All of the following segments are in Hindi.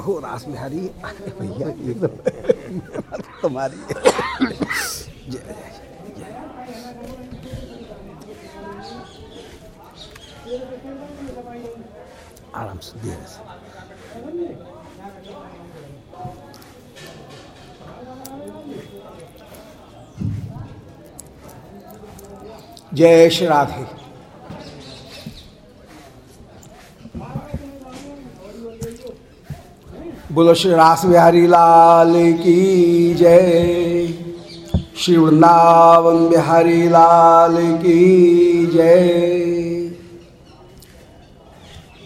हो रास बिहारी। भैया ये तो तुम्हारी आराम से धीरे से। जय श्री राधे। बोलो श्री रास बिहारी लाल की जय। श्री वृंदावन बिहारी लाल की जय।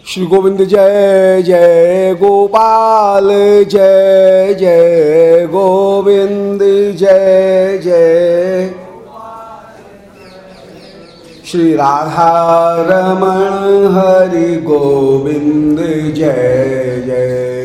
श्री गोविंद जय जय गोपाल, जय जय गोविंद, जय जय। श्री राधा रमण हरि गोविंद, जय जय।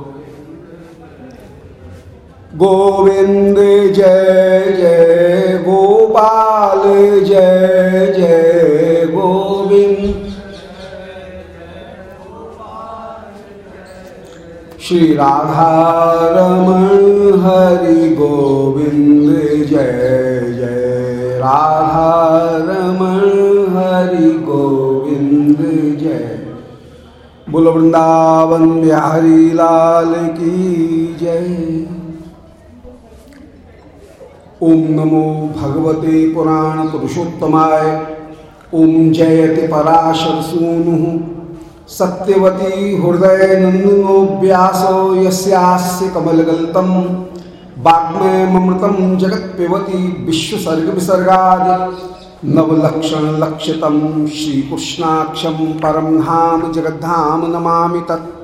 गोविंद जय जय गोपाल, जय जय गोविंद। श्री राधा रमण हरि गोविंद जय जय राधा रमण हरि गोविंद जय। बोल वृंदावन बिहारी लाल की जय। ओम नमो भगवते पुराण पुरुषोत्तमाय। ओम जयति पराशर सूनु सत्यवती हृदय नंदनो व्यास यस्यास्य कमलगल्तम वाग्मयमृतम जगत विश्वसर्ग विसर्गा नवलक्षण लक्षितम श्रीकृष्णाक्षम परम धाम जगद्धाम नमामि तत्।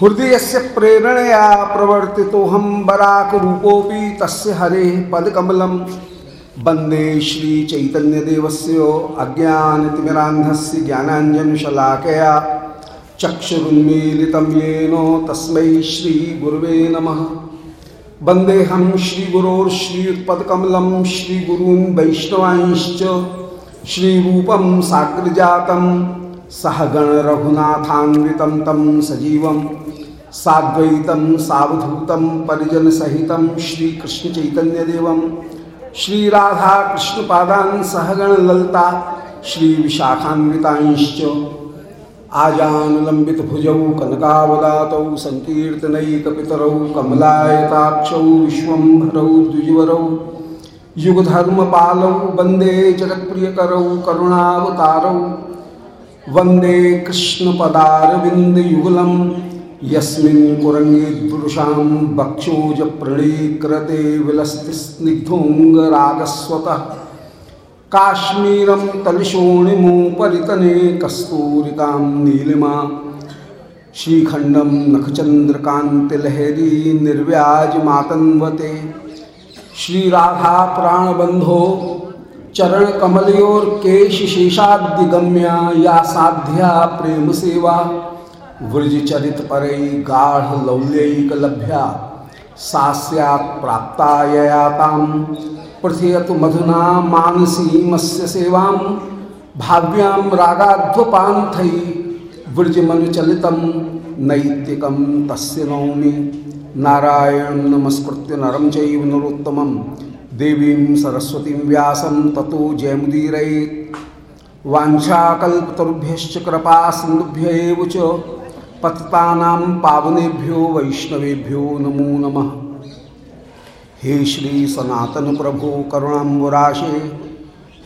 हृदय से प्रेरणया प्रवर्तितोहम बराक रूपोपि तस्य हरे पदकमलम। वंदे श्री चैतन्य देवस्य अज्ञानतिमिरान्धस्य ज्ञानाञ्जनशलाकया चक्षुरुन्मीलितं येन तस्मै श्रीगुरुवे नमः। वन्देऽहं श्रीगुरोर्श्रीयुत्पदकमलं श्रीगुरून् श्रीरूपं साग्रजातं सहगण रघुनाथान्वितं तं सजीवं, साद्वैतं, सावधूतं परिजनसहितं श्रीकृष्णचैतन्यदेवं श्रीराधा कृष्णपादान् सहगण ललता श्रीविशाखान्वितांश्च आजानुलम्बित भुजौ, कनकावदातौ सङ्कीर्तनैकपितरौ कमलायताक्षौ विश्वम्भरौ द्विजवरौ। युगधर्मपालौ, वंदे जगत्प्रियकरौ वंदे कृष्णपदारविन्दयुगलम्, यस्मिन् कुरङ्गीदृशां बक्षोजप्रणीकृते विलसति स्निग्धोऽङ्गरागस्वतः काश्मीरं तलिशोणिमुपरितने कस्तूरिकां नीलिमा श्रीखण्डं नखचन्द्रकान्तिलहरी निर्व्याजमातन्वते। श्रीराधाप्राणबन्धो चरणकमलयोर्केशशेषाद्यगम्या या साध्या प्रेमसेवा वृजचरित परई, गाढ़ लौल्यैकलभ्या सा स्यात् प्राप्ता ययातां पृथयतु मधुना मानसीमस्य सेवां। भाव्यां रागाध्वपान्थै। वृजमनुचलितं नैतिकं तस्य नौमि। नारायण नमस्कृत्य नरं चैव नरोत्तमं देवीं सरस्वतीं व्यासं ततो जयमुदीरयेत् वाञ्छाकल्पतरुभ्यश्च कृपा सिन्धुभ्य एव पावनेभ्यो वैष्णवेभ्यो नमो नमः। हे श्री सनातन प्रभो करुणाम्बुराशे,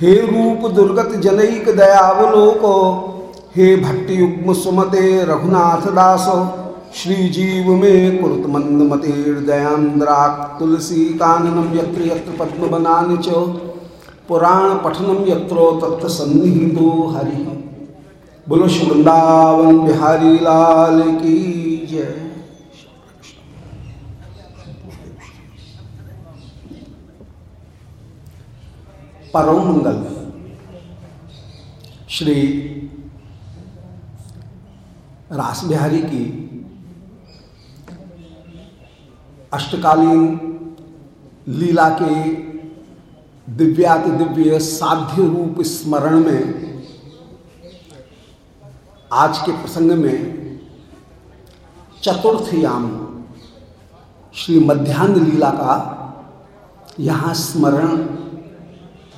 हे रूप दुर्गत जनैक दयावलोको, हे भट्टी युग्म सुमते रघुनाथ दास श्री जीव में कुरुत मंद मतेर्दयांद्रा तुलसी काननम यत्र यत्र पद्म बनान च पुराण पठनम यत्रो तत्व सन्निहितो हरि। बोलो वृंदावन बिहारी लाल की जय। परम मंगल श्री रास बिहारी की अष्टकालीन लीला के दिव्याति दिव्य साध्य रूप स्मरण में आज के प्रसंग में चतुर्थ याम श्री मध्यान्ह लीला का यहाँ स्मरण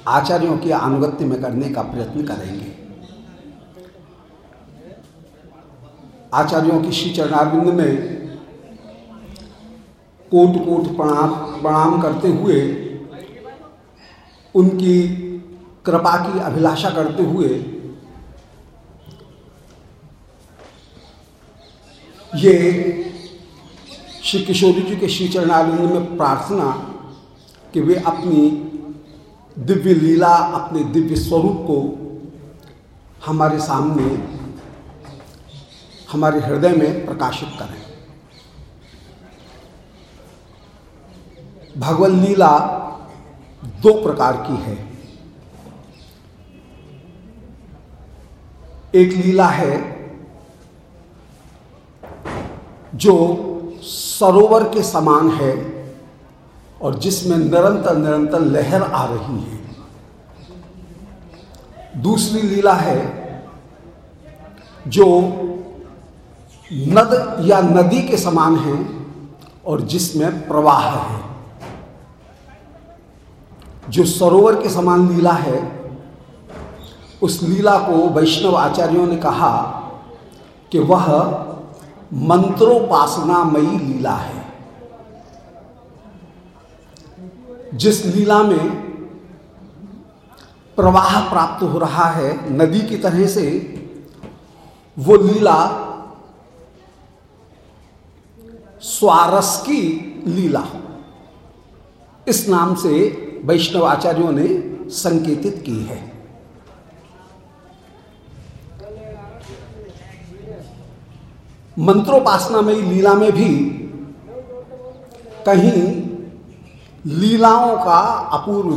आचार्यों के अनुगत्य में करने का प्रयत्न करेंगे। आचार्यों की श्री चरणारविंद में कोट कोट प्रणाम प्रणाम करते हुए, उनकी कृपा की अभिलाषा करते हुए, ये श्री किशोरी जी के श्री चरणारिंद में प्रार्थना कि वे अपनी दिव्य लीला, अपने दिव्य स्वरूप को हमारे सामने, हमारे हृदय में प्रकाशित करें। भगवत लीला दो प्रकार की है। एक लीला है जो सरोवर के समान है और जिसमें निरंतर निरंतर लहर आ रही है। दूसरी लीला है जो नद या नदी के समान है और जिसमें प्रवाह है। जो सरोवर के समान लीला है, उस लीला को वैष्णव आचार्यों ने कहा कि वह मंत्रोपासनामयी लीला है। जिस लीला में प्रवाह प्राप्त हो रहा है नदी की तरह से, वो लीला स्वारस की लीला, इस नाम से वैष्णव आचार्यों ने संकेतित की है। मंत्रोपासनामयी लीला में भी कहीं लीलाओं का अपूर्व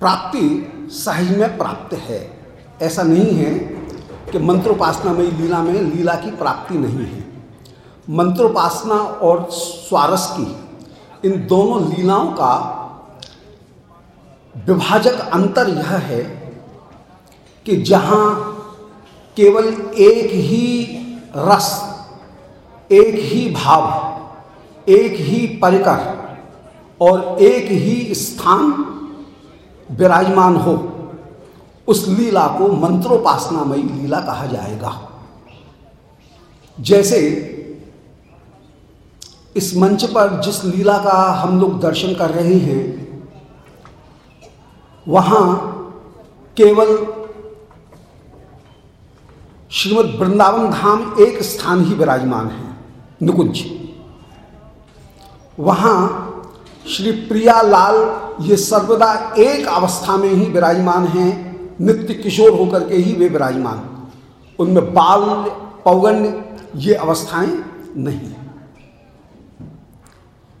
प्राप्ति सहज में प्राप्त है। ऐसा नहीं है कि मंत्रोपासनामयी लीला में लीला की प्राप्ति नहीं है। मंत्रोपासना और स्वारस की इन दोनों लीलाओं का विभाजक अंतर यह है कि जहाँ केवल एक ही रस, एक ही भाव, एक ही परिकर और एक ही स्थान विराजमान हो, उस लीला को मंत्रोपासनामयी लीला कहा जाएगा। जैसे इस मंच पर जिस लीला का हम लोग दर्शन कर रहे हैं वहाँ केवल श्रीमद वृंदावन धाम एक स्थान ही विराजमान है, नुकुंज। वहाँ श्री प्रियालाल ये सर्वदा एक अवस्था में ही विराजमान हैं, नित्य किशोर होकर के ही वे विराजमान। उनमें बाल, पौगण्य, ये अवस्थाएँ नहीं।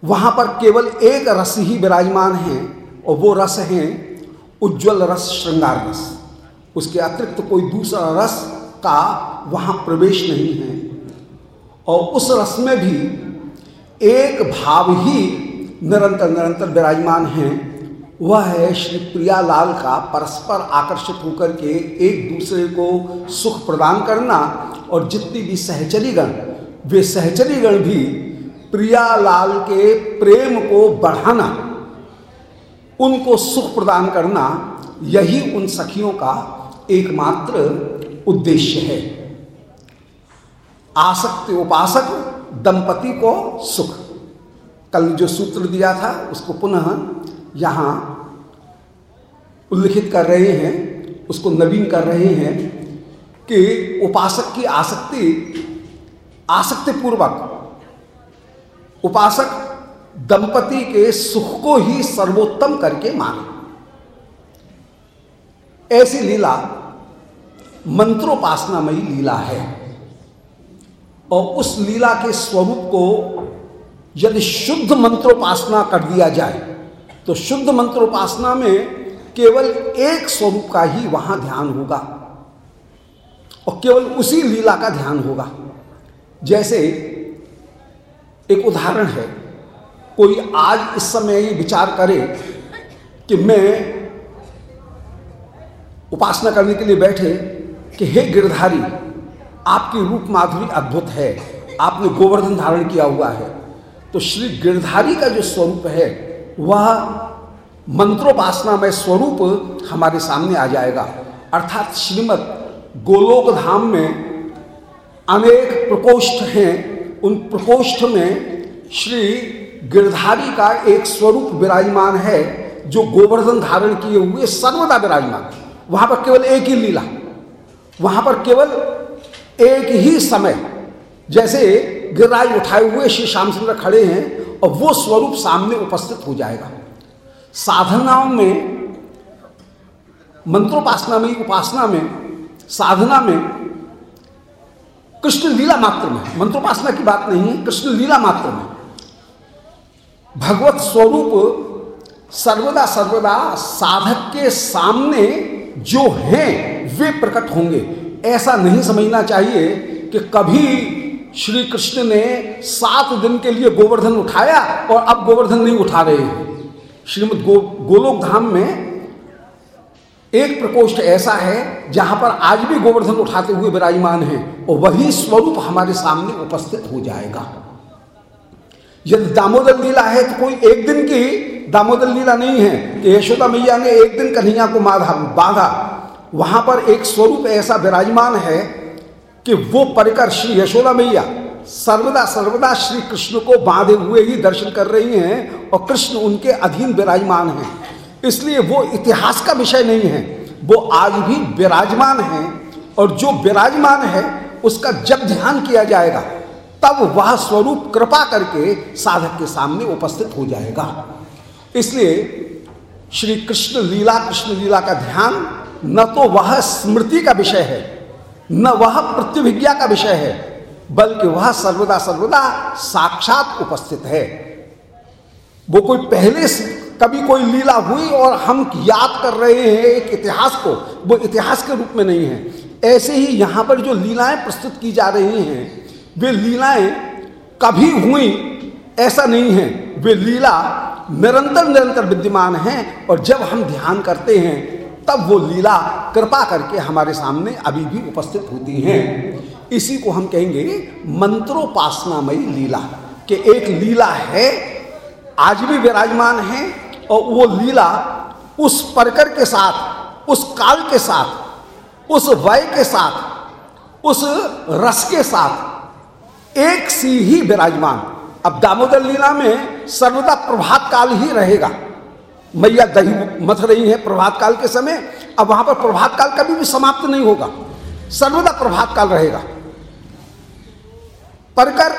वहाँ पर केवल एक रस ही विराजमान है और वो रस हैं उज्ज्वल रस श्रृंगार रस उसके अतिरिक्त तो कोई दूसरा रस का वहाँ प्रवेश नहीं है। और उस रस में भी एक भाव ही निरंतर निरंतर विराजमान है। वह है श्री प्रियालाल का परस्पर आकर्षित होकर के एक दूसरे को सुख प्रदान करना और जितनी भी सहचरीगण, वे सहचरी गण भी प्रियालाल के प्रेम को बढ़ाना उनको सुख प्रदान करना यही उन सखियों का एकमात्र उद्देश्य है। आसक्त उपासक, दंपति को सुख। कल जो सूत्र दिया था, उसको पुनः यहाँ उल्लिखित कर रहे हैं, उसको नवीन कर रहे हैं कि उपासक की आसक्ति आसक्ति पूर्वक उपासक दंपति के सुख को ही सर्वोत्तम करके माने। ऐसी लीला मंत्रोपासनामयी लीला है। और उस लीला के स्वरूप को यदि शुद्ध मंत्रोपासना कर दिया जाए तो शुद्ध मंत्रोपासना में केवल एक स्वरूप का ही वहाँ ध्यान होगा। और केवल उसी लीला का ध्यान होगा। जैसे एक उदाहरण है। कोई आज इस समय ये विचार करे कि मैं उपासना करने के लिए बैठे कि हे गिरधारी, आपकी रूप माधुरी अद्भुत है, आपने गोवर्धन धारण किया हुआ है। तो श्री गिरधारी का जो स्वरूप है, वह मंत्रोपासना में स्वरूप हमारे सामने आ जाएगा। अर्थात श्रीमद गोलोक धाम में अनेक प्रकोष्ठ हैं। उन प्रकोष्ठ में श्री गिरधारी का एक स्वरूप विराजमान है, जो गोवर्धन धारण किए हुए सर्वदा विराजमान वहाँ पर केवल एक ही लीला, वहाँ पर केवल एक ही समय। जैसे गिरिराज उठाए हुए श्री श्यामचंद्र खड़े हैं, और वो स्वरूप सामने उपस्थित हो जाएगा। साधनाओं में, मंत्रोपासना में, उपासना में, साधना में कृष्ण लीला मात्र में, मंत्रोपासना की बात नहीं है, कृष्ण लीला मात्र में भगवत स्वरूप सर्वदा सर्वदा साधक के सामने जो हैं, वे प्रकट होंगे। ऐसा नहीं समझना चाहिए कि कभी श्री कृष्ण ने सात दिन के लिए गोवर्धन उठाया और अब गोवर्धन नहीं उठा रहे हैं। श्रीमद गो गोलोक धाम में एक प्रकोष्ठ ऐसा है, जहाँ पर आज भी गोवर्धन उठाते हुए विराजमान है और वही स्वरूप हमारे सामने उपस्थित हो जाएगा। यदि दामोदर लीला है तो कोई एक दिन की दामोदर लीला नहीं है कि यशोदा मैया ने एक दिन कन्हैया को माधा बांधा। वहाँ पर एक स्वरूप ऐसा विराजमान है कि वो परिकर श्री यशोदा मैया सर्वदा सर्वदा श्री कृष्ण को बांधे हुए ही दर्शन कर रही हैं और कृष्ण उनके अधीन विराजमान हैं। इसलिए वो इतिहास का विषय नहीं है। वो आज भी विराजमान है और जो विराजमान है, उसका जब ध्यान किया जाएगा। तब वह स्वरूप कृपा करके साधक के सामने उपस्थित हो जाएगा। इसलिए श्री कृष्ण लीला कृष्ण लीला का ध्यान न तो वह स्मृति का विषय है, न वह प्रतिभिज्ञा का विषय है, बल्कि वह सर्वदा सर्वदा साक्षात उपस्थित है। वो कोई पहले कभी कोई लीला हुई और हम याद कर रहे हैं एक इतिहास को, वो इतिहास के रूप में नहीं है। ऐसे ही यहाँ पर जो लीलाएँ प्रस्तुत की जा रही हैं वे लीलाएँ कभी हुई, ऐसा नहीं है। वे लीला निरंतर निरंतर विद्यमान हैं और जब हम ध्यान करते हैं, तब वो लीला कृपा करके हमारे सामने अभी भी उपस्थित होती हैं। इसी को हम कहेंगे मंत्रोपासनामयी लीला, कि एक लीला है, आज भी विराजमान है और वो लीला उस परकर के साथ, उस काल के साथ, उस वय के साथ, उस रस के साथ एक सी ही विराजमान। अब दामोदर लीला में सर्वदा प्रभात काल ही रहेगा। मैया दही मथ रही है प्रभात काल के समय, अब वहाँ पर प्रभात काल कभी भी समाप्त नहीं होगा। सर्वदा प्रभात काल रहेगा। परकर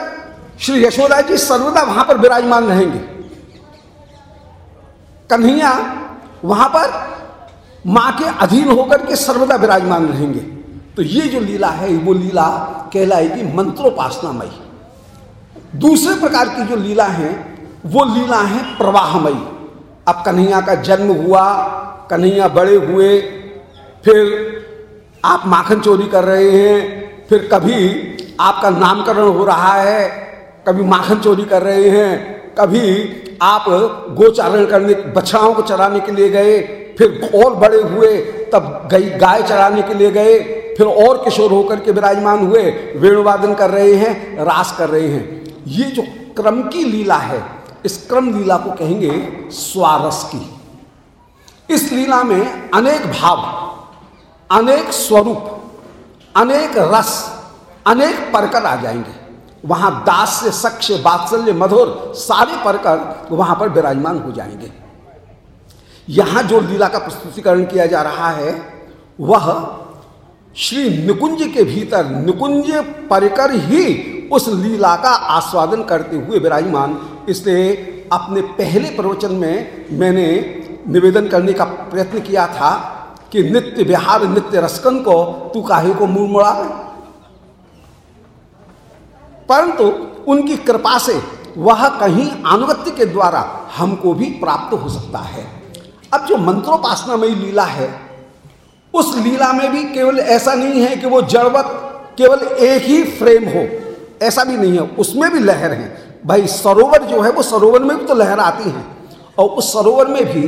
श्री यशोदा जी सर्वदा वहाँ पर विराजमान रहेंगे। कन्हैया वहाँ पर माँ के अधीन होकर के सर्वदा विराजमान रहेंगे। तो ये जो लीला है, वो लीला कहलाएगी मंत्रोपासनामयी। दूसरे प्रकार की जो लीला है, वो लीला है प्रवाहमयी। अब कन्हैया का जन्म हुआ, कन्हैया बड़े हुए, फिर आप माखन चोरी कर रहे हैं, फिर कभी आपका नामकरण हो रहा है, कभी माखन चोरी कर रहे हैं, कभी आप गोचारण करने, बछड़ाओं को चराने के लिए गए, फिर और बड़े हुए, तब गई गाय चराने के लिए गए फिर और किशोर होकर के विराजमान हुए, वेणुवादन कर रहे हैं, रास कर रहे हैं। ये जो क्रम की लीला है, इस क्रम लीला को कहेंगे स्वारस की। इस लीला में अनेक भाव, अनेक स्वरूप, अनेक रस, अनेक परकर आ जाएँगे। वहाँ दास से सक्ष बात्सल्य, मधुर, सारे परकर वहाँ पर विराजमान हो जाएँगे। यहाँ जो लीला का प्रस्तुतिकरण किया जा रहा है, वह श्री निकुंज के भीतर, निकुंज परिकर ही उस लीला का आस्वादन करते हुए विराजमान। इसलिए अपने पहले प्रवचन में मैंने निवेदन करने का प्रयत्न किया था कि नित्य विहार, नित्य रसकन को, तू काहे को मुँह मुड़ा? परंतु उनकी कृपा से वह कहीं अनुगत्य के द्वारा हमको भी प्राप्त हो सकता है। अब जो मंत्रोपासनामयी लीला है उस लीला में भी केवल ऐसा नहीं है कि वो जड़वत केवल एक ही फ्रेम हो, ऐसा भी नहीं है। उसमें भी लहर है। भाई, सरोवर जो है, वो सरोवर में भी तो लहर आती हैं। और उस सरोवर में भी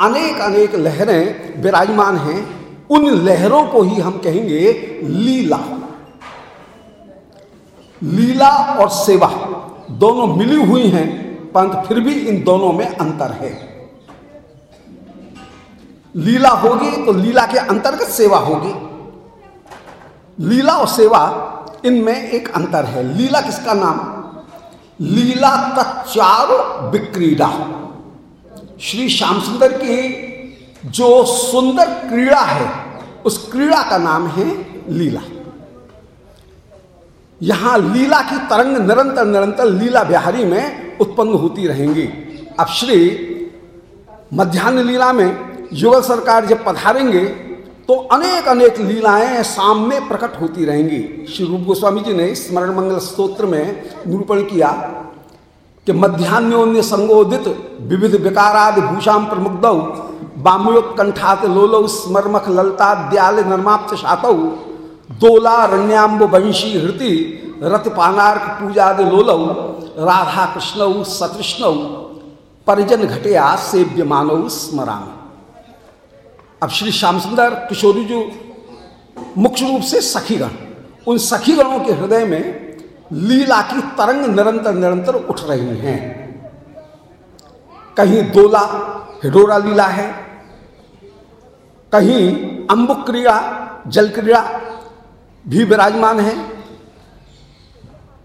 अनेक अनेक लहरें विराजमान हैं। उन लहरों को ही हम कहेंगे लीला। लीला और सेवा, दोनों मिली हुई हैं, परंतु फिर भी इन दोनों में अंतर है। लीला होगी तो लीला के अंतर्गत सेवा होगी। लीला और सेवा इनमें एक अंतर है। लीला किसका नाम? लीला तत्चार विक्रीड़ा। श्री श्याम सुंदर की जो सुंदर क्रीड़ा है, उस क्रीड़ा का नाम है लीला। यहाँ लीला की तरंग निरंतर निरंतर लीला बिहारी में उत्पन्न होती रहेंगी। अब श्री मध्यान्ह लीला में युगल सरकार जब पधारेंगे तो अनेक अनेक लीलाएँ सामने प्रकट होती रहेंगी। श्री रूप गोस्वामी जी ने स्मरण मंगल स्त्रोत्र में निरूपण किया कि मध्यान्योन्य संगोदित विविध विकाराद भूषाम प्रमुग्ध बाम्योत्कंठात लोलो, स्मरमख ललता दयाल नर्माप्त शातौ दोला रण्याम्ब वंशी हृति रथ पानार्क पूजाद लोलौ राधा कृष्ण सतृष्ण, परिजन घटिया सेव्य मानव स्मरा अब श्री श्याम सुंदर किशोरी जो मुख्य रूप से सखीगण, उन सखीगणों के हृदय में लीला की तरंग निरंतर निरंतर उठ रही हैं। कहीं दोला हिडोरा लीला है, कहीं अम्बुक क्रिया जल क्रिया भी विराजमान है,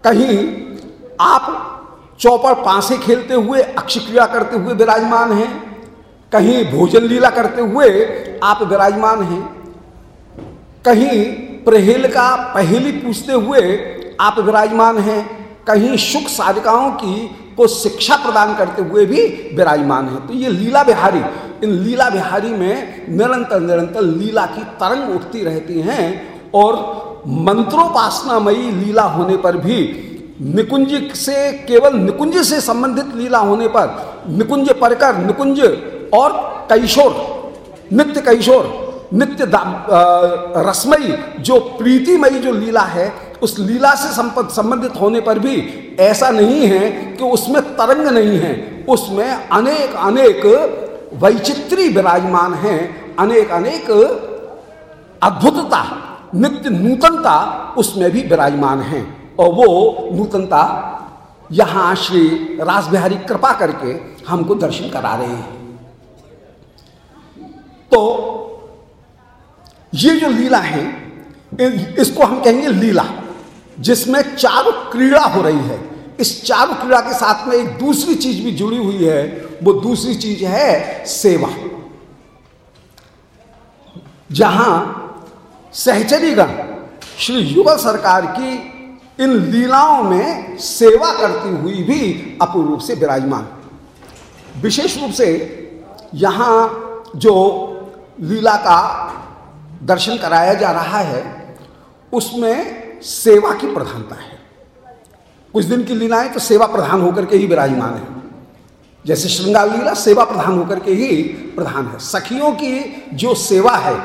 कहीं आप चौपर पांसे खेलते हुए अक्ष क्रिया करते हुए विराजमान हैं कहीं भोजन लीला करते हुए आप विराजमान हैं। कहीं प्रहेल का पहेली पूछते हुए आप विराजमान हैं। कहीं सुख साधिकाओं की को शिक्षा प्रदान करते हुए भी विराजमान है। तो ये लीला बिहारी, इन लीला बिहारी में निरंतर निरंतर लीला की तरंग उठती रहती हैं और मंत्रोपासनामयी लीला होने पर भी निकुंज से केवल निकुंज से संबंधित लीला होने पर निकुंज परकर निकुंज और कैशोर, नित्य कैशोर, नित्य रसमयी, जो प्रीतिमयी जो लीला है, उस लीला से संबंधित होने पर भी ऐसा नहीं है कि उसमें तरंग नहीं है। उसमें अनेक अनेक वैचित्री विराजमान हैं, अनेक अनेक अद्भुतता, नित्य नूतनता उसमें भी विराजमान है। और वो नूतनता यहाँ श्री रास बिहारी कृपा करके हमको दर्शन करा रहे हैं। तो ये जो लीला है इसको हम कहेंगे लीला, जिसमें चार क्रीड़ा हो रही है। इस चार क्रीड़ा के साथ में एक दूसरी चीज़ भी जुड़ी हुई है, वो दूसरी चीज़ है सेवा। जहाँ सहचरीगण, श्री युगल सरकार की इन लीलाओं में सेवा करती हुई भी अपूर्ण रूप से विराजमान। विशेष रूप से यहाँ जो लीला का दर्शन कराया जा रहा है, उसमें सेवा की प्रधानता है। कुछ दिन की लीलाएँ तो सेवा प्रधान होकर के ही विराजमान है। जैसे श्रृंगार लीला, सेवा प्रधान होकर के ही प्रधान है। सखियों की जो सेवा है,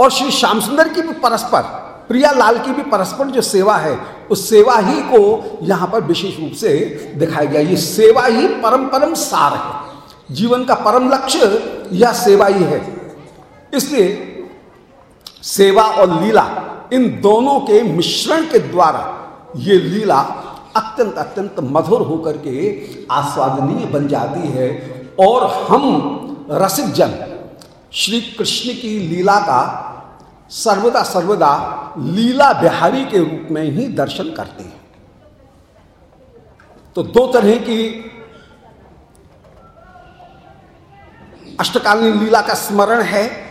और श्री श्याम सुंदर की भी परस्पर, प्रिया लाल की भी परस्पर जो सेवा है, उस सेवा ही को यहाँ पर विशेष रूप से दिखाया गया। ये सेवा ही परम परम सार है। जीवन का परम लक्ष्य यह सेवा ही है। इसलिए सेवा और लीला इन दोनों के मिश्रण के द्वारा ये लीला अत्यंत अत्यंत मधुर होकर के आस्वादनीय बन जाती है। और हम रसिक जन, श्री कृष्ण की लीला का सर्वदा सर्वदा लीला बिहारी के रूप में ही दर्शन करते हैं। तो दो तरह की अष्टकालीन लीला का स्मरण है।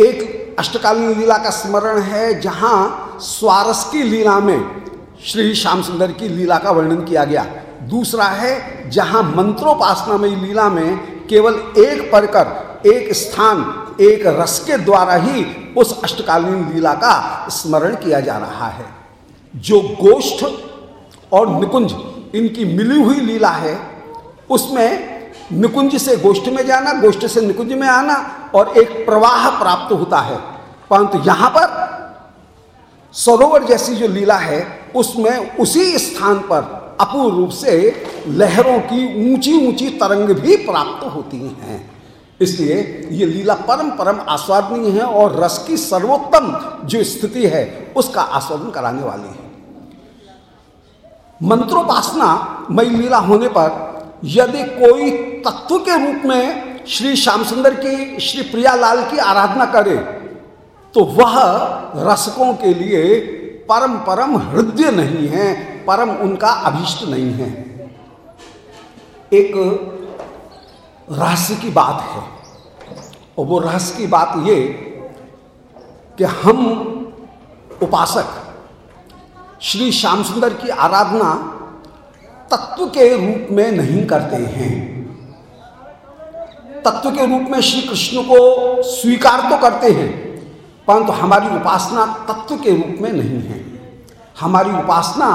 एक अष्टकालीन लीला का स्मरण है, जहाँ स्वारस की लीला में श्री श्याम सुंदर की लीला का वर्णन किया गया। दूसरा है, जहाँ मंत्रोपासना में लीला में केवल एक परकर एक स्थान, एक रस के द्वारा ही उस अष्टकालीन लीला का स्मरण किया जा रहा है। जो गोष्ठ और निकुंज इनकी मिली हुई लीला है, उसमें निकुंज से गोष्ठ में जाना, गोष्ठ से निकुंज में आना और एक प्रवाह प्राप्त होता है। परंतु यहाँ पर सरोवर जैसी जो लीला है, उसमें उसी स्थान पर अपूर्ण रूप से लहरों की ऊँची ऊँची तरंग भी प्राप्त होती हैं। इसलिए ये लीला परम परम आस्वादनीय है और रस की सर्वोत्तम जो स्थिति है, उसका आस्वादन कराने वाली है। मंत्रोपासना मई लीला होने पर यदि कोई तत्व के रूप में श्री श्याम सुंदर की, श्री प्रियालाल की आराधना करे तो वह रसकों के लिए परम परम हृदय नहीं है, परम उनका अभीष्ट नहीं है। एक रहस्य की बात है, और वो रहस्य की बात ये कि हम उपासक श्री श्याम सुंदर की आराधना तत्व के रूप में नहीं करते हैं। तत्व के रूप में श्री कृष्ण को स्वीकार तो करते हैं, परंतु हमारी उपासना तत्व के रूप में नहीं है। हमारी उपासना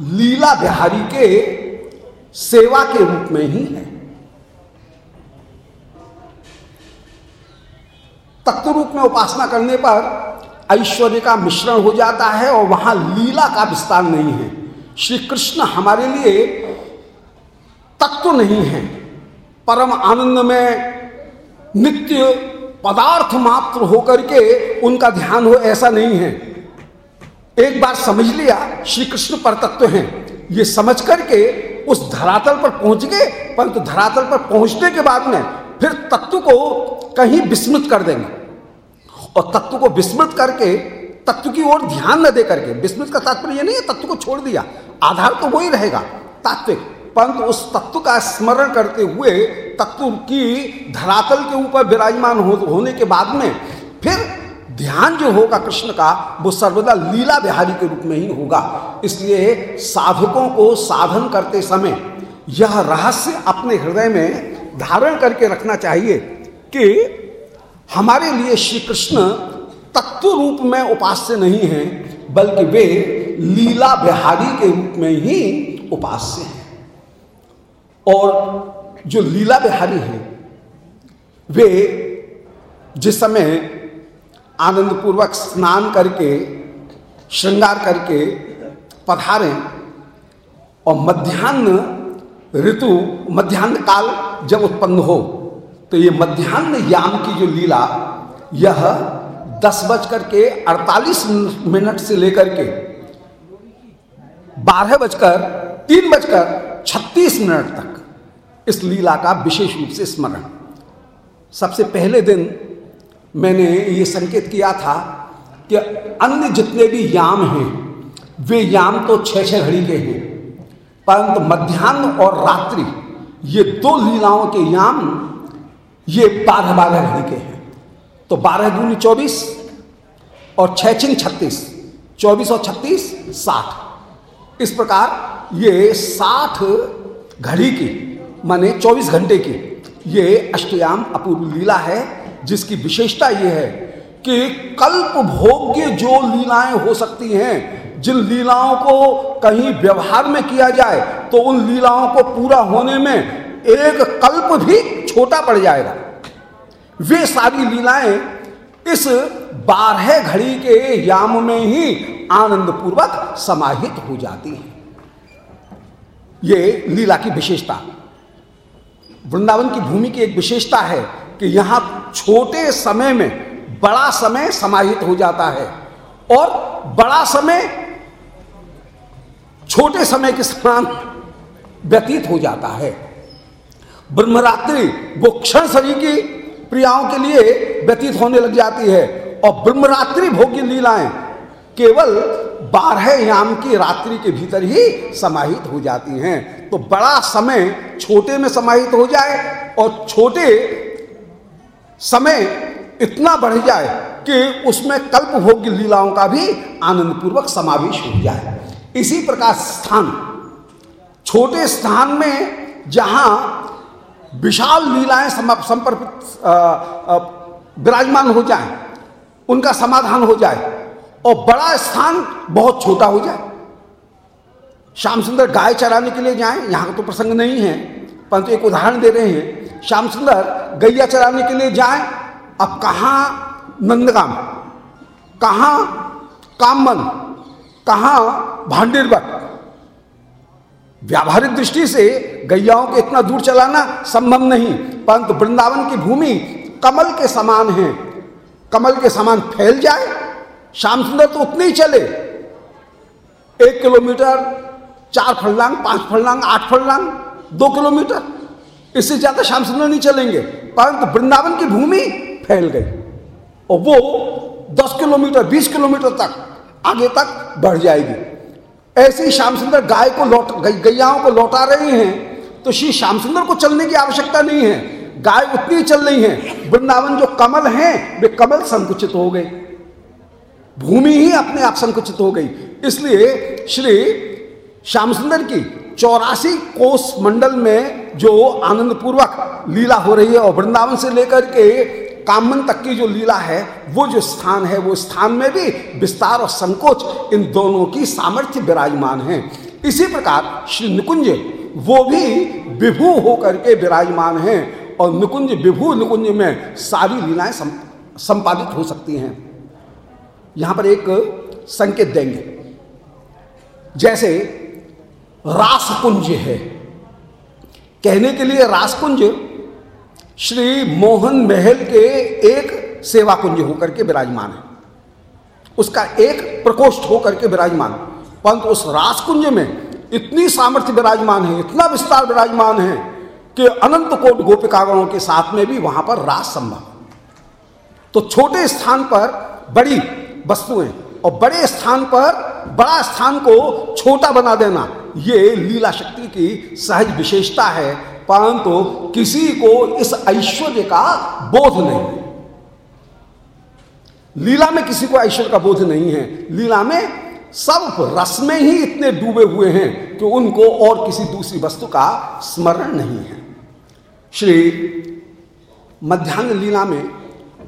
लीला बिहारी के सेवा के रूप में ही है। तत्व रूप में उपासना करने पर ऐश्वर्य का मिश्रण हो जाता है और वहाँ लीला का विस्तार नहीं है। श्री कृष्ण हमारे लिए तत्व नहीं है। परम आनंद में नित्य पदार्थ मात्र होकर के उनका ध्यान हो ऐसा नहीं है। एक बार समझ लिया श्री कृष्ण पर तत्व हैं। ये समझ करके उस धरातल पर पहुँच गए, परंतु धरातल पर पहुँचने के बाद में फिर तत्व को कहीं विस्मृत कर देंगे। और तत्व को विस्मृत करके तत्व की ओर ध्यान न दे करके विस्मृत का तात्पर्य यह नहीं है तत्व को छोड़ दिया। आधार तो वही रहेगा तात्विक। परंतु उस तत्व का स्मरण करते हुए तत्व की धरातल के ऊपर विराजमान हो, होने के बाद में फिर ध्यान जो होगा कृष्ण का वो सर्वदा लीला बिहारी के रूप में ही होगा। इसलिए साधकों को साधन करते समय यह रहस्य अपने हृदय में धारण करके रखना चाहिए कि हमारे लिए श्री कृष्ण तत्व रूप में उपास्य नहीं है, बल्कि वे लीला बिहारी के रूप में ही उपास्य हैं। और जो लीला बिहारी हैं, वे जिस समय आनंद पूर्वक स्नान करके, श्रृंगार करके पधारें, और मध्यान्ह ऋतु मध्यान्ह काल जब उत्पन्न हो तो ये मध्यान्ह याम की जो लीला, यह दस बजकर के अड़तालीस मिनट से लेकर के बारह बजकर, तीन बजकर छत्तीस मिनट तक इस लीला का विशेष रूप से स्मरण। सबसे पहले दिन मैंने ये संकेत किया था कि अन्य जितने भी याम हैं, वे याम तो छः छः घड़ी के हैं, परंतु मध्यान्ह और रात्रि, ये दो लीलाओं के याम, ये बारह बारह घड़ी के हैं। तो बारह दूनी चौबीस और छह छिन छत्तीस। चौबीस और छत्तीस, साठ। इस प्रकार ये साठ घड़ी की, माने चौबीस घंटे की, ये अष्टयाम अपूर्व लीला है, जिसकी विशेषता ये है कि कल्प भोग्य जो लीलाएँ हो सकती हैं, जिन लीलाओं को कहीं व्यवहार में किया जाए तो उन लीलाओं को पूरा होने में एक कल्प भी छोटा पड़ जाएगा। वे सारी लीलाएँ इस बारह घड़ी के याम में ही आनंद पूर्वक समाहित हो जाती हैं। ये लीला की विशेषता। वृंदावन की भूमि की एक विशेषता है कि यहाँ छोटे समय में बड़ा समय समाहित हो जाता है और बड़ा समय छोटे समय के समान व्यतीत हो जाता है। ब्रह्मरात्रि वो क्षण सभी की प्रियाओं के लिए व्यतीत होने लग जाती है और ब्रह्मरात्रि भोग्य लीलाएँ केवल बारह याम की रात्रि के भीतर ही समाहित हो जाती हैं। तो बड़ा समय छोटे में समाहित हो जाए और छोटे समय इतना बढ़ जाए कि उसमें कल्प भोग्य लीलाओं का भी आनंद पूर्वक समावेश हो जाए। इसी प्रकार स्थान, छोटे स्थान में जहाँ विशाल लीलाएँ संपर्कित विराजमान हो जाए, उनका समाधान हो जाए, और बड़ा स्थान बहुत छोटा हो जाए। श्याम सुंदर गाय चराने के लिए जाएँ, यहाँ तो प्रसंग नहीं है, परंतु एक उदाहरण दे रहे हैं। श्याम सुंदर गैया चराने के लिए जाएँ, अब कहाँ नंदगाम, कहाँ कामन, कहाँ भांडेरबट व्यावहारिक दृष्टि से गैयाओं को इतना दूर चलाना संभव नहीं, परंतु वृंदावन की भूमि कमल के समान है। कमल के समान फैल जाए, श्याम सुंदर तो उतने ही चले। एक किलोमीटर, चार फरलांग पाँच फरलांग आठ फरलांग दो किलोमीटर, इससे ज़्यादा श्याम सुंदर नहीं चलेंगे, परंतु वृंदावन की भूमि फैल गई और वो दस किलोमीटर, बीस किलोमीटर तक, आगे तक बढ़ जाएगी। ऐसे ही श्याम सुंदर गाय को लौट गैयाओं को लौटा रहे हैं तो श्री श्याम सुंदर को चलने की आवश्यकता नहीं है। गाय उतनी चल रही है। वृंदावन जो कमल हैं, वे कमल संकुचित हो गए। भूमि ही अपने आप संकुचित हो गई। इसलिए श्री श्याम सुंदर की चौरासी कोष मंडल में जो आनंद पूर्वक लीला हो रही है और वृंदावन से लेकर के कामन तक की जो लीला है, वो जो स्थान है, वो स्थान में भी विस्तार और संकोच इन दोनों की सामर्थ्य विराजमान है। इसी प्रकार श्री निकुंज, वो भी विभू होकर के विराजमान है और निकुंज, विभू निकुंज में सारी लीलाएँ संपादित हो सकती हैं। यहाँ पर एक संकेत देंगे। जैसे रासकुंज है। कहने के लिए रासकुंज श्री मोहन महल के एक सेवा कुंज होकर के विराजमान है। उसका एक प्रकोष्ठ होकर के विराजमान। परंतु उस रासकुंज में इतनी सामर्थ्य विराजमान है, इतना विस्तार विराजमान है कि अनंत कोट गोपिकागणों के साथ में भी वहाँ पर रास संभव तो छोटे स्थान पर बड़ी वस्तुएँ और बड़े स्थान पर बड़ा स्थान को छोटा बना देना, ये लीला शक्ति की सहज विशेषता है परंतु किसी को इस ऐश्वर्य का बोध नहीं। लीला में किसी को ऐश्वर्य का बोध नहीं है। लीला में सब रस में ही इतने डूबे हुए हैं कि उनको और किसी दूसरी वस्तु का स्मरण नहीं है। श्री मध्यान्ह लीला में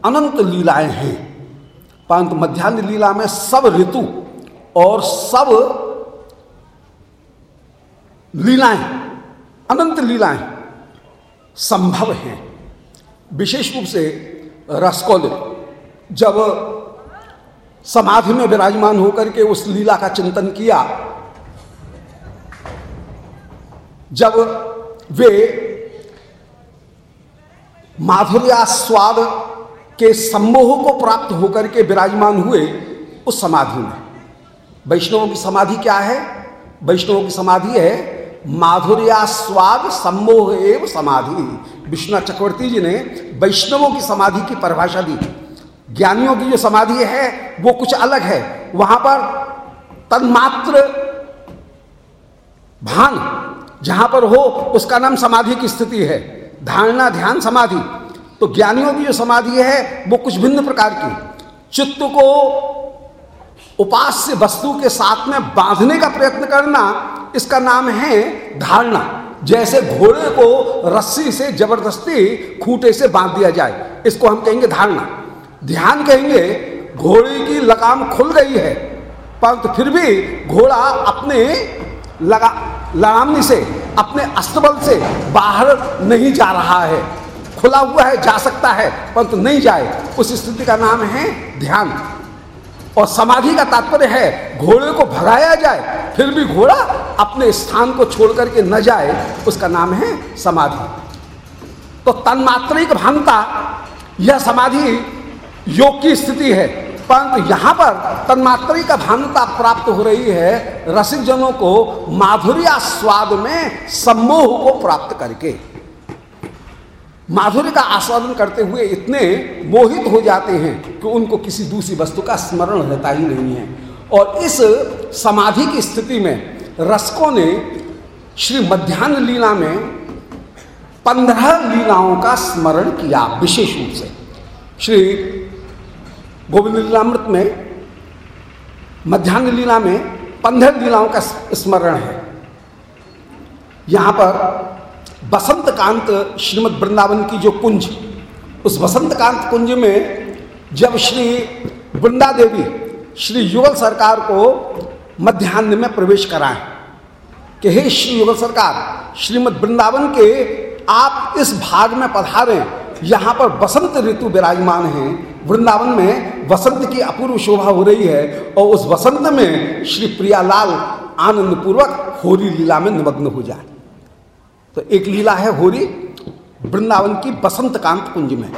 अनंत लीलाएँ हैं। परंतु मध्यान्ह लीला में सब ऋतु और सब लीलाएँ, अनंत लीलाएँ संभव हैं। विशेष रूप से रसकौल जब समाधि में विराजमान होकर के उस लीला का चिंतन किया, जब वे माधुर्यास्वाद के सम्मोह को प्राप्त होकर के विराजमान हुए उस समाधि में। वैष्णवों की समाधि क्या है? वैष्णवों की समाधि है माधुर्यास्वाद सम्मोह एवं समाधि। विष्णु चक्रवर्ती जी ने वैष्णवों की समाधि की परिभाषा दी। ज्ञानियों की जो समाधि है, वो कुछ अलग है। वहाँ पर तन्मात्र भान, जहाँ पर हो, उसका नाम समाधि की स्थिति है। धारणा ध्यान समाधि। तो ज्ञानियों की जो समाधि है, वो कुछ भिन्न प्रकार की। चित्त को उपास्य वस्तु के साथ में बांधने का प्रयत्न करना, इसका नाम है धारणा जैसे घोड़े को रस्सी से ज़बरदस्ती खूंटे से बाँध दिया जाए, इसको हम कहेंगे धारणा ध्यान कहेंगे, घोड़े की लगाम खुल गई है, परंतु फिर भी घोड़ा अपने लगा, लगामनी से, अपने अस्तबल से बाहर नहीं जा रहा है। खुला हुआ है, जा सकता है, परंतु नहीं जाए। उस स्थिति का नाम है ध्यान। और समाधि का तात्पर्य है, घोड़े को भगाया जाए, फिर भी घोड़ा अपने स्थान को छोड़ करके न जाए, उसका नाम है समाधि। तो तन्मात्रिक भानता यह समाधि योग की स्थिति है, परंतु यहाँ पर तन्मात्री का भानता प्राप्त हो रही है रसिक जनों को माधुर्य स्वाद में सम्मोह को प्राप्त करके। माधुर्य का आस्वादन करते हुए इतने मोहित हो जाते हैं कि उनको किसी दूसरी वस्तु का स्मरण रहता ही नहीं है। और इस समाधि की स्थिति में रसकों ने श्री मध्यान्ह लीला में पंद्रह लीलाओं का स्मरण किया विशेष रूप से। श्री गोविंद लीलामृत में, मध्यान्ह लीला में पंद्रह लीलाओं का स्मरण है। यहाँ पर बसंत कांत श्रीमद वृंदावन की जो कुंज, उस बसंत कांत कुंज में जब श्री वृंदा देवी श्री युगल सरकार को मध्यान्ह में प्रवेश कराएँ, कि हे श्री युगल सरकार, श्रीमद वृंदावन के आप इस भाग में पधारें, यहाँ पर बसंत ऋतु विराजमान है, वृंदावन में वसंत की अपूर्व शोभा हो रही है, और उस वसंत में श्री प्रियालाल आनंद पूर्वक होरी लीला में निमग्न हो जाए। तो एक लीला है होरी, वृंदावन की बसंत कांत कुंज में।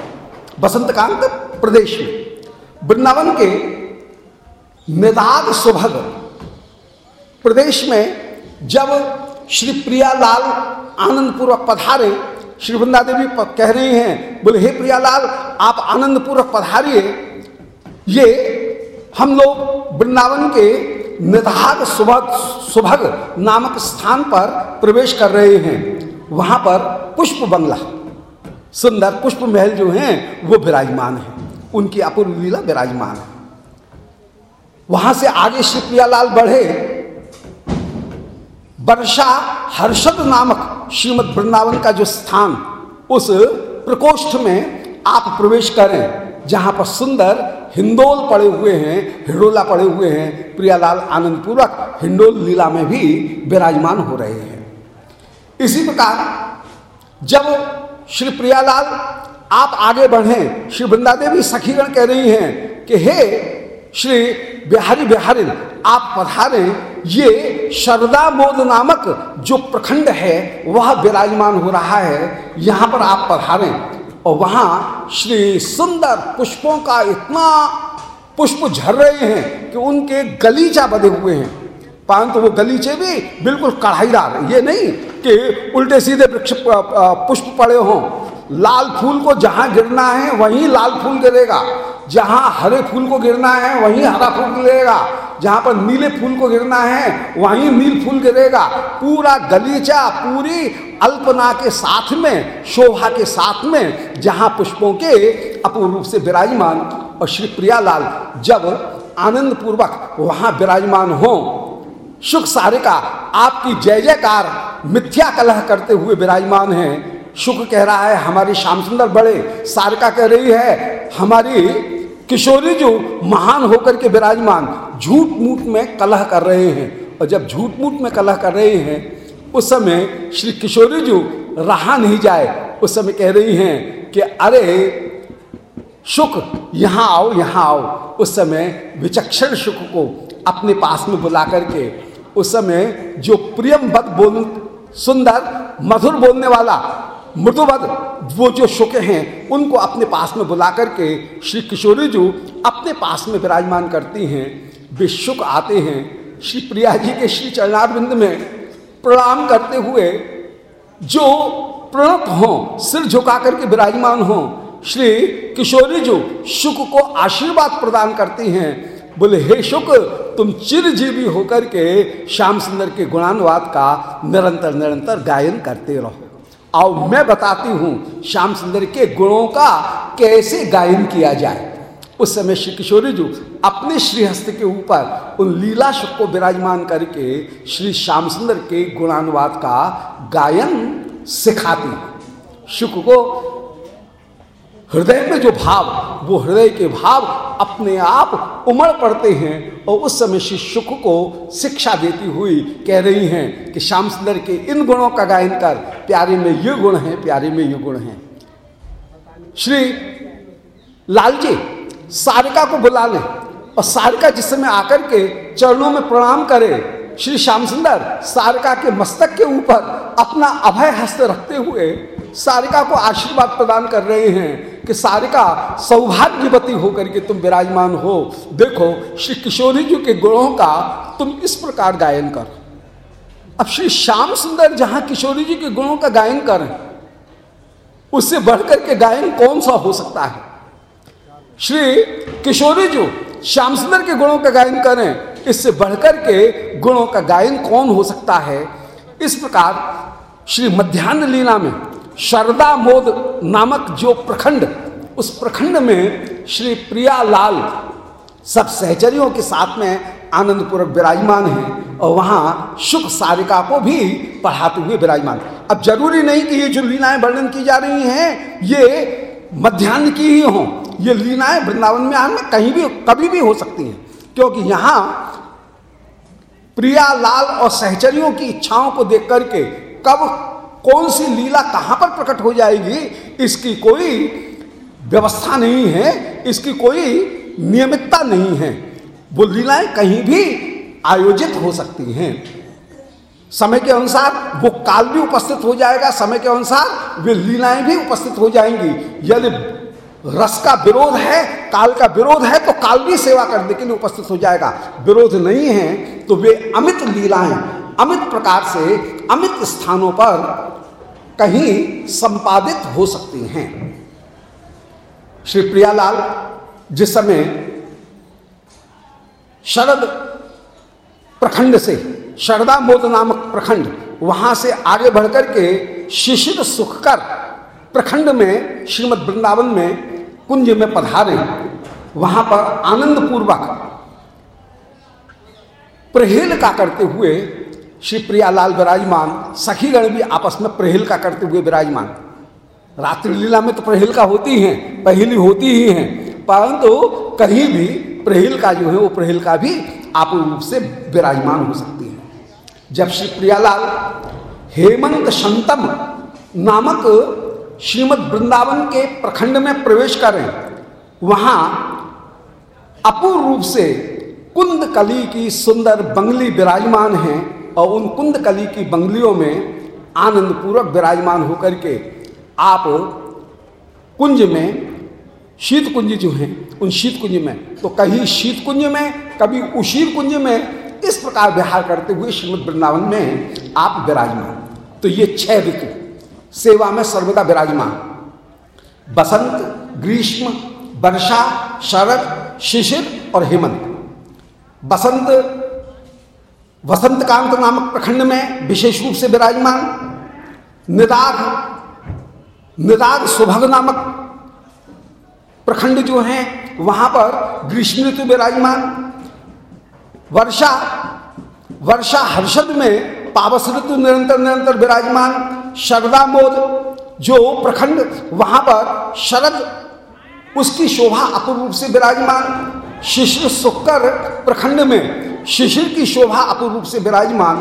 बसंत कांत प्रदेश में। वृंदावन के निदाग सुभग प्रदेश में जब श्री प्रियालाल आनंद पूर्वक पधारे, श्री वृंदा देवी कह रही हैं, बोले, हे प्रियालाल, आप आनंद पूर्वक पधारिए। ये हम लोग वृंदावन के निधाग सुभग सुभग नामक स्थान पर प्रवेश कर रहे हैं। वहाँ पर पुष्प बंगला। सुंदर पुष्प महल जो हैं, वो विराजमान है। उनकी अपूर्व लीला विराजमान है। वहाँ से आगे श्री प्रियालाल बढ़े। वर्षा हर्षद नामक श्रीमद वृंदावन का जो स्थान, उस प्रकोष्ठ में आप प्रवेश करें। जहाँ पर सुंदर हिंडोल पड़े हुए हैं, हिडोला पड़े हुए हैं, प्रियालाल आनंद पूर्वक हिंडोल लीला में भी विराजमान हो रहे हैं। इसी प्रकार जब श्री प्रियालाल आप आगे बढ़े, श्री वृंदा देवी सखीगण कह रही हैं कि हे श्री बिहारी बिहारी आप पधारे, ये शरदा मोद नामक जो प्रखंड है, वह विराजमान हो रहा है, यहाँ पर आप पधारे। और वहाँ श्री सुंदर पुष्पों का इतना पुष्प झर रहे हैं कि उनके गलीचा बधे हुए हैं। परंतु वो गलीचे भी बिल्कुल कढ़ाईदार ये नहीं कि उल्टे सीधे वृक्ष पुष्प पड़े हों। लाल फूल को जहाँ गिरना है, वहीं लाल फूल गिरेगा। जहाँ हरे फूल को गिरना है, वहीं हरा फूल गिरेगा। जहाँ पर नीले फूल को गिरना है, वहीं नील फूल गिरेगा। पूरा गलीचा, पूरी अल्पना के साथ में, शोभा के साथ में, जहाँ पुष्पों के अपूर्व रूप से विराजमान और श्री प्रियालाल जब आनंद पूर्वक वहाँ विराजमान हो सुख सारे का आपकी जय जयकार मिथ्या कलह करते हुए विराजमान हैं। शुक्र कह रहा है, हमारी श्याम सुंदर बड़े, सारिका कह रही है, हमारी किशोरी जो महान होकर के विराजमान झूठ मूठ में कलह कर रहे हैं। और जब झूठ मूठ में कलह कर रहे हैं, उस समय श्री किशोरी जो रहा नहीं जाए, उस समय कह रही हैं कि, अरे, शुक, यहाँ आओ यहाँ आओ। उस समय विचक्षण शुक को अपने पास में बुला करके, उस समय जो प्रियम बद बोल, सुंदर, मधुर बोलने वाला मृदुवद, वो जो शुक हैं, उनको अपने पास में बुला करके श्री किशोरी जी अपने पास में विराजमान करती हैं। वे शुक आते हैं। श्री प्रिया जी के श्री चरणारविंद में प्रणाम करते हुए जो प्रणत हों, सिर झुका करके विराजमान हों, श्री किशोरी जो शुक को आशीर्वाद प्रदान करती हैं। बोले, हे शुक तुम चिरजीवी होकर के श्याम सुंदर के गुणानुवाद का निरंतर निरंतर गायन करते रहो। और मैं बताती हूँ श्याम सुंदर के गुणों का कैसे गायन किया जाए। उस समय श्री किशोरी जी अपने श्रीहस्त के ऊपर उन लीला शुक को विराजमान करके श्री श्याम सुंदर के गुणानुवाद का गायन सिखाती शुक को हृदय में जो भाव, वो हृदय के भाव अपने आप उमड़ पड़ते हैं और उस समय श्री शुक को शिक्षा देती हुई कह रही हैं कि श्याम सुंदर के इन गुणों का गायन कर, प्यारे में ये गुण हैं, प्यारे में ये गुण हैं। श्री लालजी, सारिका को बुला लें और सारिका जिस समय आकर के चरणों में प्रणाम करे, श्री श्याम सुंदर सारिका के मस्तक के ऊपर अपना अभय हस्त रखते हुए सारिका को आशीर्वाद प्रदान कर रहे हैं। कि सारिका सौभाग्यवती होकर के तुम विराजमान हो। देखो, श्री किशोरी जी के गुणों का तुम इस प्रकार गायन कर। अब श्री श्याम सुंदर जहाँ किशोरी जी के गुणों का गायन करें, उससे बढ़कर के गायन कौन सा हो सकता है? श्री किशोरी जी श्याम सुंदर के गुणों का गायन करें, इससे बढ़कर के गुणों का गायन कौन हो सकता है? इस प्रकार श्री मध्यान्ह लीला में शरदा मोद नामक जो प्रखंड, उस प्रखंड में श्री प्रिया लाल सब सहचरियों के साथ में आनंद पूर्वक विराजमान है और वहाँ सुख सारिका को भी पढ़ाते हुए विराजमान। अब ज़रूरी नहीं कि ये जो लीलाएँ वर्णन की जा रही हैं, ये मध्यान्ह की ही हो, ये लीलाएँ वृंदावन में आने कहीं भी, कभी भी हो सकती हैं, क्योंकि यहाँ प्रिया लाल और सहचरियों की इच्छाओं को देख करके कब कौन सी लीला कहाँ पर प्रकट हो जाएगी, इसकी कोई व्यवस्था नहीं है, इसकी कोई नियमितता नहीं है। वो लीलाएँ कहीं भी आयोजित हो सकती हैं। समय के अनुसार वो काल भी उपस्थित हो जाएगा, समय के अनुसार वे लीलाएँ भी उपस्थित हो जाएँगी। यदि रस का विरोध है, काल का विरोध है तो काल भी सेवा करने के लिए उपस्थित हो जाएगा। विरोध नहीं है तो वे अमित लीलाएँ अमित प्रकार से अमित स्थानों पर कहीं संपादित हो सकती हैं। श्री प्रियालाल, जिस समय शरद प्रखंड से, शरदा मोद नामक प्रखंड, वहाँ से आगे बढ़कर के शिशिर सुखकर प्रखंड में, श्रीमद वृंदावन में कुंज में पधारे, वहाँ पर आनंद पूर्वक प्रहेल का करते हुए श्री प्रियालाल विराजमान, सखीगण भी आपस में प्रहेल का करते हुए विराजमान। रात्रि लीला में तो प्रहेल का होती हैं, पहली होती ही हैं, परंतु कहीं भी प्रहेल का जो है, वो प्रहेल का भी आप रूप से विराजमान हो सकती है। जब श्री प्रियालाल हेमंत संतम नामक श्रीमद वृंदावन के प्रखंड में प्रवेश करें, वहाँ अपूर्व रूप से कुंद कली की सुंदर बंगली विराजमान है और उन कुंद कली की बंगलियों में आनंद पूर्वक विराजमान होकर के आप कुंज में शीत कुंज जो हैं, उन शीत कुंज में तो कहीं शीत कुंज में, कभी उशीर कुंज में इस प्रकार विहार करते हुए श्रीमद वृंदावन में आप विराजमान। तो ये छह ऋतु, सेवा में सर्वदा विराजमान। बसंत, ग्रीष्म, वर्षा, शरद, शिशिर और हेमंत। बसंत वसंत कांत नामक प्रखंड में विशेष रूप से विराजमान निदाग निदाग सुभग नामक प्रखंड जो है, वहाँ पर ग्रीष्म ऋतु विराजमान। वर्षा वर्षा हर्षद में पावस ऋतु निरंतर निरंतर विराजमान। शरदा मोद जो प्रखंड, वहाँ पर शरद, उसकी शोभा अपूर्व रूप से विराजमान। शिशिर सुक्कर प्रखंड में शिशिर की शोभा अपूर्व रूप से विराजमान,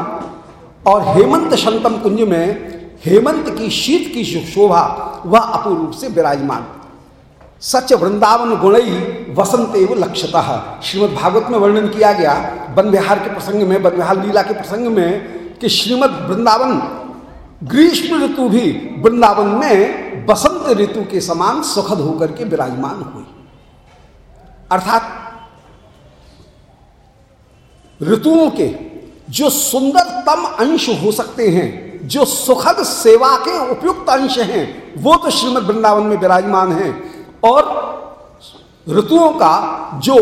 और हेमंत शंतम कुंज में हेमंत की शीत की शोभा वह अपूर्व रूप से विराजमान। सच वृंदावन गुणई वसंत एवं लक्ष्यता श्रीमद भागवत में वर्णन किया गया वन विहार के प्रसंग में वन विहार लीला के प्रसंग में, कि श्रीमद वृंदावन ग्रीष्म ऋतु भी वृंदावन में बसंत ऋतु के समान सुखद होकर के विराजमान हुई। अर्थात ऋतुओं के जो सुंदरतम अंश हो सकते हैं, जो सुखद सेवा के उपयुक्त अंश हैं, वो तो श्रीमद वृंदावन में विराजमान हैं। और ऋतुओं का जो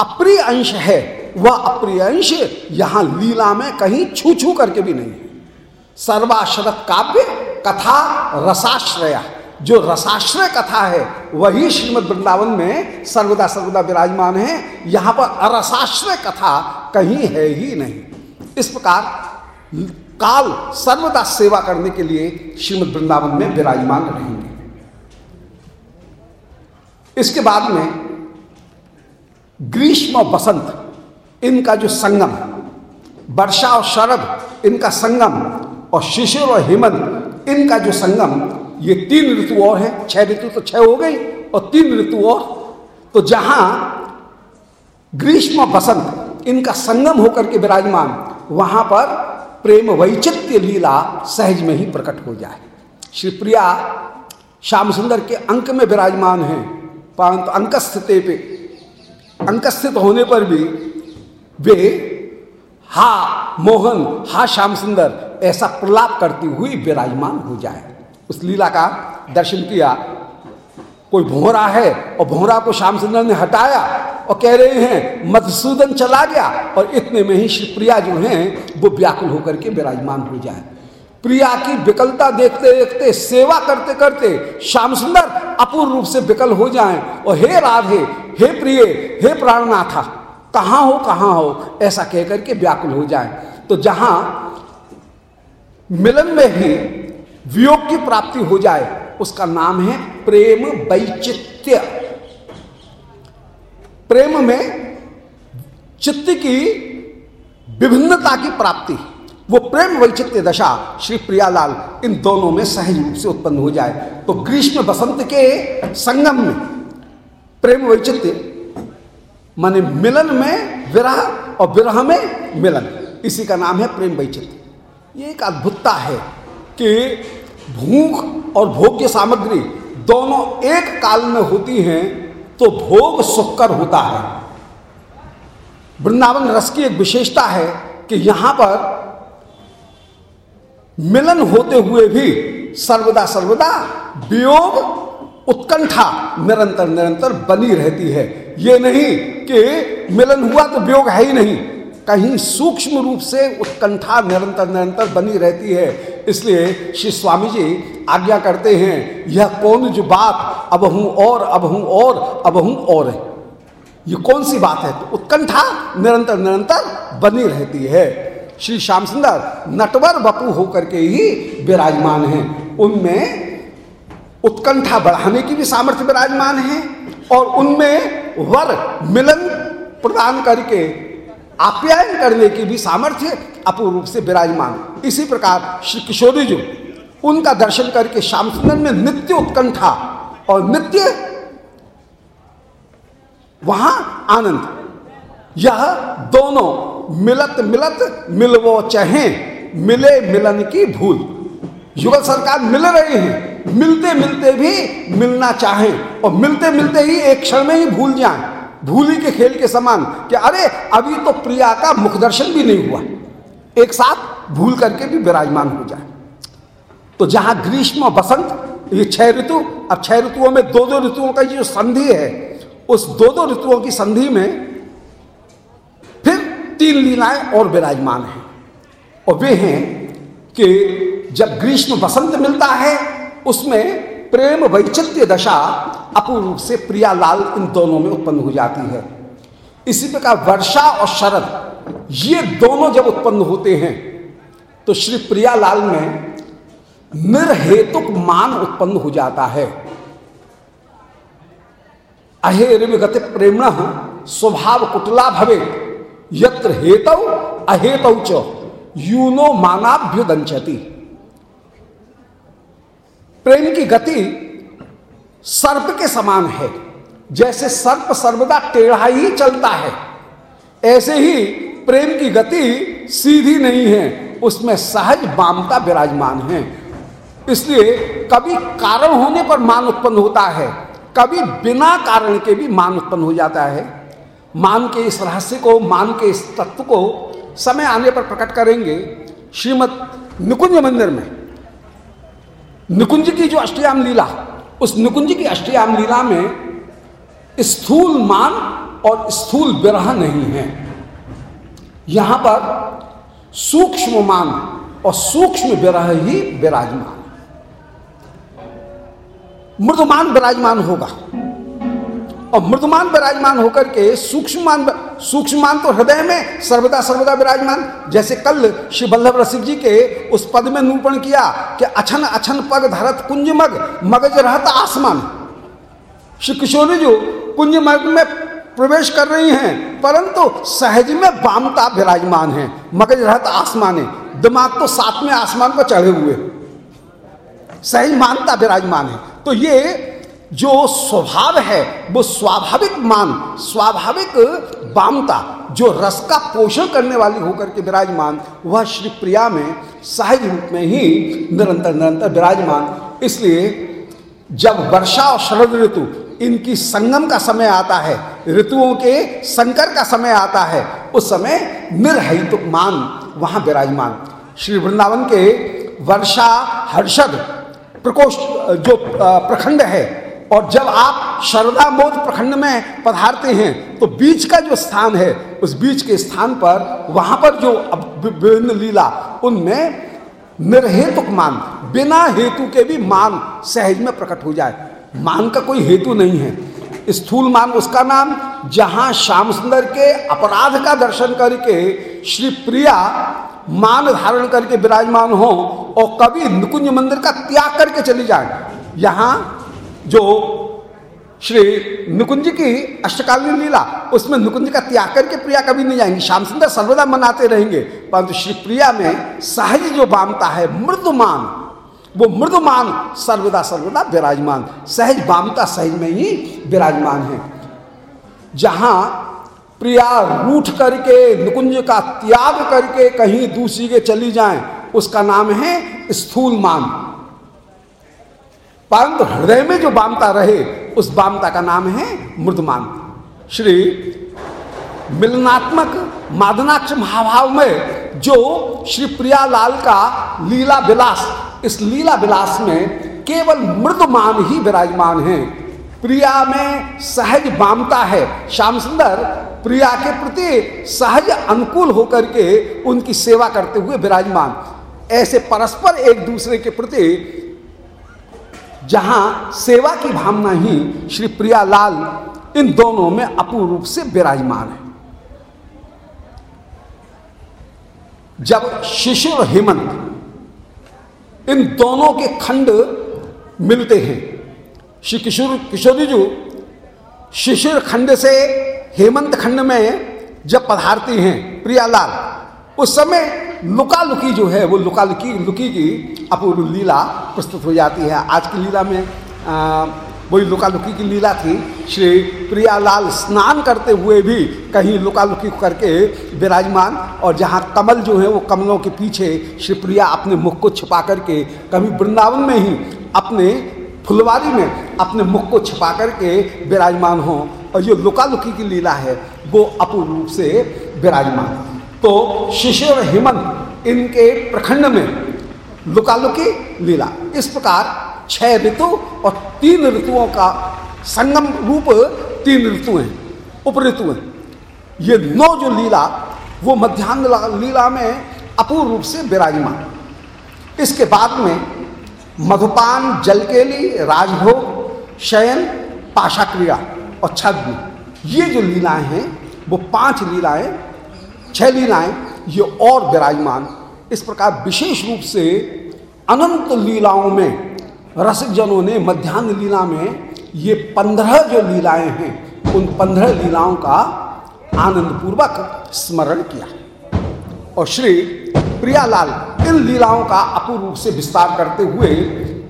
अप्रिय अंश है, वह अप्रिय अंश यहाँ लीला में कहीं छू छू करके भी नहीं है। सर्वाश्रत काव्य, कथा, रसाश्रया। जो रसाश्रय कथा है, वही श्रीमद वृंदावन में सर्वदा सर्वदा विराजमान है। यहाँ पर अरसाश्रय कथा कहीं है ही नहीं। इस प्रकार काल सर्वदा सेवा करने के लिए श्रीमद वृंदावन में विराजमान रहेंगे। इसके बाद में ग्रीष्म और बसंत, इनका जो संगम, वर्षा और शरद, इनका संगम, और शिशिर और हेमंत इनका जो संगम ये तीन ऋतु और है। छह ऋतु तो छह हो गई और तीन ऋतु और। तो जहाँ ग्रीष्म बसंत इनका संगम होकर के विराजमान, वहाँ पर प्रेम वैचित्य लीला सहज में ही प्रकट हो जाए। श्री प्रिया श्याम सुंदर के अंक में विराजमान है। परंतु अंक स्थित पे अंक स्थित होने पर भी वे, हा मोहन, हा श्याम सुंदर, ऐसा प्रलाप करती हुई विराजमान हो जाए। उस लीला का दर्शन किया। कोई भोरा है और भोरा को श्याम सुंदर ने हटाया और कह रहे हैं, मधुसूदन चला गया और इतने में ही श्री प्रिया जो हैं, वो व्याकुल होकर के विराजमान हो जाए। प्रिया की विकलता देखते देखते, सेवा करते करते श्याम सुंदर अपूर्ण रूप से विकल हो जाएँ और हे राधे, हे प्रिय, हे प्राणनाथा, कहाँ हो कहाँ हो, ऐसा कहकर के व्याकुल हो जाए। तो जहाँ मिलन में ही वियोग की प्राप्ति हो जाए, उसका नाम है प्रेम वैचित्य प्रेम में चित्त की विभिन्नता की प्राप्ति, वो प्रेम वैचित्य दशा, श्री प्रियालाल, इन दोनों में सहज रूप से उत्पन्न हो जाए। तो ग्रीष्म बसंत के संगम में प्रेम वैचित्य माने मिलन में विरह और विरह में मिलन, इसी का नाम है प्रेम वैचित्य ये एक अद्भुतता है कि भूख और भोग्य सामग्री दोनों एक काल में होती हैं तो भोग सुखकर होता है। वृंदावन रस की एक विशेषता है कि यहाँ पर मिलन होते हुए भी सर्वदा सर्वदा वियोग, उत्कंठा निरंतर निरंतर बनी रहती है। ये नहीं कि मिलन हुआ तो वियोग है ही नहीं कहीं सूक्ष्म रूप से उत्कंठा निरंतर निरंतर बनी रहती है। इसलिए श्री स्वामी जी आज्ञा करते हैं, यह कौन जो बात, अब हूँ और, अब हूँ और, अब हूँ और है। ये कौन सी बात है? तो उत्कंठा निरंतर निरंतर बनी रहती है। श्री श्याम सुंदर नटवर बपू होकर के ही विराजमान हैं। उनमें उत्कंठा बढ़ाने की भी सामर्थ्य विराजमान है और उनमें वर मिलन प्रदान करके आप्यायन करने की भी सामर्थ्य अपूर्व रूप से विराजमान। इसी प्रकार श्री किशोरी जी, उनका दर्शन करके श्याम सुंदर में नित्य उत्कंठा और नित्य वहाँ आनंद। यह दोनों मिलत मिलत मिलवो चहे, मिले मिलन की भूल। युगल सरकार मिल रहे हैं, मिलते मिलते भी मिलना चाहें और मिलते मिलते ही एक क्षण में ही भूल जाएँ। भूली के खेल के समान कि अरे, अभी तो प्रिया का मुख दर्शन भी नहीं हुआ। एक साथ भूल करके भी विराजमान हो जाए। तो जहाँ ग्रीष्म बसंत, ये छह ऋतु, अब छह ऋतुओं में दो दो ऋतुओं का जो संधि है, उस दो दो ऋतुओं की संधि में फिर तीन लीलाएँ और विराजमान हैं। और वे हैं कि जब ग्रीष्म बसंत मिलता है, उसमें प्रेम वैचित्य दशा अपूर्व से प्रियालाल इन दोनों में उत्पन्न हो जाती है। इसी प्रकार वर्षा और शरद, ये दोनों जब उत्पन्न होते हैं तो श्री प्रियालाल में निर्हेतुक मान उत्पन्न हो जाता है। अहेरिव गति प्रेम स्वभाव कुटला भवे, यत्र हेतु अहेतु च, यूनो मानाभ्युदंचती। प्रेम की गति सर्प के समान है। जैसे सर्प सर्वदा टेढ़ा ही चलता है, ऐसे ही प्रेम की गति सीधी नहीं है, उसमें सहज बामता विराजमान है। इसलिए कभी कारण होने पर मान उत्पन्न होता है, कभी बिना कारण के भी मान उत्पन्न हो जाता है। मान के इस रहस्य को, मान के इस तत्व को समय आने पर प्रकट करेंगे श्रीमद निकुंज मंदिर में। निकुंज की जो अष्टयाम लीला, उस निकुंज की अष्टयाम लीला में स्थूल मान और स्थूल विरह नहीं है। यहाँ पर सूक्ष्म मान और सूक्ष्म विरह ही विराजमान। मृदमान विराजमान होगा। और मृदुमान विराजमान होकर के सूक्ष्ममान सूक्ष्ममान तो हृदय में सर्वदा सर्वदा विराजमान। जैसे कल श्री बल्लभ रसिक जी के उस पद में निरूपण किया कि अछन अछन पग धरत कुंज मग, मगज रहता आसमान। श्री किशोरी जो कुंज मग में प्रवेश कर रही हैं, परंतु सहज में वामता विराजमान है, मगज रहता आसमान है। दिमाग तो सातवें आसमान पर चढ़े हुए। सहज मानता विराजमान है। तो ये जो स्वभाव है, वो स्वाभाविक मान, स्वाभाविक बामता जो रस का पोषण करने वाली होकर के विराजमान, वह श्री प्रिया में सहज रूप में ही निरंतर निरंतर विराजमान। इसलिए जब वर्षा और शरद ऋतु इनकी संगम का समय आता है, ऋतुओं के संकर का समय आता है, उस समय निर्हित मान वहाँ विराजमान। श्री वृंदावन के वर्षा हर्षद प्रकोष्ठ, जो प्रखंड है और जब आप शरदा मोद प्रखंड में पधारते हैं तो बीच का जो स्थान है, उस बीच के स्थान पर वहाँ पर जो विभिन्न लीला, उनमें निर्हेतुक मान, बिना हेतु के भी मान सहज में प्रकट हो जाए। मान का कोई हेतु नहीं है। स्थूल मान उसका नाम, जहाँ श्याम सुंदर के अपराध का दर्शन करके श्री प्रिया मान धारण करके विराजमान हो, और कभी निकुंज मंदिर का त्याग करके चली जाए। यहाँ जो श्री निकुंज की अष्टकालीन लीला, उसमें निकुंज का त्याग करके प्रिया कभी नहीं जाएँगी श्याम सुंदर सर्वदा मनाते रहेंगे, परंतु श्री प्रिया में सहज जो बामता है, मृदुमान, वो मृदुमान सर्वदा सर्वदा विराजमान। सहज बामता सहज में ही विराजमान है। जहाँ प्रिया रूठ करके, निकुंज का त्याग करके कहीं दूसरी के चली जाए, उसका नाम है स्थूल मान परंतु हृदय में जो बामता रहे, उस बामता का नाम है मृदमान श्री मिलनात्मक मादनाक्ष महाभाव में जो श्री प्रियालाल का लीला विलास इस लीला विलास में केवल मृदमान ही विराजमान है। प्रिया में सहज बामता है। श्याम सुंदर प्रिया के प्रति सहज अनुकूल होकर के उनकी सेवा करते हुए विराजमान। ऐसे परस्पर एक दूसरे के प्रति जहाँ सेवा की भावना ही श्री प्रियालाल इन दोनों में अपूर्ण रूप से विराजमान है। जब शिशिर हेमंत इन दोनों के खंड मिलते हैं, श्री किशोर किशोरी जी शिशिर खंड से हेमंत खंड में जब पधारती हैं प्रियालाल उस समय लुका लुकी जो है, वो लुका लुकी लुकी की अपूर्व लीला प्रस्तुत हो जाती है। आज की लीला में वही लुका लुकी की लीला थी। श्री प्रियालाल स्नान करते हुए भी कहीं लुका लुकी करके विराजमान, और जहाँ कमल जो है, वो कमलों के पीछे श्री प्रिया अपने मुख को छिपा करके, कभी वृंदावन में ही अपने फुलवारी में अपने मुख को छिपा करके विराजमान हो। और जो लुका लुकी की लीला है, वो अपूर्ण रूप से विराजमान। तो शिशिर हेमंत इनके प्रखंड में लुकालुकी लीला। इस प्रकार छह ऋतु और तीन ऋतुओं का संगम रूप तीन ऋतु हैं उप ऋतु हैं ये नौ जो लीला, वो मध्यान्ह लीला में अपूर्ण रूप से विराजमान। इसके बाद में मधुपान, जलकेली, राजभोग, शयन पाशा क्रिया और छद्म। ये जो लीलाएँ हैं, वो पाँच लीलाएँ छह लीलाएँ, ये और विराजमान। इस प्रकार विशेष रूप से अनंत लीलाओं में रसिक जनों ने मध्यान्ह लीला में ये पंद्रह जो लीलाएँ हैं, उन पंद्रह लीलाओं का आनंद पूर्वक स्मरण किया। और श्री प्रियालाल इन लीलाओं का अपूर्व रूप से विस्तार करते हुए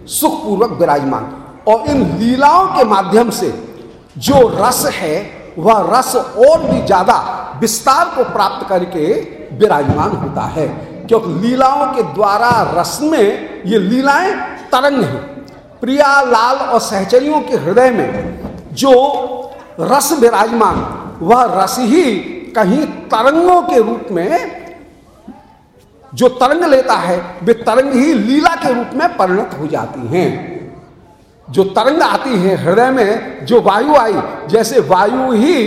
सुखपूर्वक विराजमान। और इन लीलाओं के माध्यम से जो रस है वह रस और भी ज़्यादा विस्तार को प्राप्त करके विराजमान होता है। क्योंकि लीलाओं के द्वारा रस में ये लीलाएँ तरंग हैं। प्रिया, लाल और सहचरियों के हृदय में जो रस विराजमान, वह रस ही कहीं तरंगों के रूप में जो तरंग लेता है, वे तरंग ही लीला के रूप में परिणत हो जाती हैं। जो तरंग आती है हृदय में, जो वायु आई, जैसे वायु ही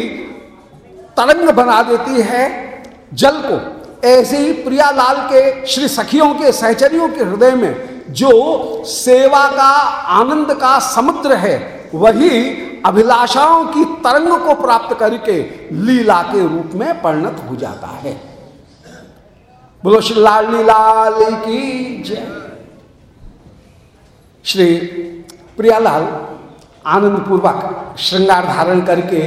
तरंग बना देती है जल को। ऐसे ही प्रियालाल के, श्री सखियों के, सहचरियों के हृदय में जो सेवा का, आनंद का समुद्र है, वही अभिलाषाओं की तरंग को प्राप्त करके लीला के रूप में परिणत हो जाता है। बोलो, श्री लाल लाल की जय। श्री प्रियालाल आनंद पूर्वक श्रृंगार धारण करके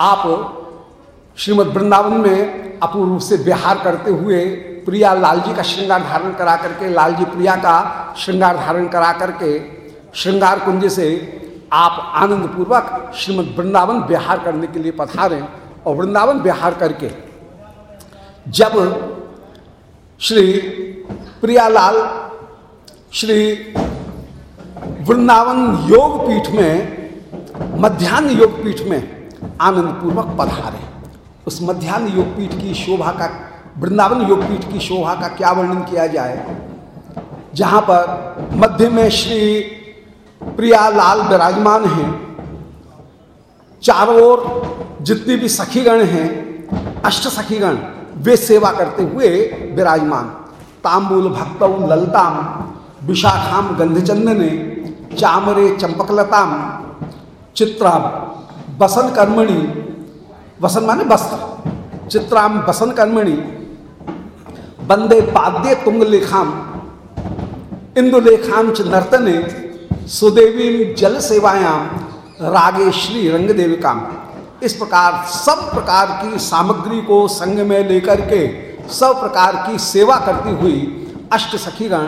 आप श्रीमद वृंदावन में अपूर्व से विहार करते हुए प्रिया लाल जी का श्रृंगार धारण करा करके लाल जी प्रिया का श्रृंगार धारण करा करके, श्रृंगार कुंज से आप आनंद पूर्वक श्रीमद वृंदावन विहार करने के लिए पधारें और वृंदावन विहार करके जब श्री प्रियालाल श्री वृंदावन योग पीठ में, मध्यान्ह योग पीठ में आनंद पूर्वक पधारे। उस मध्यान्ह योगपीठ की शोभा का, वृंदावन योगपीठ की शोभा का क्या वर्णन किया जाए? जहाँ पर मध्य में श्री प्रिया लाल विराजमान हैं, चारों ओर जितनी भी सखीगण हैं, अष्ट सखीगण, वे सेवा करते हुए विराजमान। तांबूल भक्त ललताम विशाखाम गंधचंदने, चामरे चंपकलताम चित्रा बसन कर्मणि वसन माने वस्त्र चित्राम बसन कर्मणि बंदे पाद्य तुंग लेखाम इंदुलेखाम च नर्तने सुदेवी जल सेवायाम रागे श्री रंग देविकाम इस प्रकार सब प्रकार की सामग्री को संग में लेकर के सब प्रकार की सेवा करती हुई अष्ट सखीगण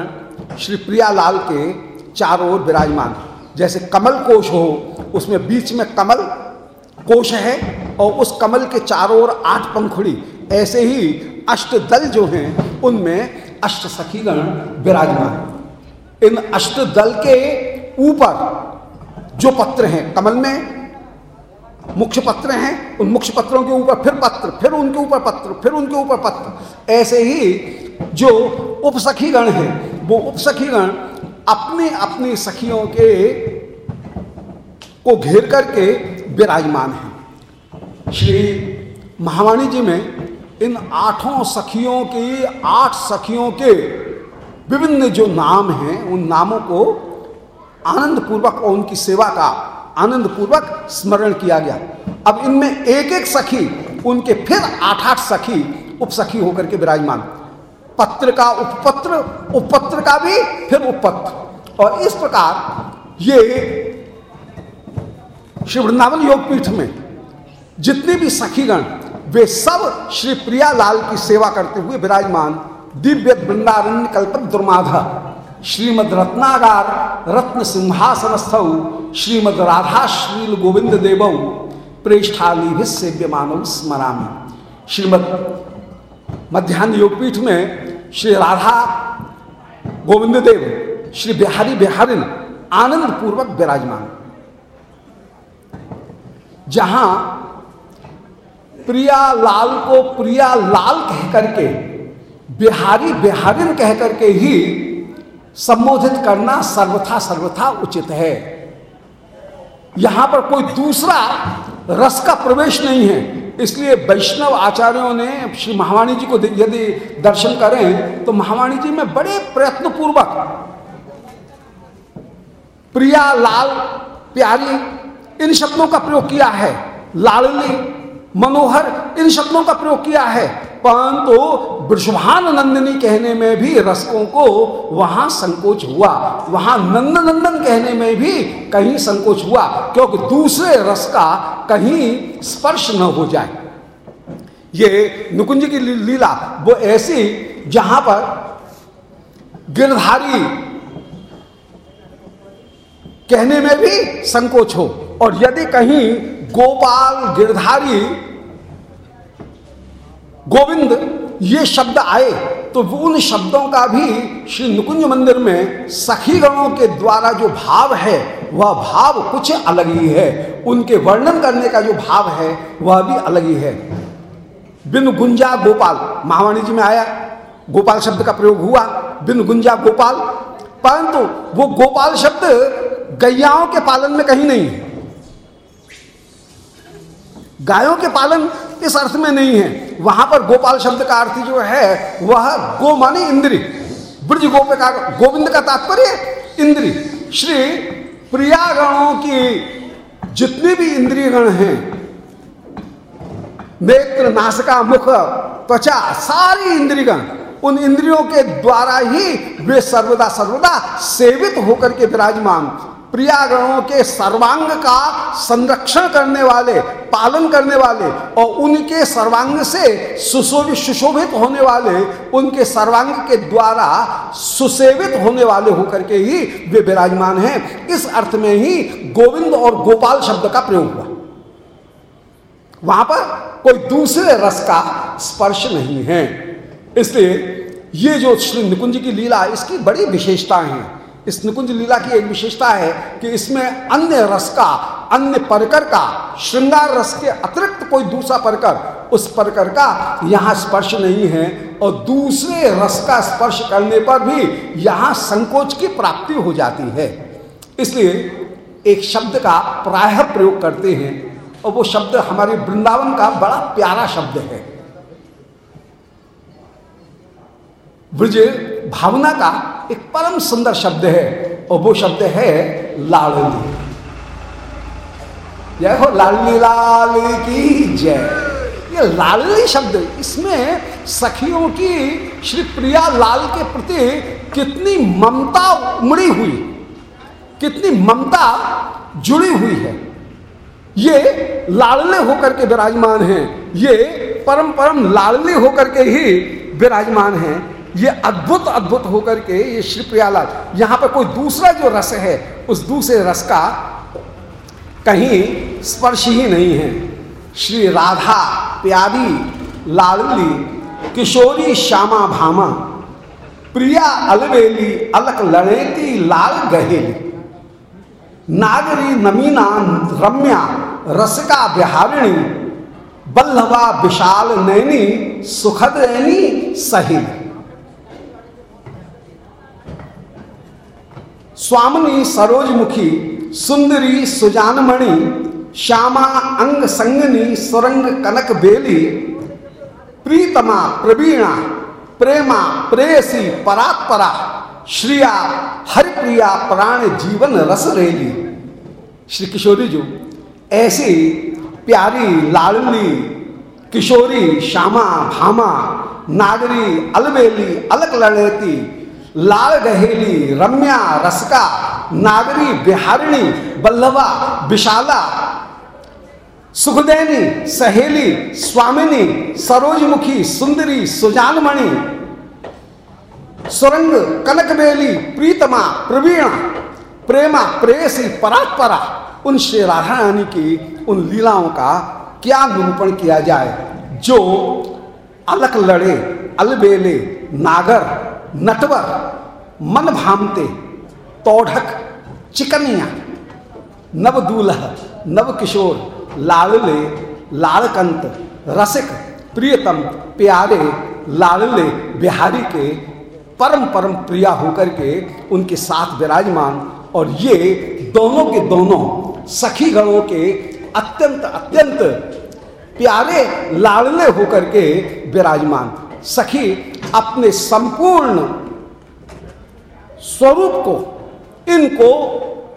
श्री प्रियालाल के चारों ओर विराजमान जैसे कमल कोश हो, उसमें बीच में कमल कोश है और उस कमल के चारों ओर आठ पंखुड़ी। ऐसे ही अष्ट दल जो हैं, उनमें अष्ट सखीगण विराजमान इन अष्ट दल के ऊपर जो पत्र हैं, कमल में मुख्य पत्र हैं, उन मुख्य पत्रों के ऊपर फिर पत्र, फिर उनके ऊपर पत्र, फिर उनके ऊपर पत्र। ऐसे ही जो उपसखीगण हैं, वो उपसखीगण अपने अपने सखियों के को घेर करके विराजमान हैं। श्री महावाणी जी में इन आठों सखियों की, आठ सखियों के विभिन्न जो नाम हैं, उन नामों को आनंद पूर्वक और उनकी सेवा का आनंद पूर्वक स्मरण किया गया। अब इनमें एक एक सखी, उनके फिर आठ आठ सखी, उपसखी होकर के विराजमान। पत्र का उपपत्र उपपत्र का भी फिर उपपत्र। और इस प्रकार ये श्री वृंदावन योगपीठ में जितने भी सखीगण, वे सब श्री प्रियालाल की सेवा करते हुए विराजमान दिव्य वृंदारण्य कल्प दुर्माधा, श्रीमद रत्नागार रत्न सिंहासन स्थौ श्रीमद राधा श्रील गोविंद देव प्रेष्ठाली सेव्यमान स्मरामी। श्रीमद मध्यान्ह योगपीठ में श्री राधा गोविंद देव श्री बिहारी बिहारिन आनंद पूर्वक विराजमान जहाँ प्रिया लाल को प्रिया लाल कह करके बिहारी बिहारिन कह करके ही संबोधित करना सर्वथा सर्वथा उचित है यहाँ पर कोई दूसरा रस का प्रवेश नहीं है इसलिए वैष्णव आचार्यों ने श्री महावाणी जी को यदि दर्शन करें तो महावाणी जी में बड़े प्रयत्न पूर्वक प्रिया, लाल, प्यारी, इन शब्दों का प्रयोग किया है। लालली मनोहर, इन शब्दों का प्रयोग किया है। परंतु वृषभान नंदिनी कहने में भी रसकों को वहाँ संकोच हुआ। वहाँ नंद नंदन कहने में भी कहीं संकोच हुआ, क्योंकि दूसरे रस का कहीं स्पर्श न हो जाए। ये नुकुंज की लीला, वो ऐसी जहाँ पर गिरधारी कहने में भी संकोच हो। और यदि कहीं गोपाल गिरधारी गोविंद, ये शब्द आए तो उन शब्दों का भी श्री नुकुंज मंदिर में सखी गणों के द्वारा जो भाव है, वह भाव कुछ अलग ही है। उनके वर्णन करने का जो भाव है, वह भी अलग ही है। बिन गुंजा गोपाल महावाणी जी में आया, गोपाल शब्द का प्रयोग हुआ, बिन गुंजा गोपाल। परंतु वो गोपाल शब्द गैयाओं के पालन में कहीं नहीं है। गायों के पालन इस अर्थ में नहीं है। वहाँ पर गोपाल शब्द का अर्थ जो है, वह गो माने इंद्री। ब्रज गोप का गोविंद का तात्पर्य, इंद्री। श्री प्रियागणों की जितने भी इंद्रिय गण हैं, नेत्र, नासिका, मुख, त्वचा, सारी इंद्रियगण, उन इंद्रियों के द्वारा ही वे सर्वदा सर्वदा सेवित होकर के विराजमान प्रियागणों के सर्वांग का संरक्षण करने वाले, पालन करने वाले और उनके सर्वांग से सुशोभित सुशोभित होने वाले, उनके सर्वांग के द्वारा सुसेवित होने वाले होकर के ही वे विराजमान हैं। इस अर्थ में ही गोविंद और गोपाल शब्द का प्रयोग हुआ। वहाँ पर कोई दूसरे रस का स्पर्श नहीं है। इसलिए ये जो श्री निकुंज की लीला इसकी बड़ी विशेषताएँ हैं। इस निकुंज लीला की एक विशेषता है कि इसमें अन्य रस का, अन्य परकर का, श्रृंगार रस के अतिरिक्त कोई दूसरा परकर, उस परकर का यहाँ स्पर्श नहीं है और दूसरे रस का स्पर्श करने पर भी यहाँ संकोच की प्राप्ति हो जाती है। इसलिए एक शब्द का प्राय प्रयोग करते हैं और वो शब्द हमारे वृंदावन का बड़ा प्यारा शब्द है। ब्रज भावना का एक परम सुंदर शब्द है और वो शब्द है लाड़ली। जय हो लाली लाल की जय। ये लाडली शब्द, इसमें सखियों की श्री प्रिया लाल के प्रति कितनी ममता उमड़ी हुई, कितनी ममता जुड़ी हुई है। ये लाडले होकर के विराजमान हैं, ये परम परम लाडले होकर के ही विराजमान हैं। ये अद्भुत अद्भुत होकर के ये श्री प्रियालाल, यहाँ पर कोई दूसरा जो रस है, उस दूसरे रस का कहीं स्पर्श ही नहीं है। श्री राधा, प्यारी, लाडली, किशोरी, श्यामा, भामा, प्रिया, अलवेली, अलक, लड़ेती, लाल, गहेली, नागरी, नमीना, रम्या, रसिका, बिहारिणी, बल्लभा, विशाल, नैनी सुखद नैनी सहिल। स्वामिनी सरोजमुखी, सुंदरी सुजानमणि, श्यामा अंग संगनी सुरंग कनक बेली, प्रीतमा प्रवीणा, प्रेमा प्रेयसी परात्परा, श्रिया हरिप्रिया प्राण जीवन रस रेली। श्री किशोरी जो, ऐसी प्यारी लाडली किशोरी, श्यामा भामा, नागरी अलबेली अलग लड़ेती लाल गहेली रम्या, रसका, नागरी, बिहारिणी बल्लभा विशाला, सुखदैनी, सहेली, स्वामिनी, सरोजमुखी, सुंदरी, सुजानमणि, सुरंग, कनकबेली, प्रीतमा, प्रवीणा, प्रेमा, प्रेयसी, परात्परा, उन श्री राधा रानी की उन लीलाओं का क्या निरूपण किया जाए? जो अलक लड़े, अलबेले, नागर नटवर मन भामते तोढ़क, चिकनिया नव दूल्ह नव किशोर लाड़ले लाड़कंत रसिक, प्रियतम, प्यारे लाड़ले बिहारी के परम परम प्रिया होकर के उनके साथ विराजमान। और ये दोनों के दोनों सखी गणों के अत्यंत अत्यंत प्यारे लाड़ले होकर के विराजमान। सखी अपने संपूर्ण स्वरूप को, इनको,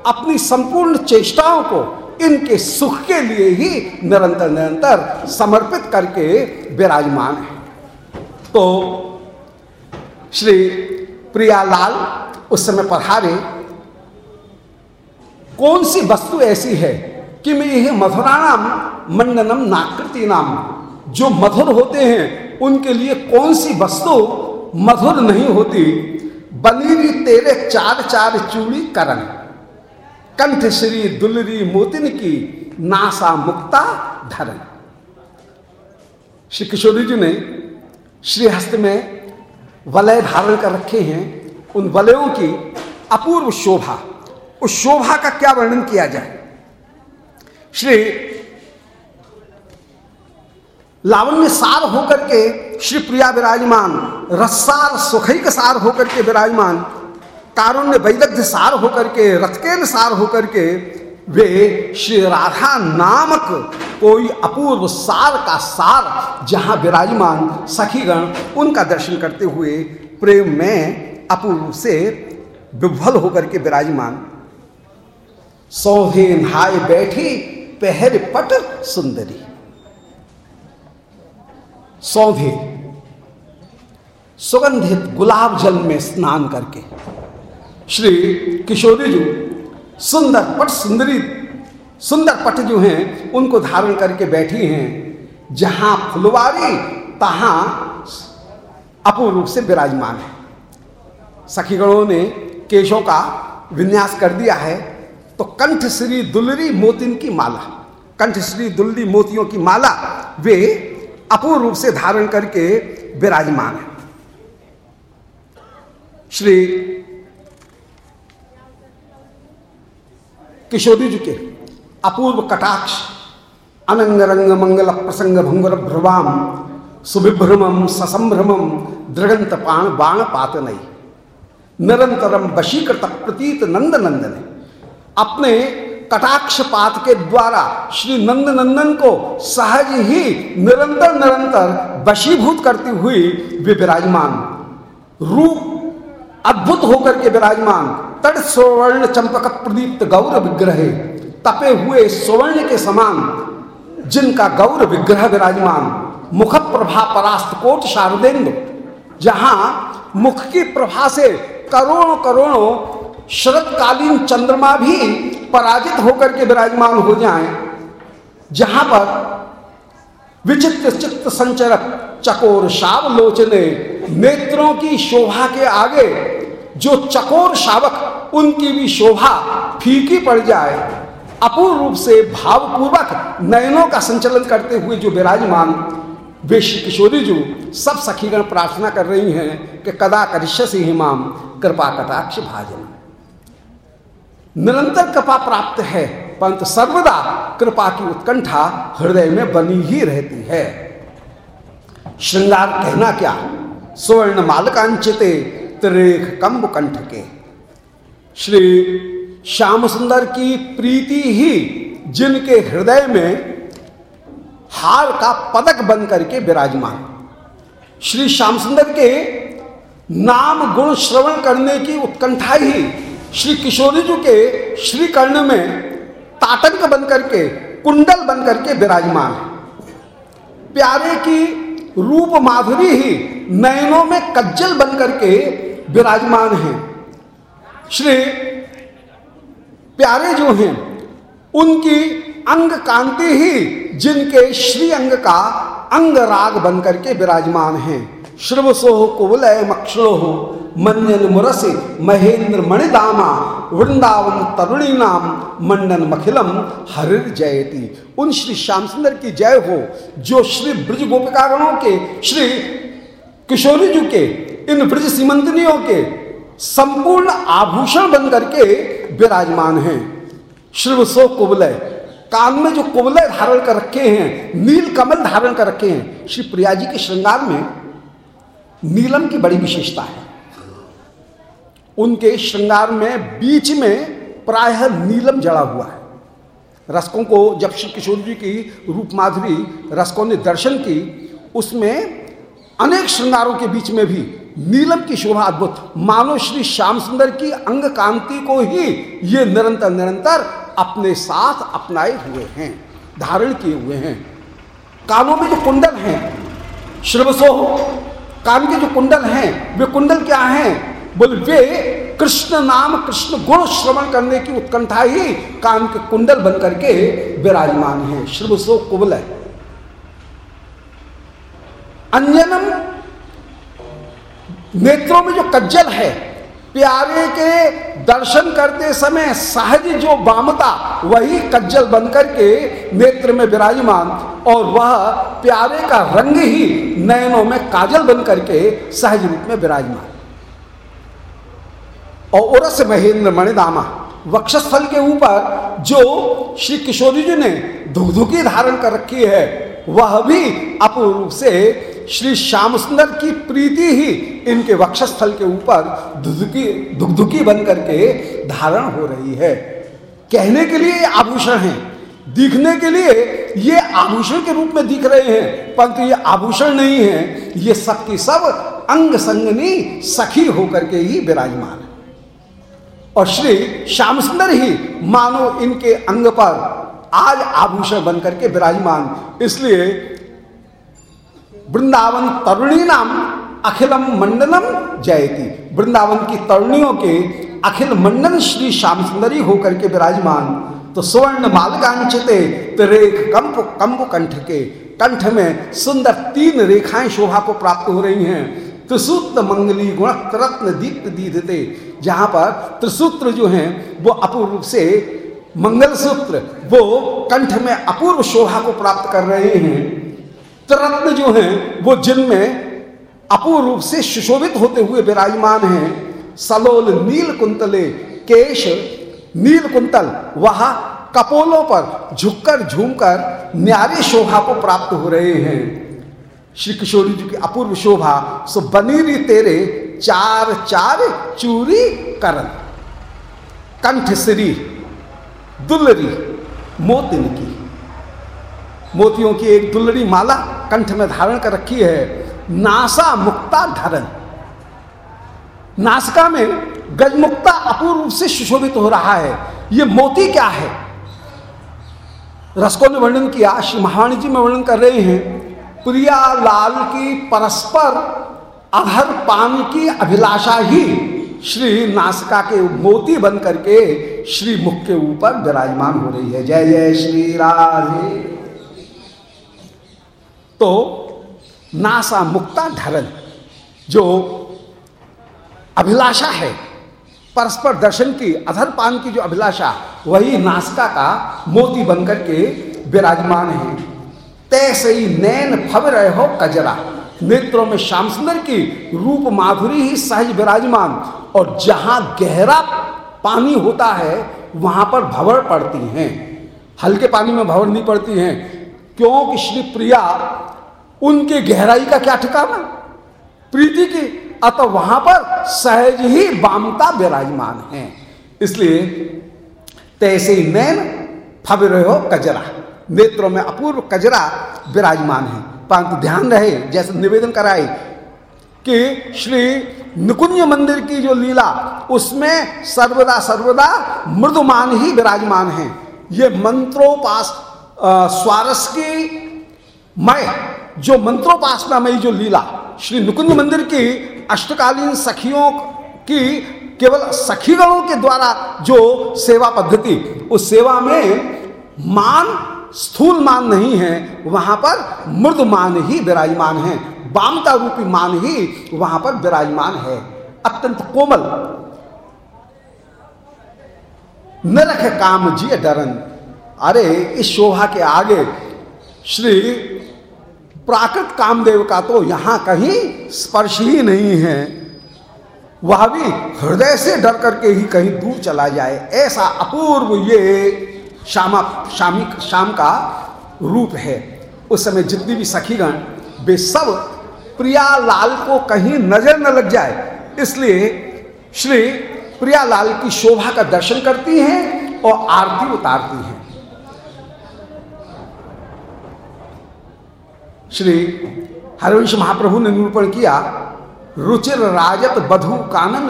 अपनी संपूर्ण चेष्टाओं को, इनके सुख के लिए ही निरंतर निरंतर समर्पित करके विराजमान है। तो श्री प्रियालाल उस समय पढ़ारे कौन सी वस्तु ऐसी है कि मैं यह मधुराणाम मंडनम नाकृति नाम जो मधुर होते हैं, उनके लिए कौन सी वस्तु मधुर नहीं होती? बनी तेरे चार चार चूड़ी करण। कंठ श्री दुलरी मोतिन की नासा मुक्ता धरन श्री किशोरी जी ने श्रीहस्त में वलय धारण कर रखे हैं। उन वलयों की अपूर्व शोभा, उस शोभा का क्या वर्णन किया जाए? श्री लावण्य सार होकर के श्री प्रिया विराजमान, रसार सुखई का सार होकर के विराजमान, कारुण्य वैदग्ध सार होकर के रथकेन सार होकर के, वे श्री राधा नामक कोई अपूर्व सार का सार जहाँ विराजमान सखीगण उनका दर्शन करते हुए प्रेम में अपूर्व से विभल होकर के विराजमान। सौधे नहाय बैठी, पहर पट सुंदरी। सौधे, सुगंधित गुलाब जल में स्नान करके। श्री किशोरी जी, सुंदर पट सुंदरी, सुंदर पट जो हैं, उनको धारण करके बैठी हैं, जहाँ फुलवारी तहां अपूर्व रूप से विराजमान है। सखीगणों ने केशों का विन्यास कर दिया है तो कंठ श्री दुलरी मोतिन की माला, कंठ श्री दुल्ली मोतियों की माला, वे अपूर्व रूप से धारण करके विराजमान है। श्री किशोरी जी के अपूर्व कटाक्ष अनंग रंग मंगल प्रसंग भंगुर भ्रवाम सुविभ्रमम ससंभ्रमम दृगंत पाण बाण पात नहीं निरंतरम वशीकृत प्रतीत नंद नंदन। अपने कटाक्ष पात के द्वारा श्री नंद नंदन को सहज ही निरंतर निरंतर वशीभूत करती हुई वे विराजमान। रूप अद्भुत होकर के विराजमान। तट स्वर्ण चंपक प्रदीप्त गौर विग्रह तपे हुए स्वर्ण के समान जिनका गौर विग्रह विराजमान। मुख प्रभा परास्त कोट शारदेन्द्र जहाँ मुख की प्रभा से करोड़ों करोड़ों शरतकालीन चंद्रमा भी पराजित होकर के विराजमान हो जाएँ, जहाँ पर विचित्र चित्त संचरक चकोर शावलोचने नेत्रों की शोभा के आगे, जो चकोर शावक, उनकी भी शोभा फीकी पड़ जाए, अपूर्ण रूप से भावपूर्वक नयनों का संचलन करते हुए जो विराजमान वे श्री किशोरी जो, सब सखीगण प्रार्थना कर रही हैं कि कदा करिष्य से हिमाम कृपा कटाक्ष भाजन। निरंतर कृपा प्राप्त है, परंतु सर्वदा कृपा की उत्कंठा हृदय में बनी ही रहती है। श्रृंगार कहना क्या? स्वर्ण मालकांचिते त्रिरेख कंब कंठ के श्री श्याम सुंदर की प्रीति ही जिनके हृदय में हार का पदक बन करके विराजमान। श्री श्याम सुंदर के नाम गुण श्रवण करने की उत्कंठा ही श्री किशोरी जी के श्री कर्ण में ताटंक बन करके, कुंडल बन करके विराजमान है। प्यारे की रूप माधुरी ही नयनों में कज्जल बन करके विराजमान है। श्री प्यारे जो हैं, उनकी अंग कांति ही जिनके श्री अंग का अंग राग बन करके विराजमान हैं। श्रवसोह कुवलय मक्षोह मनन मुरसि महेंद्र मणिदामा वृंदावन तरुणी नाम मंडन मखिलम हरिर जयती उन श्री श्याम सुंदर की जय हो, जो श्री ब्रज गोपिकागणों के, श्री किशोरी जी के, इन ब्रज सीमंतनियों के संपूर्ण आभूषण बन करके विराजमान हैं। श्रीवसो कुबलय कान में जो कुबलय धारण कर रखे हैं, नील कमल धारण कर रखे हैं, श्री प्रिया जी के श्रृंगार में नीलम की बड़ी विशेषता है। उनके श्रृंगार में बीच में प्रायः नीलम जड़ा हुआ है। रसकों को जब श्री किशोर जी की रूप माधुरी रसकों ने दर्शन की, उसमें अनेक श्रृंगारों के बीच में भी नीलम की शोभा अद्भुत। मानो श्री श्याम सुंदर की अंग कांति को ही ये निरंतर निरंतर अपने साथ अपनाए हुए हैं, धारण किए हुए हैं। कानों में जो कुंडल हैं। श्रवसो कान के जो कुंडल हैं, वे कुंडल क्या हैं? बोल, वे कृष्ण नाम, कृष्ण गुण श्रवण करने की उत्कंठा ही कान के कुंडल बन करके विराजमान है। श्रवसो कुबल है। अंजनम नेत्रों में जो कज्जल है प्यारे के दर्शन करते समय सहज जो बामता वही कज्जल बनकर के नेत्र में विराजमान, और वह प्यारे का रंग ही नयनों में काजल बन करके सहज रूप में विराजमान। और उरस महेंद्र मणिदामा, वक्षस्थल के ऊपर जो श्री किशोरी जी ने धुकधुकी धारण कर रखी है, वह भी अपूर्व से श्री श्याम सुंदर की प्रीति ही इनके वक्षस्थल के ऊपर दुदुकी दुखदुकी बन करके धारण हो रही है। कहने के लिए आभूषण हैं, दिखने के लिए ये आभूषण के रूप में दिख रहे हैं, परंतु ये आभूषण नहीं है, ये की सब अंग संगनी सखी होकर के ही विराजमान है। और श्री श्याम सुंदर ही मानो इनके अंग पर आज आभूषण बनकर के विराजमान, इसलिए वृंदावन तरुणी नाम अखिलम मंडलम जयती। वृंदावन की तरुणियों के अखिल मंडन श्री श्याम सुंदरी होकर के विराजमान। तो स्वर्ण मालकांचिते त्रिरेख कंप कंप कंठ के कंठ में सुंदर तीन रेखाएँ शोभा को प्राप्त हो रही हैं। त्रिसूत्र मंगली गुण रत्न दीप्त दीधते जहाँ पर त्रिसूत्र जो हैं, वो अपूर्व से मंगल सूत्र वो कंठ में अपूर्व शोभा को प्राप्त कर रहे हैं। रत्न जो हैं, वो जिनमें अपूर्व रूप से सुशोभित होते हुए विराजमान हैं, सलोल नील कुंतले केश नील कुंतल वह कपोलों पर झुककर, झूमकर न्यारी शोभा को प्राप्त हो रहे हैं। श्री किशोरी जी की अपूर्व शोभा, सो बनीरी तेरे चार चार चूरी करन। कंठ श्री दुलरी, मोतिन की। मोतियों की एक दुलड़ी माला कंठ में धारण कर रखी है। नासा मुक्ता धरन नासिका में गजमुक्ता अपूर्व रूप से सुशोभित हो रहा है। ये मोती क्या है? रसकों ने वर्णन किया, श्री महावाणी जी में वर्णन कर रहे हैं, प्रिया लाल की परस्पर, अधर पान की अभिलाषा ही श्री नासिका के मोती बन करके श्री मुख के ऊपर विराजमान हो रही है। जय जय श्री राधे। तो नासा मुक्ता धरन, जो अभिलाषा है, परस्पर दर्शन की, अधर पान की जो अभिलाषा, वही नासका का मोती बनकर के विराजमान है। तैसे ही नैन फब रहे हो कजरा। नेत्रों में श्याम सुंदर की रूप माधुरी ही सहज विराजमान, और जहाँ गहरा पानी होता है, वहाँ पर भवर पड़ती हैं। हल्के पानी में भवर नहीं पड़ती हैं। क्योंकि श्री प्रिया उनके गहराई का क्या ठिकाना? प्रीति की, अतः वहाँ पर सहज ही वामता विराजमान है। इसलिए तैसे ही नैन फबिर हो कजरा। नेत्रों में अपूर्व कजरा विराजमान है। परंतु ध्यान रहे, जैसे निवेदन कराए कि श्री निकुंज मंदिर की जो लीला, उसमें सर्वदा सर्वदा मृदुमान ही विराजमान है। ये मंत्रोपास स्वारस की मय जो मंत्रोपासना मई जो लीला, श्री नुकुंज मंदिर की अष्टकालीन सखियों की, केवल सखीगणों के द्वारा जो सेवा पद्धति, उस सेवा में मान, स्थूल मान नहीं है, वहाँ पर मृद मान ही विराजमान है, वामता रूपी मान ही वहाँ पर विराजमान है। अत्यंत कोमल न रख काम जी डरन अरे, इस शोभा के आगे श्री प्राकृत कामदेव का तो यहाँ कहीं स्पर्श ही नहीं है। वह भी हृदय से डर करके ही कहीं दूर चला जाए, ऐसा अपूर्व ये श्यामा शामी शाम का रूप है। उस समय जितनी भी सखीगण, वे सब प्रिया लाल को कहीं नज़र न लग जाए। इसलिए श्री प्रिया लाल की शोभा का दर्शन करती हैं और आरती उतारती हैं। श्री हरिवंश महाप्रभु ने निरूपण किया, रुचिर राजत बधु कानन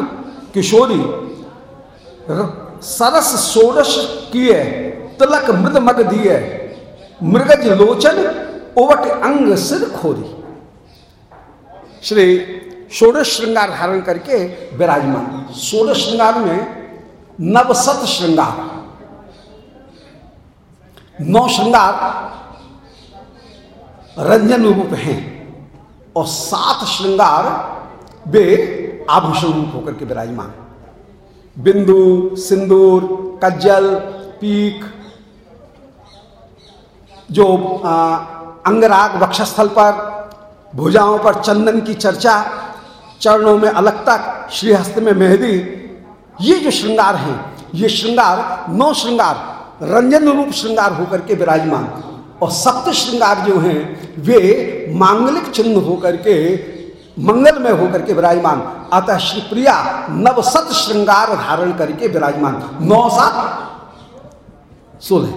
किशोरी सरस सोडश किए, तिलक मृद मग दिए, मृगज लोचन ओवट अंग सिर खोरी। श्री षोडश श्रृंगार धारण करके विराजमान। षोडश श्रृंगार में नवसत श्रृंगार। नौ श्रृंगार रंजन रूप हैं और सात श्रृंगार वे आभूषण रूप होकर के विराजमान बिंदु, सिंदूर, कज्जल, पीक, जो अंगराग वक्षस्थल पर, भुजाओं पर चंदन की चर्चा, चरणों में अलग तक श्रीहस्त में मेहंदी, ये जो श्रृंगार हैं, ये श्रृंगार, नौ श्रृंगार, रंजन रूप श्रृंगार होकर के विराजमान। और सप्त श्रृंगार जो हैं, वे मांगलिक चिन्ह होकर के मंगल में होकर के विराजमान। अतः श्री प्रिया नव सत श्रृंगार धारण करके विराजमान। नौ सात सोलह।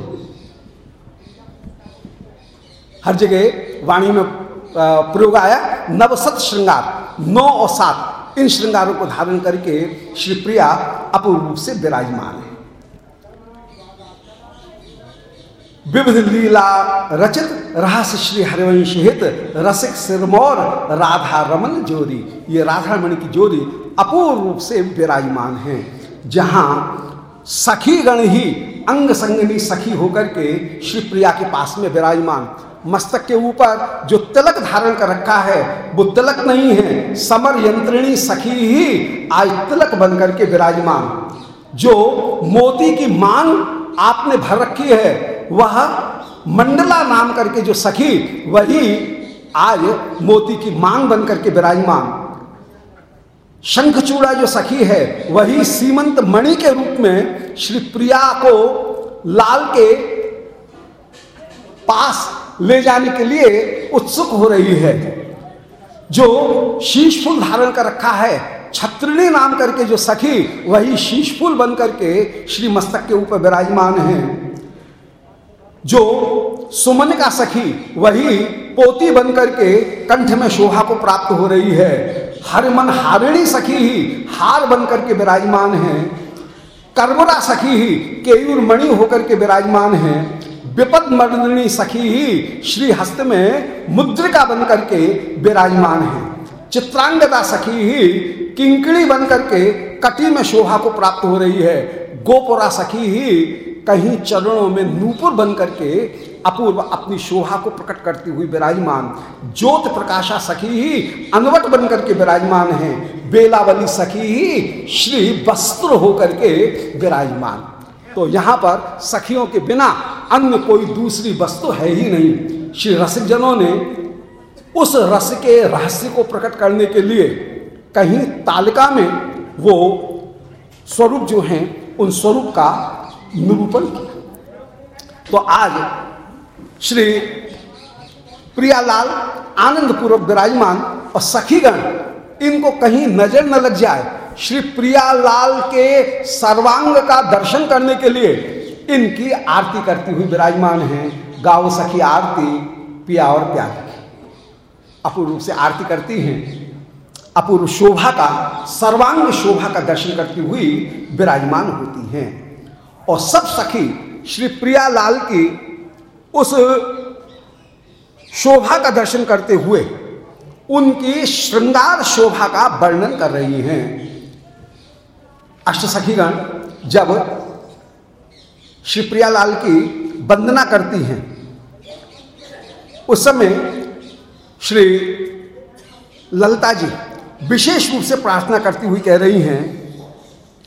हर जगह वाणी में प्रयोग आया, नवसत श्रृंगार, नौ और सात। इन श्रृंगारों को धारण करके श्री प्रिया अपूर्व रूप से विराजमान है। विविध लीला रचित रहस्य श्री हरिवंश हित रसिक सिरमौर राधा रमन जोरी ये राधा रमन की जोरी अपूर्व रूप से विराजमान है। जहाँ सखी गण ही अंग संगनी सखी होकर के श्री प्रिया के पास में विराजमान। मस्तक के ऊपर जो तिलक धारण कर रखा है, वो तिलक नहीं है, समर यंत्रिणी सखी ही आज तिलक बन करके विराजमान। जो मोती की मांग आपने भर रखी है वह मंडला नाम करके जो सखी, वही आज मोती की मांग बन करके विराजमान। शंखचूड़ा जो सखी है, वही सीमंत मणि के रूप में श्री प्रिया को लाल के पास ले जाने के लिए उत्सुक हो रही है। जो शीश फूल धारण कर रखा है, छत्रिणी नाम करके जो सखी, वही शीश फूल बन करके श्री मस्तक के ऊपर विराजमान है। जो सुमन का सखी, वही पोती बन करके कंठ में शोभा को प्राप्त हो रही है। हर मन हारिणी सखी ही हार बन करके विराजमान है। कर्मरा सखी ही केयूर मणि होकर के विराजमान है। विपद मर्दिनी सखी ही श्री हस्त में मुद्रिका बन करके विराजमान है। चित्रांगदा सखी ही किंकड़ी बन करके कटी में शोभा को प्राप्त हो रही है। गोपुरा सखी ही कहीं चरणों में नूपुर बन करके अपूर्व अपनी शोभा को प्रकट करती हुई विराजमान, ज्योत प्रकाशा सखी ही अनवट बन करके विराजमान है। बेलावली सखी ही श्री वस्त्र होकर के विराजमान। तो यहाँ पर सखियों के बिना अन्य कोई दूसरी वस्तु है ही नहीं। श्री रसिक जनों ने उस रस के रहस्य को प्रकट करने के लिए कहीं तालिका में वो स्वरूप जो हैं, उन स्वरूप का निरूपण तो आज श्री प्रियालाल आनंद पूर्वक विराजमान और सखीगण, इनको कहीं नज़र न लग जाए, श्री प्रियालाल के सर्वांग का दर्शन करने के लिए इनकी आरती करती हुई विराजमान है गाँव सखी आरती, पिया और प्यार। अपूर्व से आरती करती हैं। अपूर्व शोभा का, सर्वांग शोभा का दर्शन करती हुई विराजमान होती हैं। और सब सखी श्री प्रियालाल की उस शोभा का दर्शन करते हुए उनकी श्रृंगार शोभा का वर्णन कर रही हैं। अष्ट सखीगण, जब श्री प्रियालाल की वंदना करती हैं, उस समय श्री ललता जी विशेष रूप से प्रार्थना करती हुई कह रही हैं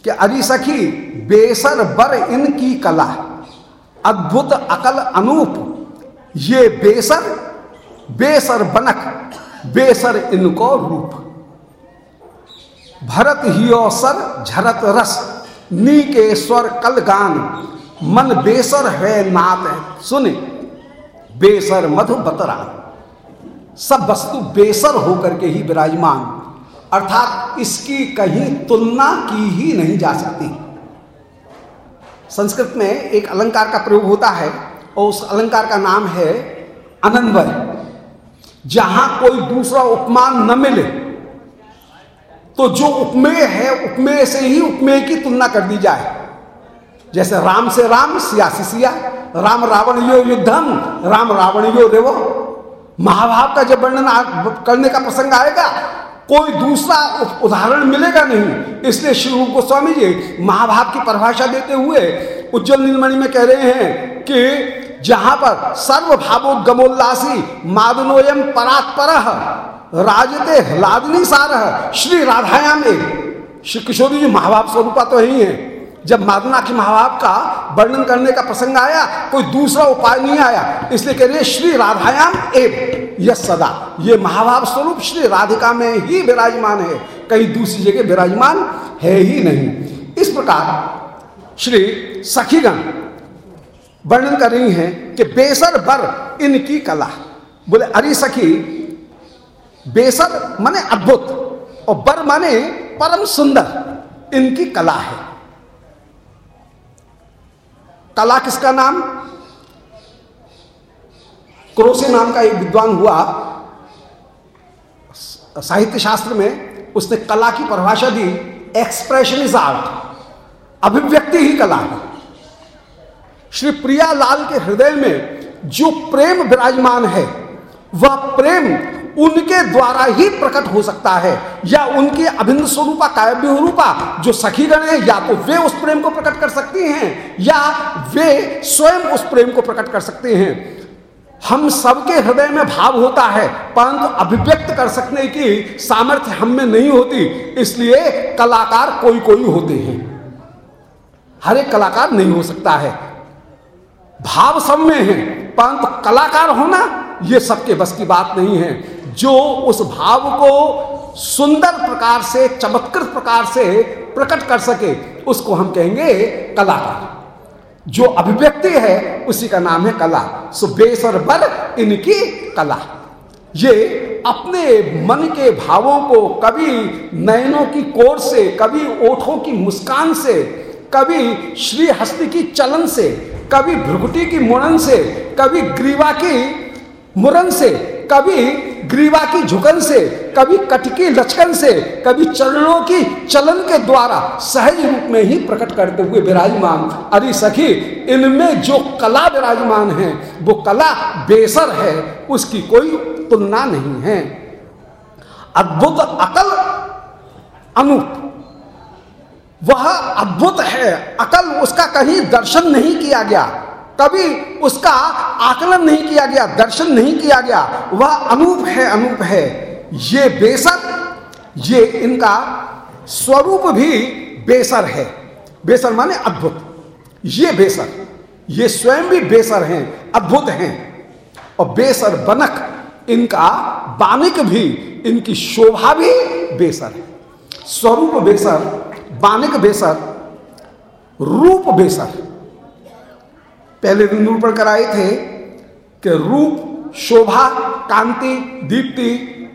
कि अरि सखी, बेसर बर इनकी कला अद्भुत अकल अनूप। ये बेसर बेसर बनक, बेसर इनको रूप। भरत हियो सर, झरत रस नी के स्वर कल गान। मन बेसर है नात सुने। बेसर मधु बतरा। सब वस्तु बेसर होकर के ही विराजमान। अर्थात इसकी कहीं तुलना की ही नहीं जा सकती। संस्कृत में एक अलंकार का प्रयोग होता है और उस अलंकार का नाम है अनन्वय। जहाँ कोई दूसरा उपमान न मिले तो जो उपमेय है, उपमेय से ही उपमेय की तुलना कर दी जाए। जैसे राम से राम सिया सिया, राम रावण यो युद्धम राम रावण यो रेवो महाभाव का जब वर्णन करने का प्रसंग आएगा कोई दूसरा उदाहरण मिलेगा नहीं। इसलिए श्री रूप गोस्वामी जी महाभाव की परिभाषा देते हुए उज्जवल नीलमणि में कह रहे हैं कि जहाँ पर सर्व भावोद्गमोल्लासी मादनोयम परात्पर राजते लादनी सार श्री राधायाम। श्री किशोरी जी महाभाव स्वरूपा तो यही है। जब मादना की महाभाव का वर्णन करने का प्रसंग आया, कोई दूसरा उपाय नहीं आया। इसलिए कह रहे श्री राधायाम एव। यह सदा। ये महाभाव स्वरूप श्री राधिका में ही विराजमान है। कहीं दूसरी जगह विराजमान है ही नहीं। इस प्रकार श्री सखीगण वर्णन कर रही हैं कि बेसर बर इनकी कला। बोले, अरे सखी, बेसर माने अद्भुत और बर माने परम सुंदर। इनकी कला है। कला किसका नाम? क्रोसे नाम का एक विद्वान हुआ। साहित्य शास्त्र में उसने कला की परिभाषा दी एक्सप्रेशन इज़ आर्ट अभिव्यक्ति ही कला। है श्री प्रिया लाल के हृदय में जो प्रेम विराजमान है, वह प्रेम उनके द्वारा ही प्रकट हो सकता है, या उनकी अभिन्न स्वरूपा, काव्य रूपा, जो सखीगण है, या तो वे उस प्रेम को प्रकट कर सकती हैं, या वे स्वयं उस प्रेम को प्रकट कर सकते हैं। हम सबके हृदय में भाव होता है, परंतु अभिव्यक्त कर सकने की सामर्थ्य हम में नहीं होती, इसलिए कलाकार कोई कोई होते हैं। हर एक कलाकार नहीं हो सकता है। भाव सब में है, परंतु कलाकार होना यह सबके बस की बात नहीं है। जो उस भाव को सुंदर प्रकार से, चमत्कृत प्रकार से प्रकट कर सके, उसको हम कहेंगे कलाकार। जो अभिव्यक्ति है, उसी का नाम है कला। सो बेस और बल इनकी कला। ये अपने मन के भावों को कभी नयनों की कोर से, कभी ओठों की मुस्कान से, कभी श्री हस्ती की चलन से, कभी भ्रुकुटी की मुड़न से, कभी ग्रीवा की मुरन से, कभी ग्रीवा की झुकन से, कभी कटकी लचकन से, कभी चरणों की चलन के द्वारा सहज रूप में ही प्रकट करते हुए विराजमान। अरे सखी, इनमें जो कला विराजमान है, वो कला बेसर है, उसकी कोई तुलना नहीं है। अद्भुत अकल अनूप, वह अद्भुत है। अकल, उसका कहीं दर्शन नहीं किया गया। कभी उसका आकलन नहीं किया गया, दर्शन नहीं किया गया, वह अनूप है अनूप है। ये बेसर ये इनका स्वरूप भी बेसर है। बेसर माने अद्भुत। ये बेसर, ये स्वयं भी बेसर हैं, अद्भुत हैं। और बेसर बनक, इनका बानिक भी, इनकी शोभा भी बेसर है। स्वरूप बेसर, बानिक बेसर, रूप बेसर। पहले निरूपण कराए थे कि रूप, शोभा, कांति, दीप्ति,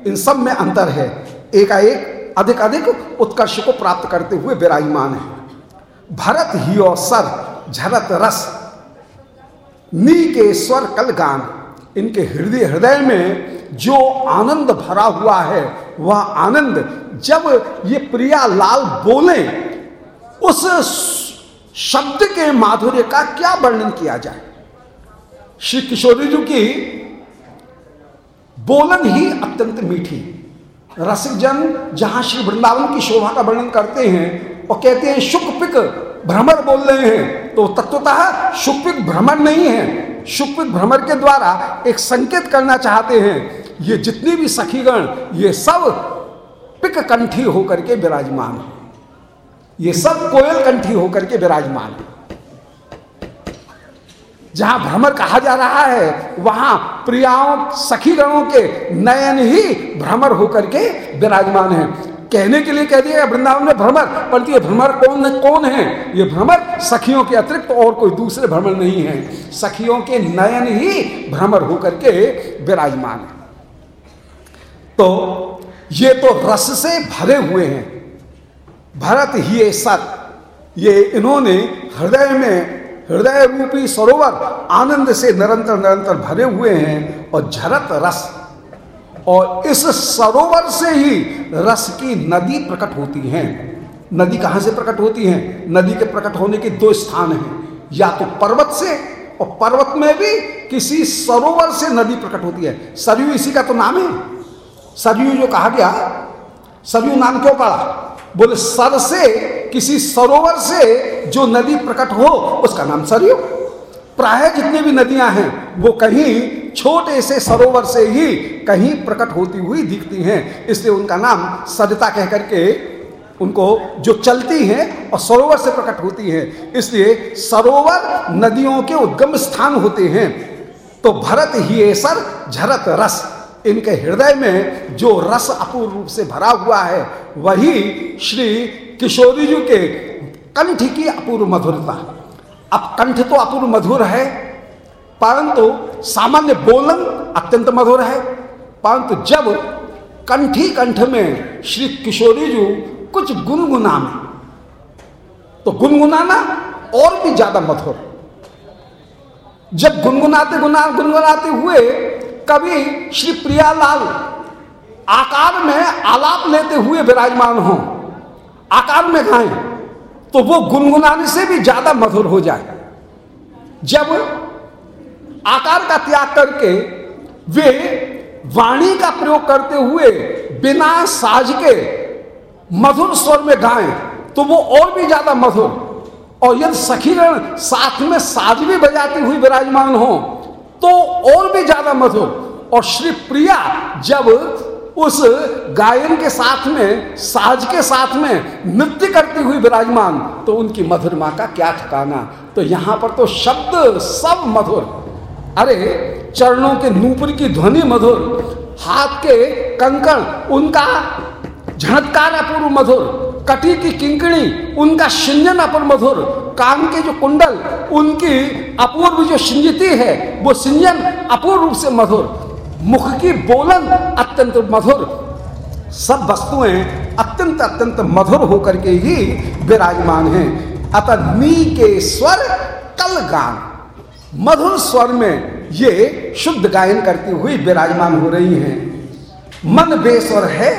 इन सब में अंतर है। एकाएक अधिक अधिक उत्कर्ष को प्राप्त करते हुए विराजमान है। भरत ही और सर, झरत रस, नी के स्वर कल गान इनके हृदय हृदय में जो आनंद भरा हुआ है, वह आनंद जब ये प्रिया लाल बोले, उस शब्द के माधुर्य का क्या वर्णन किया जाए? श्री किशोरी जी की बोलन ही अत्यंत मीठी। रसिक जन जहाँ श्री वृंदावन की शोभा का वर्णन करते हैं, और कहते हैं शुक पिक भ्रमर बोल रहे हैं। तो तत्वतः शुक्पिक भ्रमर नहीं है। शुक्पिक भ्रमर के द्वारा एक संकेत करना चाहते हैं, ये जितनी भी सखीगण, ये सब पिक कंठी होकर के विराजमान है। ये सब कोयल कंठी होकर के विराजमान है। जहाँ भ्रमर कहा जा रहा है, वहाँ प्रियाओं सखी गणों के नयन ही भ्रमर होकर के विराजमान है। कहने के लिए कह दिया वृंदावन में भ्रमर परंतु ये भ्रमर कौन कौन है? ये भ्रमर सखियों के अतिरिक्त और कोई दूसरे भ्रमर नहीं है। सखियों के नयन ही भ्रमर होकर के विराजमान है। तो ये तो रस से भरे हुए हैं। भरत ही सत ये इन्होंने हृदय में, हृदय रूपी सरोवर आनंद से निरंतर निरंतर भरे हुए हैं और झरत रस। और इस सरोवर से ही रस की नदी प्रकट होती है। नदी कहाँ से प्रकट होती है? नदी के प्रकट होने के दो स्थान हैं। या तो पर्वत से और पर्वत में भी किसी सरोवर से नदी प्रकट होती है। सरयू इसी का तो नाम है। सरयू जो कहा गया, सरयू नाम क्यों पड़ा? बोले, सर से, किसी सरोवर से जो नदी प्रकट हो, उसका नाम सरयू। प्राय जितनी भी नदियाँ हैं, वो कहीं छोटे से सरोवर से ही कहीं प्रकट होती हुई दिखती हैं। इसलिए उनका नाम सरिता कह करके उनको जो चलती हैं और सरोवर से प्रकट होती हैं। इसलिए सरोवर नदियों के उद्गम स्थान होते हैं। तो भरत ही सर, झरत रस। इनके हृदय में जो रस अपूर्व रूप से भरा हुआ है, वही श्री किशोरी जी के कंठ की अपूर्व मधुरता अब कंठ तो अपूर्व मधुर है, परंतु सामान्य बोलन अत्यंत मधुर है। परंतु जब कंठी कंठ में श्री किशोरी जी कुछ गुनगुना में तो गुनगुनाना और भी ज़्यादा मधुर। जब गुनगुनाते गुना गुनगुनाते हुए कभी श्री प्रियालाल आकार में आलाप लेते हुए विराजमान हो, आकार में गाएँ तो वो गुनगुनाने से भी ज़्यादा मधुर हो जाए। जब आकार का त्याग करके वे वाणी का प्रयोग करते हुए बिना साज के मधुर स्वर में गाएँ तो वो और भी ज़्यादा मधुर। और यदि सखीगण साथ में साज भी बजाती हुई विराजमान हो तो और भी ज़्यादा मधुर और श्री प्रिया जब उस गायन के साथ में, साज के साथ में नृत्य करती हुई विराजमान तो उनकी मधुरमा का क्या ठिकाना? तो यहाँ पर तो शब्द सब मधुर। अरे, चरणों के नूपुर की ध्वनि मधुर, हाथ के कंकण, उनका झणत्कार अपूर्व मधुर, कटी की किंकणी, उनका सिंजन अपूर्व मधुर कान के जो कुंडल, उनकी अपूर्व जो सिंजती है, वो सिंजन अपूर्व रूप से मधुर। मुख की बोलन अत्यंत मधुर। सब वस्तुएँ अत्यंत अत्यंत मधुर होकर के ही विराजमान हैं। अतः नी के स्वर कल गान मधुर स्वर में ये शुद्ध गायन करती हुई विराजमान हो रही हैं। मन बेसर है,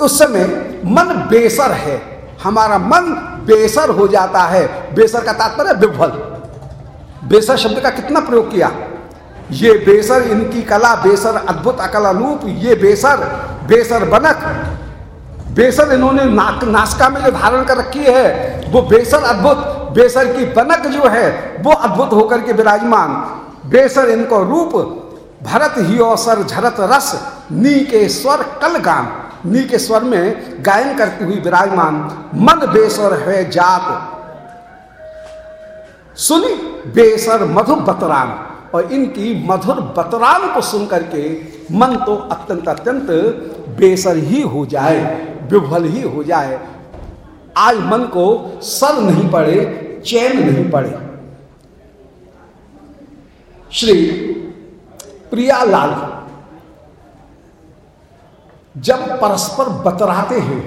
उस समय मन बेसर है। हमारा मन बेसर हो जाता है। बेसर का तात्पर्य विभल बेसर शब्द का कितना प्रयोग किया? ये बेसर इनकी कला, बेसर अद्भुत अकल अनूप, ये बेसर बेसर बनक। बेसर इन्होंने नाक, नासका में जो धारण कर रखी है, वो बेसर अद्भुत, बेसर की बनक जो है, वो अद्भुत होकर के विराजमान। बेसर इनको रूप, भरत ही अवसर झरत रस, नी के स्वर कल गान नी के स्वर में गायन करती हुई विराजमान, मन बेसर है जात। सुनी बेसर मधुर बतरान, और इनकी मधुर बतरान को सुन करके मन तो अत्यंत अत्यंत बेसर ही हो जाए विभल ही हो जाए। आज मन को सर नहीं पड़े, चैन नहीं पड़े। श्री प्रियालाल जब परस्पर बतराते हैं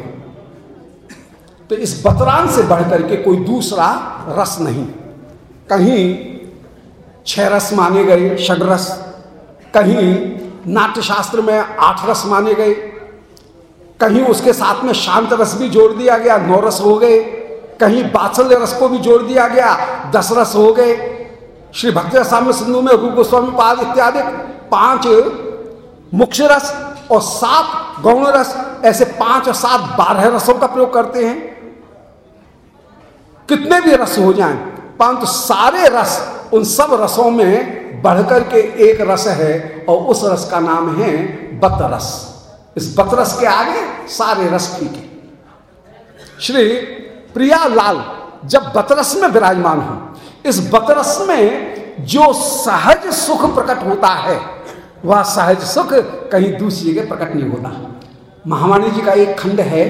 तो इस बतरान से बढ़कर के कोई दूसरा रस नहीं। कहीं छह रस माने गए षडरस कहीं नाट्यशास्त्र में आठ रस माने गए। कहीं उसके साथ में शांत रस भी जोड़ दिया गया, नौ रस हो गए। कहीं बात्सल्य रस को भी जोड़ दिया गया, दस रस हो गए। श्री भक्ति रसाम सिंधु में रूप गोस्वामी पाद इत्यादि पाँच मुख्य रस और सात गौण रस, ऐसे पाँच और सात बारह रसों का प्रयोग करते हैं। कितने भी रस हो जाएँ, परंतु सारे रस उन सब रसों में बढ़कर के एक रस है और उस रस का नाम है बतरस। इस बतरस के आगे सारे रस फीके श्री प्रिया लाल जब बतरस में विराजमान हो, इस बतरस में जो सहज सुख प्रकट होता है वह सहज सुख कहीं दूसरी जगह प्रकट नहीं होता। महावाणी जी का एक खंड है।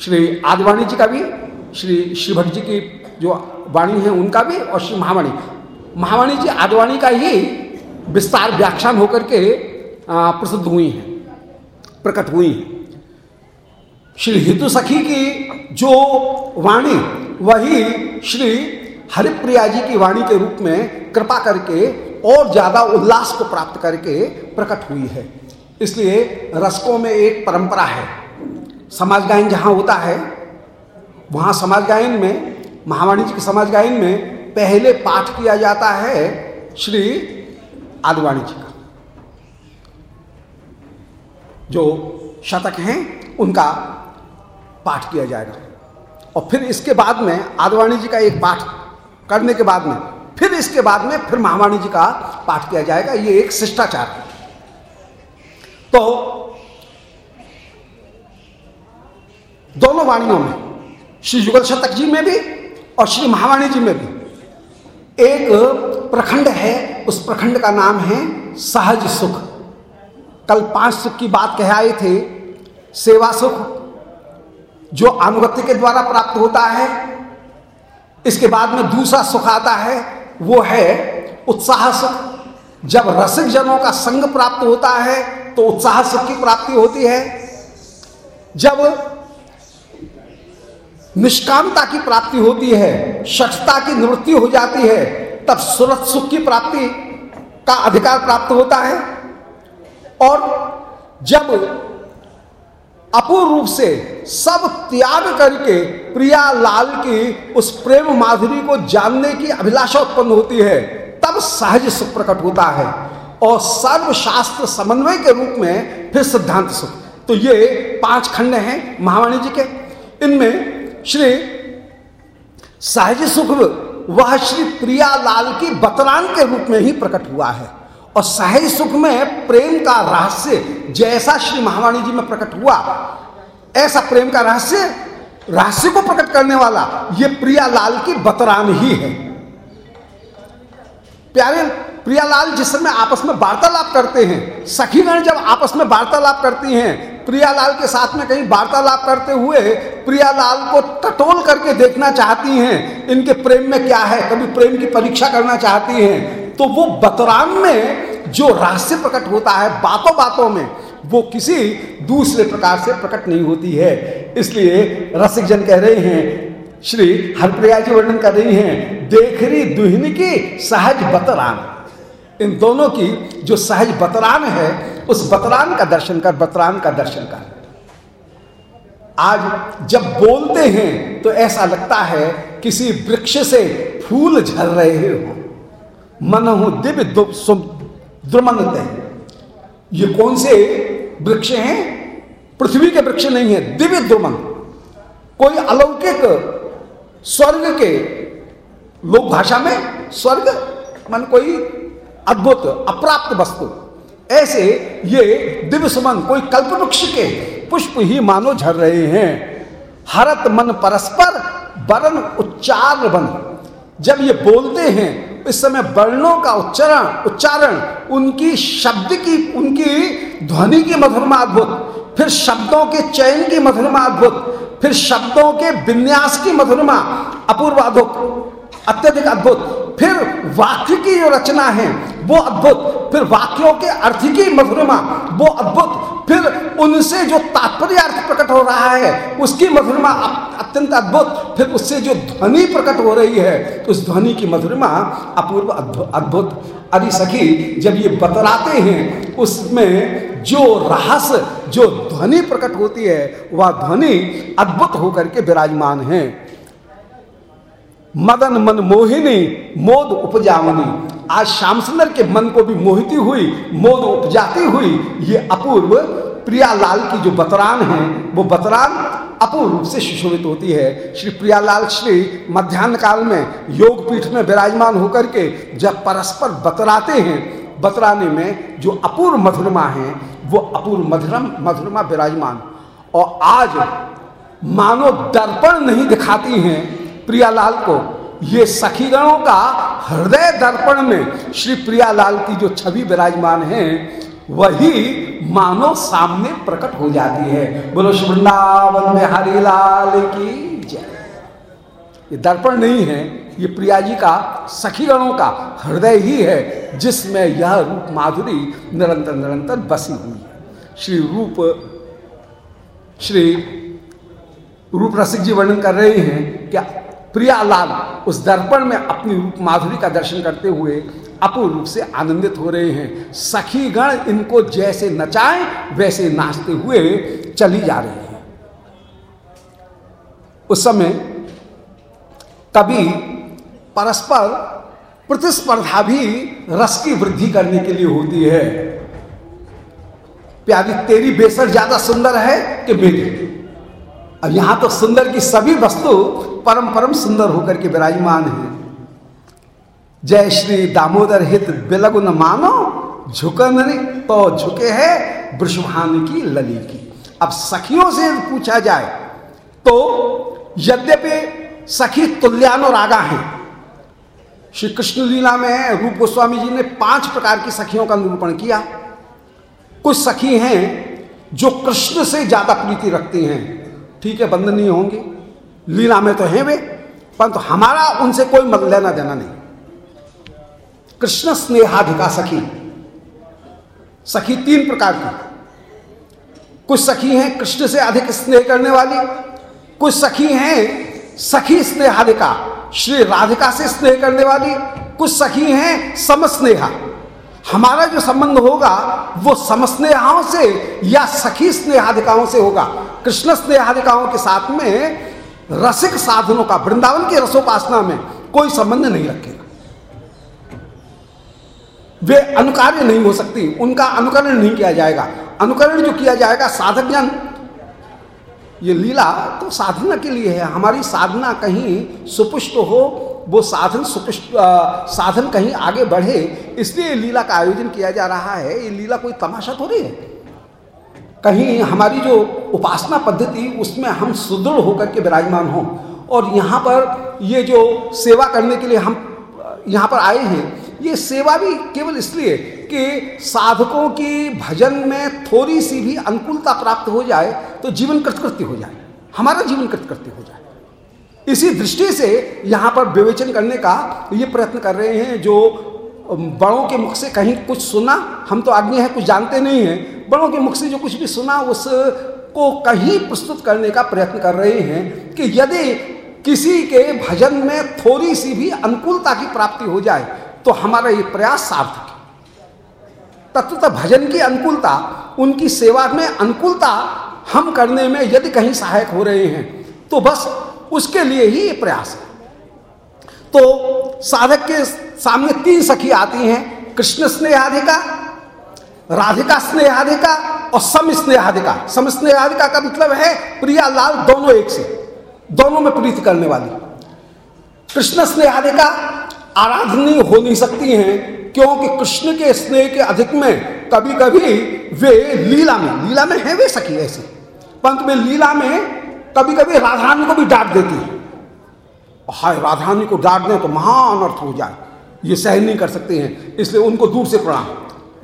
श्री आदिवाणी जी का भी, श्री श्री भट्ट जी की जो वाणी है उनका भी और श्री महावाणी। महावाणी जी आदिवाणी का ही विस्तार व्याख्यान होकर के प्रसिद्ध हुई हैं, प्रकट हुई हैं। श्री हितु सखी की जो वाणी, वही श्री हरिप्रिया जी की वाणी के रूप में कृपा करके और ज़्यादा उल्लास को प्राप्त करके प्रकट हुई है। इसलिए रसकों में एक परंपरा है। समाज गायन जहाँ होता है, वहाँ समाज गायन में महावाणी जी के समाज गायन में पहले पाठ किया जाता है श्री आदिवाणी जी का। जो शतक हैं, उनका पाठ किया जाएगा। और फिर इसके बाद में आदिवाणी जी का एक पाठ करने के बाद में फिर इसके बाद में फिर महावाणी जी का पाठ किया जाएगा। ये एक शिष्टाचार है। तो दोनों वाणियों में, श्री युगल शतक जी में भी और श्री महावाणी जी में भी एक प्रखंड है। उस प्रखंड का नाम है सहज सुख। कल पाँच सुख की बात कह आए थे। सेवा सुख, जो अनुगत्य के द्वारा प्राप्त होता है। इसके बाद में दूसरा सुख आता है। वो है उत्साह जब रसिक जनों का संग प्राप्त होता है तो उत्साह सुख की प्राप्ति होती है। जब निष्कामता की प्राप्ति होती है शठता की निवृत्ति हो जाती है, तब सुरत सुख की प्राप्ति का अधिकार प्राप्त होता है। और जब अपूर्ण रूप से सब त्याग करके प्रिया लाल की उस प्रेम माधुरी को जानने की अभिलाषा उत्पन्न होती है, तब सहज सुख प्रकट होता है। और सर्वशास्त्र समन्वय के रूप में फिर सिद्धांत सुख। तो ये पाँच खंड हैं महावाणी जी के। इनमें श्री सहज सुख वह श्री प्रिया लाल की बतरान के रूप में ही प्रकट हुआ है। और सहज सुख में प्रेम का रहस्य, जैसा श्री महावाणी जी में प्रकट हुआ, ऐसा प्रेम का रहस्य रहस्य को प्रकट करने वाला, ये प्रियालाल की बतरान ही है। प्यारे, प्रियालाल जिस समय आपस में वार्तालाप करते हैं, सखीगण जब आपस में वार्तालाप करती हैं, प्रियालाल के साथ में कहीं वार्तालाप करते हुए प्रियालाल को टटोल करके देखना चाहती हैं, इनके प्रेम में क्या है, कभी प्रेम की परीक्षा करना चाहती हैं तो वो बतराम में जो रहस्य प्रकट होता है बातों बातों में, वो किसी दूसरे प्रकार से प्रकट नहीं होती है। इसलिए रसिक जन कह रहे हैं, श्री हरप्रिया जी वर्णन कर रही हैं देख रही दुहिन की सहज बतरान। इन दोनों की जो सहज बतरान है, उस बतरान का दर्शन कर, बतरान का दर्शन कर। आज जब बोलते हैं तो ऐसा लगता है किसी वृक्ष से फूल झर रहे हो। मन हो दिव्य द्रुमनते ये कौन से वृक्ष हैं? पृथ्वी के वृक्ष नहीं है, दिव्य द्रुमन। कोई अलौकिक स्वर्ग के लोक भाषा में स्वर्ग, मन कोई अद्भुत, अप्राप्त वस्तु। ऐसे ये दिव्य सुमन, कोई कल्प वृक्ष के पुष्प ही मानो झर रहे हैं। हरत मन परस्पर वर्ण उच्चार बन। जब ये बोलते हैं इस समय वर्णों का उच्चारण उच्चारण, उनकी शब्द की, उनकी ध्वनि की मधुरमा अद्भुत, फिर शब्दों के चयन की मधुरमा अद्भुत, फिर शब्दों के विन्यास की मधुरमा अपूर्व अद्भुत, अत्यधिक अद्भुत। फिर वाक्य की जो रचना है, वो अद्भुत। फिर वाक्यों के अर्थ की मधुरमा, वो अद्भुत। फिर उनसे जो तात्पर्य अर्थ प्रकट हो रहा है, उसकी मधुरमा अत्यंत अद्भुत। फिर उससे जो ध्वनि प्रकट हो रही है, उस ध्वनि की मधुरमा अपूर्व अद्भुत। अरे सखी, जब ये बतलाते हैं, उसमें जो रहस्य, जो ध्वनि प्रकट होती है, वह ध्वनि अद्भुत होकर के विराजमान है। मदन मन मोहिनी, मोद उपजावनी आज श्याम सुंदर के मन को भी मोहिती हुई, मोद उपजाती हुई। ये अपूर्व प्रियालाल की जो बतरान है, वो बतरान अपूर्व रूप से सुशोभित होती है। श्री प्रियालाल श्री मध्यान्ह काल में योग पीठ में विराजमान होकर के जब परस्पर बतराते हैं, बतराने में जो अपूर्व मधुरमा है, वो अपूर्व मधुरम, मधुरमा विराजमान। और आज मानो दर्पण नहीं दिखाती हैं प्रियालाल को। ये सखीगणों का हृदय दर्पण में श्री प्रियालाल की जो छवि विराजमान है, वही मानो सामने प्रकट हो जाती है। बोलो, वृंदावन में हरिलाल की जय। ये दर्पण नहीं है, ये प्रिया जी का, सखीगणों का हृदय ही है, जिसमें यह रूप माधुरी निरंतर निरंतर बसी हुई है। श्री रूप श्री रूप रसिक जी वर्णन कर रहे हैं, क्या प्रियालाल उस दर्पण में अपनी रूप माधुरी का दर्शन करते हुए अपूर्ण रूप से आनंदित हो रहे हैं। सखी गण इनको जैसे नचाएँ, वैसे नाचते हुए चली जा रही है। उस समय कभी परस्पर प्रतिस्पर्धा भी रस की वृद्धि करने के लिए होती है। प्यारी, तेरी बेसर ज़्यादा सुंदर है कि मेरी? अब यहाँ तो सुंदर की सभी वस्तु परम परम सुंदर होकर के विराजमान है। जय श्री दामोदर हित बिलगुन मानो झुकन तो झुके है वृषभान की लली की। अब सखियों से पूछा जाए तो यद्यपि सखी तुल्यानुरागा हैं श्री कृष्ण लीला में रूप गोस्वामी जी ने पाँच प्रकार की सखियों का निरूपण किया। कुछ सखी हैं जो कृष्ण से ज़्यादा प्रीति रखती हैं ठीक है बंधनीय होंगे। लीला में तो हैं वे, परंतु तो हमारा उनसे कोई मत लेना देना नहीं। कृष्ण स्नेहाधिका सखी। सखी तीन प्रकार की। कुछ सखी हैं कृष्ण से अधिक स्नेह करने वाली, कुछ सखी हैं सखी स्नेहाधिका, श्री राधिका से स्नेह करने वाली, कुछ सखी हैं समस्नेहा। हमारा जो संबंध होगा, वो समस्नेहाओं से या सखी स्नेहाधिकाओं से होगा। कृष्ण स्नेहाधिकाओं के साथ में रसिक साधनों का, वृंदावन की रसोपासना में कोई संबंध नहीं रखेगा। वे अनुकार्य नहीं हो सकती, उनका अनुकरण नहीं किया जाएगा। अनुकरण जो किया जाएगा, साधक जन ये लीला तो साधना के लिए है, हमारी साधना कहीं सुपुष्ट हो वो साधन सुपुष्ट साधन कहीं आगे बढ़े, इसलिए लीला का आयोजन किया जा रहा है। ये लीला कोई तमाशा थोड़ी है। कहीं हमारी जो उपासना पद्धति, उसमें हम सुदृढ़ होकर के विराजमान हों। और यहाँ पर ये जो सेवा करने के लिए हम यहाँ पर आए हैं, ये सेवा भी केवल इसलिए कि साधकों की भजन में थोड़ी सी भी अनुकूलता प्राप्त हो जाए तो जीवन कृतकृत्य हो जाए। हमारा जीवन कृतकृत्य हो जाए। इसी दृष्टि से यहाँ पर विवेचन करने का ये प्रयत्न कर रहे हैं जो बड़ों के मुख से कहीं कुछ सुना, हम तो आदमी है, कुछ जानते नहीं हैं, बड़ों के मुख से जो कुछ भी सुना उसको कहीं प्रस्तुत करने का प्रयत्न कर रहे हैं कि यदि किसी के भजन में थोड़ी सी भी अनुकूलता की प्राप्ति हो जाए तो हमारा ये प्रयास सार्थक है। तत्वतः भजन की अनुकूलता, उनकी सेवा में अनुकूलता हम करने में यदि कहीं सहायक हो रहे हैं तो बस उसके लिए ही ये प्रयास है। तो साधक के सामने तीन सखी आती हैं, कृष्ण स्नेहाधिका, राधिका स्नेहाधिका और सम स्नेहाधिका। सम स्नेहाधिका का मतलब है प्रिया, लाल दोनों एक से, दोनों में प्रीति करने वाली। कृष्ण स्नेहाधिका आराधनी हो नहीं सकती हैं, क्योंकि कृष्ण के स्नेह के अधिक में कभी कभी वे लीला में लीला में है वे सखी ऐसे। पंत में लीला में कभी कभी राधारानी को भी डांट देती है। हाय, राधारानी को डांट दें तो महान अर्थ हो जाए। ये सहन नहीं कर सकते हैं, इसलिए उनको दूर से प्रणाम।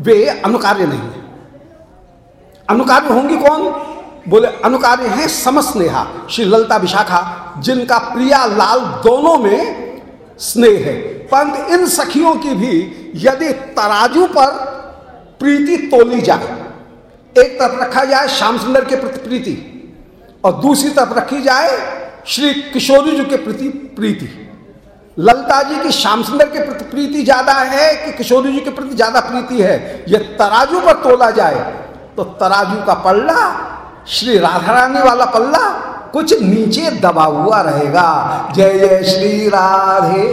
वे अनुकार्य नहीं है। अनुकार्य होंगी कौन? बोले, अनुकार्य हैं समस्नेहा, श्री ललता विशाखा, जिनका प्रिया लाल दोनों में स्नेह है। परंतु इन सखियों की भी यदि तराजू पर प्रीति तोली जाए, एक तरफ़ रखा जाए श्याम सुंदर के प्रति प्रीति और दूसरी तरफ़ रखी जाए श्री किशोरी जी के प्रति प्रीति। ललता जी की श्याम सुंदर के प्रति प्रीति ज़्यादा है कि किशोरी जी के प्रति ज़्यादा प्रीति है? यह तराजू पर तोला जाए तो तराजू का पल्ला, श्री राधा रानी वाला पल्ला कुछ नीचे दबा हुआ रहेगा। जय जय श्री राधे।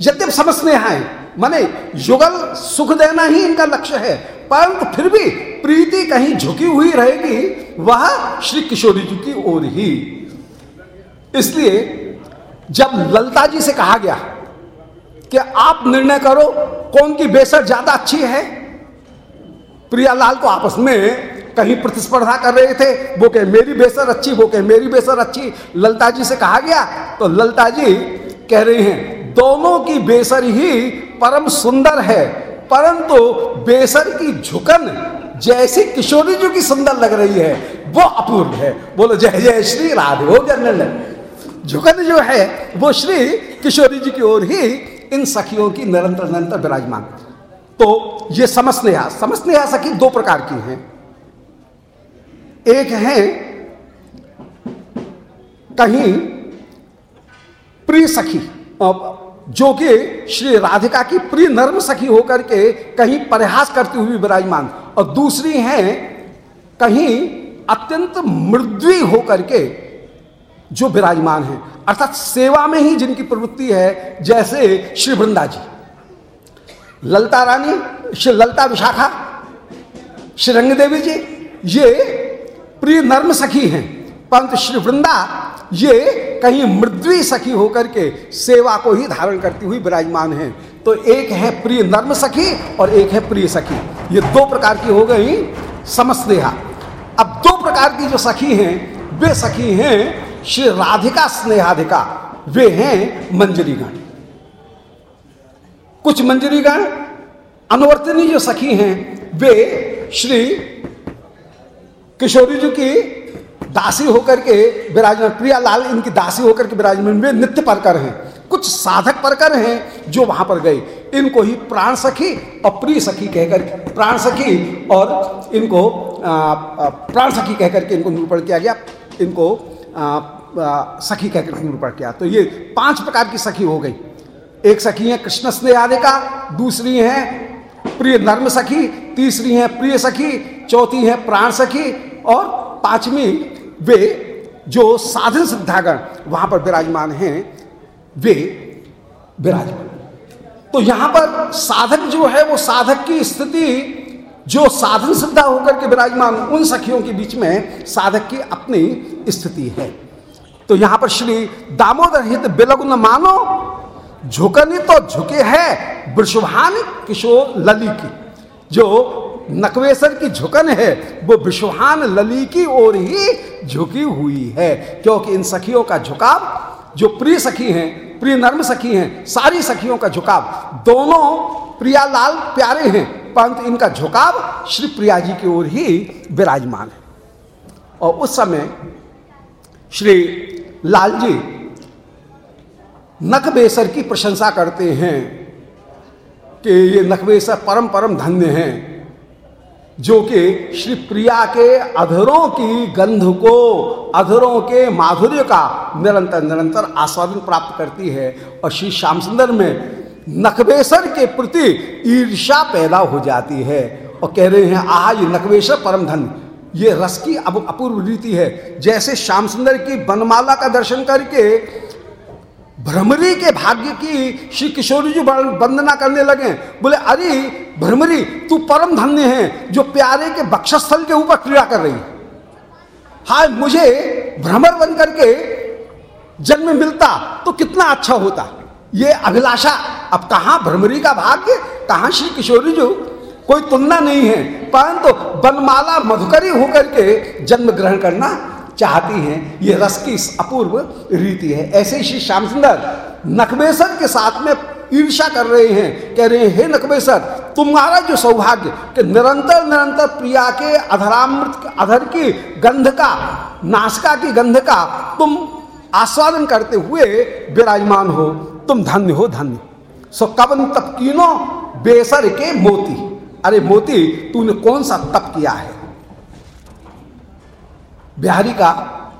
यद्यप समझने हैं माने युगल सुख देना ही इनका लक्ष्य है। परंतु फिर भी प्रीति कहीं झुकी हुई रहेगी, वह श्री किशोरी जी की ओर ही। इसलिए जब ललता जी से कहा गया कि आप निर्णय करो कौन की बेसर ज़्यादा अच्छी है, प्रियालाल को आपस में कहीं प्रतिस्पर्धा कर रहे थे, वो कहे, मेरी बेसर अच्छी, वो कहे, मेरी बेसर अच्छी। ललता जी से कहा गया तो ललता जी कह रहे हैं, दोनों की बेसर ही परम सुंदर है परंतु बेसर की झुकन जैसी किशोरी जी की सुंदर लग रही है, वो अपूर्व है। बोलो, जय जय श्री राधे हो जनरल। झुकन जो है, वो श्री किशोरी जी की ओर ही इन सखियों की निरंतर निरंतर विराजमान। तो ये समस्नेहा समस्नेहा सखी दो प्रकार की हैं। एक है, कहीं प्रिय सखी जो कि श्री राधिका की प्रिय नर्म सखी होकर के कहीं प्रयास करती हुई विराजमान। और दूसरी हैं, कहीं अत्यंत मृद्वी होकर के जो विराजमान है। अर्थात सेवा में ही जिनकी प्रवृत्ति है, जैसे श्री वृंदा जी, ललता रानी, श्री ललता विशाखा, श्री रंगदेवी जी, ये प्रिय नर्म सखी हैं। परंतु श्री वृंदा, ये कहीं मृद्वी सखी होकर के सेवा को ही धारण करती हुई विराजमान है। तो एक है प्रिय नर्म सखी और एक है प्रिय सखी। ये दो प्रकार की हो गई समस्नेहा। अब दो प्रकार की जो सखी हैं, वे सखी हैं श्री राधिका स्नेहाधिका। वे हैं मंजरीगण। कुछ मंजरीगण अनुवर्तनी जो सखी हैं, वे श्री किशोरी जी की दासी होकर के विराजमान, प्रियालाल इनकी दासी होकर के विराजमान में नित्य परकर हैं। कुछ साधक परकर हैं जो वहाँ पर गए। इनको ही प्राण सखी और प्रिय सखी कहकर, प्राण सखी और इनको प्राण सखी कहकर के इनको निरूपण किया गया। इनको सखी कहकर निरूपण किया। तो ये पाँच प्रकार की सखी हो गई। एक सखी है कृष्ण स्नेहादिका, दूसरी है प्रिय नर्म सखी, तीसरी है प्रिय सखी, चौथी है प्राण सखी और पांचवी वे जो साधन सिद्धागण वहाँ पर विराजमान हैं, वे विराजमान। तो यहाँ पर साधक जो है, वो साधक की स्थिति, जो साधन सिद्धा होकर के विराजमान उन सखियों के बीच में साधक की अपनी स्थिति है। तो यहाँ पर श्री दामोदर हित बिलगुन मानो, झुकनी तो झुके है, वृषभान किशोर लली की जो नकवेसर की झुकन है, वो विश्वान लली की ओर ही झुकी हुई है। क्योंकि इन सखियों का झुकाव, जो प्रिय सखी हैं, प्रिय नर्म सखी हैं, सारी सखियों का झुकाव, दोनों प्रियालाल प्यारे हैं, परंतु इनका झुकाव श्री प्रिया जी की ओर ही विराजमान है। और उस समय श्री लाल जी नकबेसर की प्रशंसा करते हैं कि ये नकबेसर परम परम धन्य हैं। जो कि श्री प्रिया के अधरों की गंध को, अधरों के माधुर्य का निरंतर निरंतर आस्वादन प्राप्त करती है और श्री श्याम सुंदर में नकबेसर के प्रति ईर्षा पैदा हो जाती है और कह रहे हैं, आह, ये नकबेसर परम धन, ये रस की अब अपूर्व रीति है। जैसे श्याम सुंदर की बनमाला का दर्शन करके भ्रमरी के भाग्य की श्री किशोरी जी वंदना करने लगे। बोले, अरे, भ्रमरी, तू परम धन्य है, जो प्यारे के बक्षस्थल के ऊपर क्रीड़ा कर रही हाँ। मुझे भ्रमर बन करके जन्म मिलता तो कितना अच्छा होता। ये अभिलाषा, अब कहा भ्रमरी का भाग्य, कहा श्री किशोरी जो? कोई तुलना नहीं है। परंतु तो बनमाला मधुकरी होकर के जन्म ग्रहण करना चाहती हैं, ये रस की अपूर्व रीति है। ऐसे ही श्री श्याम सुंदर नकबेसर के साथ में ईर्षा कर रहे हैं, कह रहे हैं, हे नकबेसर तुम्हारा जो सौभाग्य कि निरंतर निरंतर प्रिया के अधरामृत, अधर की गंध का नासका की गंध का तुम आस्वादन करते हुए विराजमान हो। तुम धन्य हो, धन्य। सो कवन तपकीनो बेसर के मोती। अरे मोती, तूने कौन सा तप किया है? बिहारी का,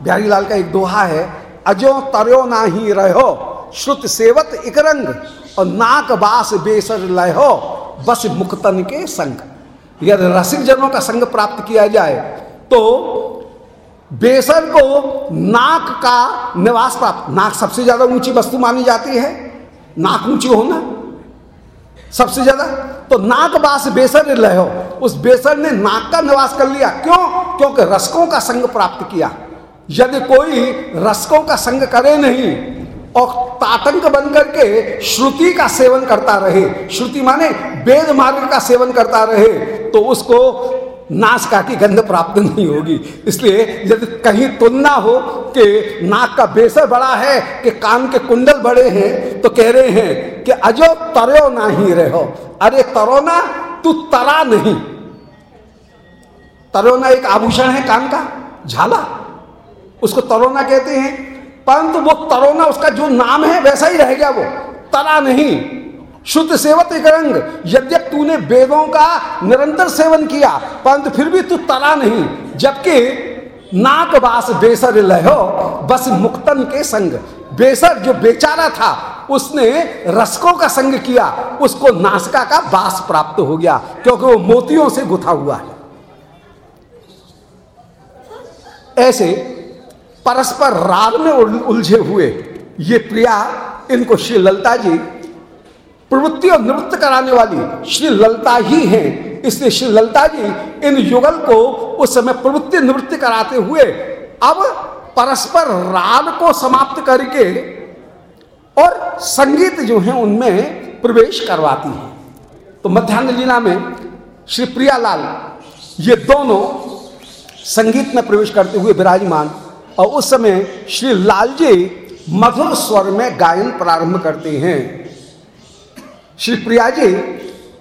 बिहारी लाल का एक दोहा है, अजो तरो ना ही रहो, श्रुत सेवत एक रंग और नाक बास बेसर लहो, बस मुक्तन के संग। यदि रसिक जनों का संग प्राप्त किया जाए तो बेसर को नाक का निवास प्राप्त, नाक सबसे ज़्यादा ऊँची वस्तु मानी जाती है। नाक ऊँची होना सबसे ज़्यादा? तो नाक बास बेसर लहो उस बेसर ने नाक का निवास कर लिया। क्यों? क्योंकि रसकों का संग प्राप्त किया। यदि कोई रसकों का संग करे नहीं, और ताटंक बन करके श्रुति का सेवन करता रहे, श्रुति माने वेद मार्ग का सेवन करता रहे तो उसको नाशका की गंध प्राप्त नहीं होगी। इसलिए यदि कहीं तुलना हो कि नाक का बेसर बड़ा है, कि कान के कुंडल बड़े हैं तो कह रहे हैं कि अजो तरो ना ही रहो। अरे तरोना तू तरा नहीं। तरोना एक आभूषण है कान का, झाला। उसको तरोना कहते हैं। परंतु वो तरोना उसका जो नाम है, वैसा ही रह गया वो। तरा नहीं। शुद्ध सेवत एक रंग। यद्यप तूने वेदों का निरंतर सेवन किया, परंतु फिर भी तू तला नहीं, जबकि नाक बास बेसर लहो, बस मुक्तन के संग। बेसर जो बेचारा था, उसने रसकों का संग किया, उसको नासका का बास प्राप्त हो गया, क्योंकि वो मोतियों से गुथा हुआ है। ऐसे परस्पर राग में उलझे हुए ये प्रिया, इनको श्री ललता जी प्रवृत्ति और निवृत्त कराने वाली श्री ललता ही हैं। इसलिए श्री ललता जी इन युगल को उस समय प्रवृत्ति निवृत्ति कराते हुए अब परस्पर राग को समाप्त करके और संगीत जो है उनमें प्रवेश करवाती है। तो मध्यान्ह लीला में श्री प्रियालाल, ये दोनों संगीत में प्रवेश करते हुए विराजमान और उस समय श्री लाल जी मधुर स्वर में गायन प्रारंभ करते हैं। श्री प्रिया जी,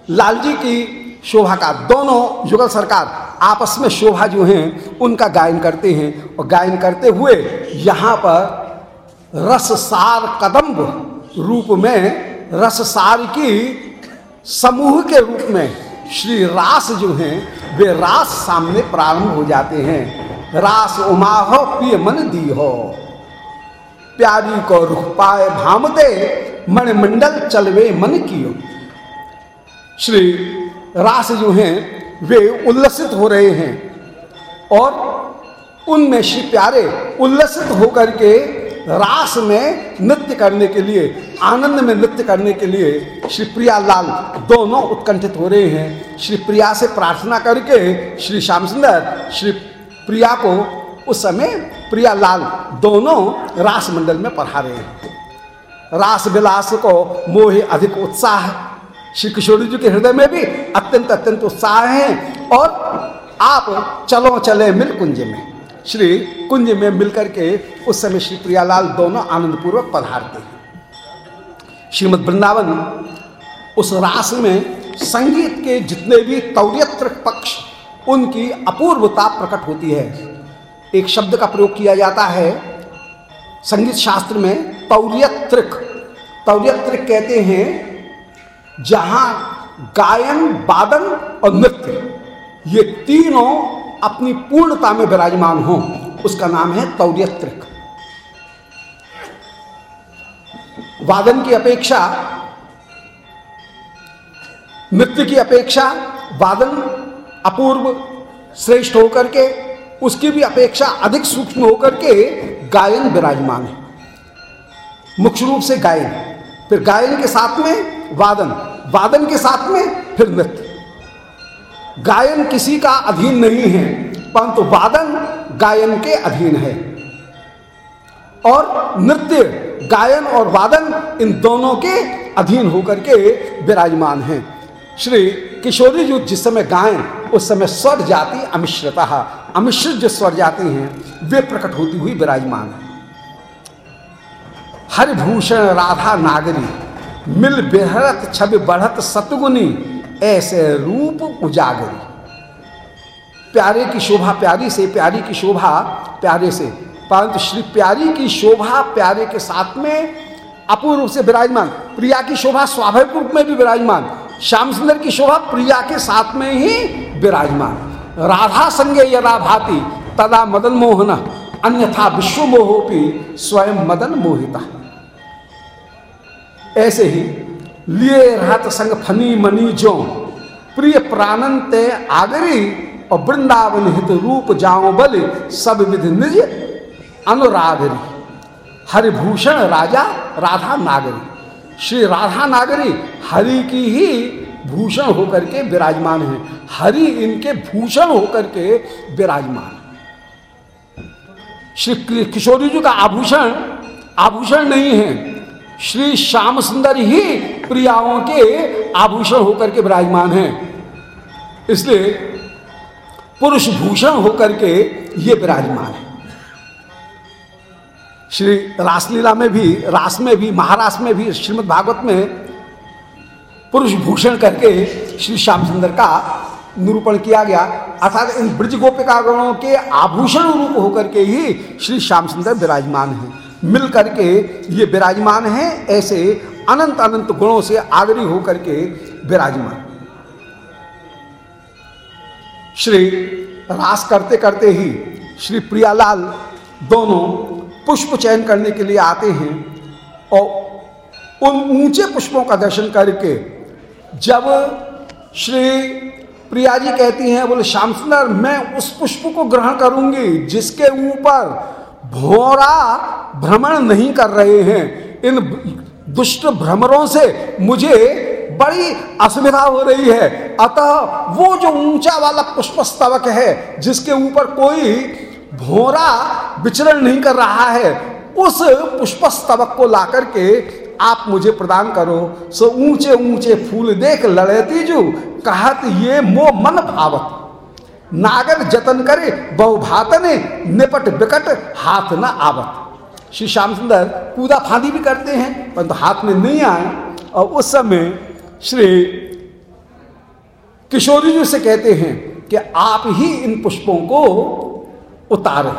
लाल जी की शोभा का, दोनों युगल सरकार आपस में शोभा जो हैं, उनका गायन करते हैं और गायन करते हुए यहाँ पर रससार कदम्ब रूप में, रससार की समूह के रूप में श्री रास जो हैं, वे रास सामने प्रारंभ हो जाते हैं। रास उमा हो पिय मन दी हो। प्यारी को रुख पाए भाम दे मणिमंडल चलवे मन कियो। श्री रास जो हैं, वे उल्लसित हो रहे हैं। और उनमें श्री प्यारे उल्लसित होकर के रास में नृत्य करने के लिए, आनंद में नृत्य करने के लिए श्री प्रिया लाल दोनों उत्कंठित हो रहे हैं। श्री प्रिया से प्रार्थना करके श्री श्याम सुंदर, श्री प्रिया को उस समय प्रिया लाल दोनों रास मंडल में पढ़ा रहे हैं। रास विलास को मोह अधिक उत्साह। श्री किशोरी जी के हृदय में भी अत्यंत अत्यंत उत्साह है और आप चलो चले मिल कुंज में। श्री कुंज में मिलकर के उस समय श्री प्रियालाल दोनों आनंद पूर्वक पधारते हैं। श्रीमद वृंदावन उस रास में संगीत के जितने भी तौर्यत्र पक्ष, उनकी अपूर्वता प्रकट होती है। एक शब्द का प्रयोग किया जाता है संगीत शास्त्र में तौर्यत्रिक तौर्यत्रिक कहते हैं, जहाँ गायन, वादन और नृत्य, ये तीनों अपनी पूर्णता में विराजमान हो। उसका नाम है तौर्यत्रिक वादन की अपेक्षा, नृत्य की अपेक्षा, वादन अपूर्व, श्रेष्ठ होकर के, उसकी भी अपेक्षा अधिक सूक्ष्म होकर के गायन विराजमान है। मुख्य रूप से गायन, फिर गायन के साथ में वादन वादन के साथ में फिर नृत्य। गायन किसी का अधीन नहीं है, परंतु वादन गायन के अधीन है। और नृत्य, गायन और वादन इन दोनों के अधीन होकर के विराजमान हैं। श्री किशोरी जी जिस समय गायन उस समय स्वर जाति अमिश्रता अमिश्रित जो स्वर जाति हैं, वे प्रकट होती हुई विराजमान है। हरिभूषण, राधा, नागरी, मिल बेहरत, छवि बढ़त, सतगुनी, ऐसे रूप उजागरी। प्यारे की शोभा प्यारी से, प्यारी की शोभा प्यारे से, परंतु श्री प्यारी की शोभा प्यारे के साथ में अपूर्ण रूप से विराजमान। प्रिया की शोभा स्वाभाविक रूप में भी विराजमान। श्याम सुंदर की शोभा प्रिया के साथ में ही विराजमान। राधा संगे यदा भाती तदा मदन मोहन अन्यथा विश्व मोहोपी स्वयं मदन मोहिता ऐसे ही लिए रहत संग फनी मनी जो प्रिय प्राणंत आगरी और वृंदावन हित रूप जाओ बल सब विधि निज अनुरागरी। हरिभूषण राजा राधा नागरी। श्री राधा नागरी हरि की ही भूषण होकर के विराजमान है। हरि इनके भूषण होकर के विराजमान। श्री किशोरी जी का आभूषण आभूषण नहीं है। श्री श्याम सुंदर ही प्रियाओं के आभूषण होकर के विराजमान हैं। इसलिए पुरुष भूषण होकर के ये विराजमान है। श्री रासलीला में भी रास में भी महारास में भी श्रीमद् भागवत में पुरुष भूषण करके श्री श्याम सुंदर का निरूपण किया गया। अर्थात इन ब्रज गोपिका गणों के आभूषण रूप होकर के ही श्री श्याम सुंदर विराजमान हैं। मिल करके ये विराजमान है, ऐसे अनंत अनंत गुणों से आगरी होकर के विराजमान। श्री रास करते करते ही श्री प्रियालाल दोनों पुष्प चयन करने के लिए आते हैं और उन ऊँचे पुष्पों का दर्शन करके जब श्री प्रिया जी कहती हैं, बोले, श्याम सुंदर, मैं उस पुष्प को ग्रहण करूँगी जिसके ऊपर भोरा भ्रमण नहीं कर रहे हैं। इन दुष्ट भ्रमरों से मुझे बड़ी असुविधा हो रही है। अतः वो जो ऊँचा वाला पुष्प स्तवक है, जिसके ऊपर कोई भोरा विचरण नहीं कर रहा है, उस पुष्प स्तवक को ला करके आप मुझे प्रदान करो। सो ऊँचे ऊँचे फूल देख लड़ती जो कहत ये मो मन भावत। नागर जतन करे बहुभातने निपट बिकट हाथ न आवत। श्री श्याम सुंदर कूदा फांदी भी करते हैं, परंतु तो हाथ में नहीं आए। और उस समय श्री किशोरी जी से कहते हैं कि आप ही इन पुष्पों को उतारे।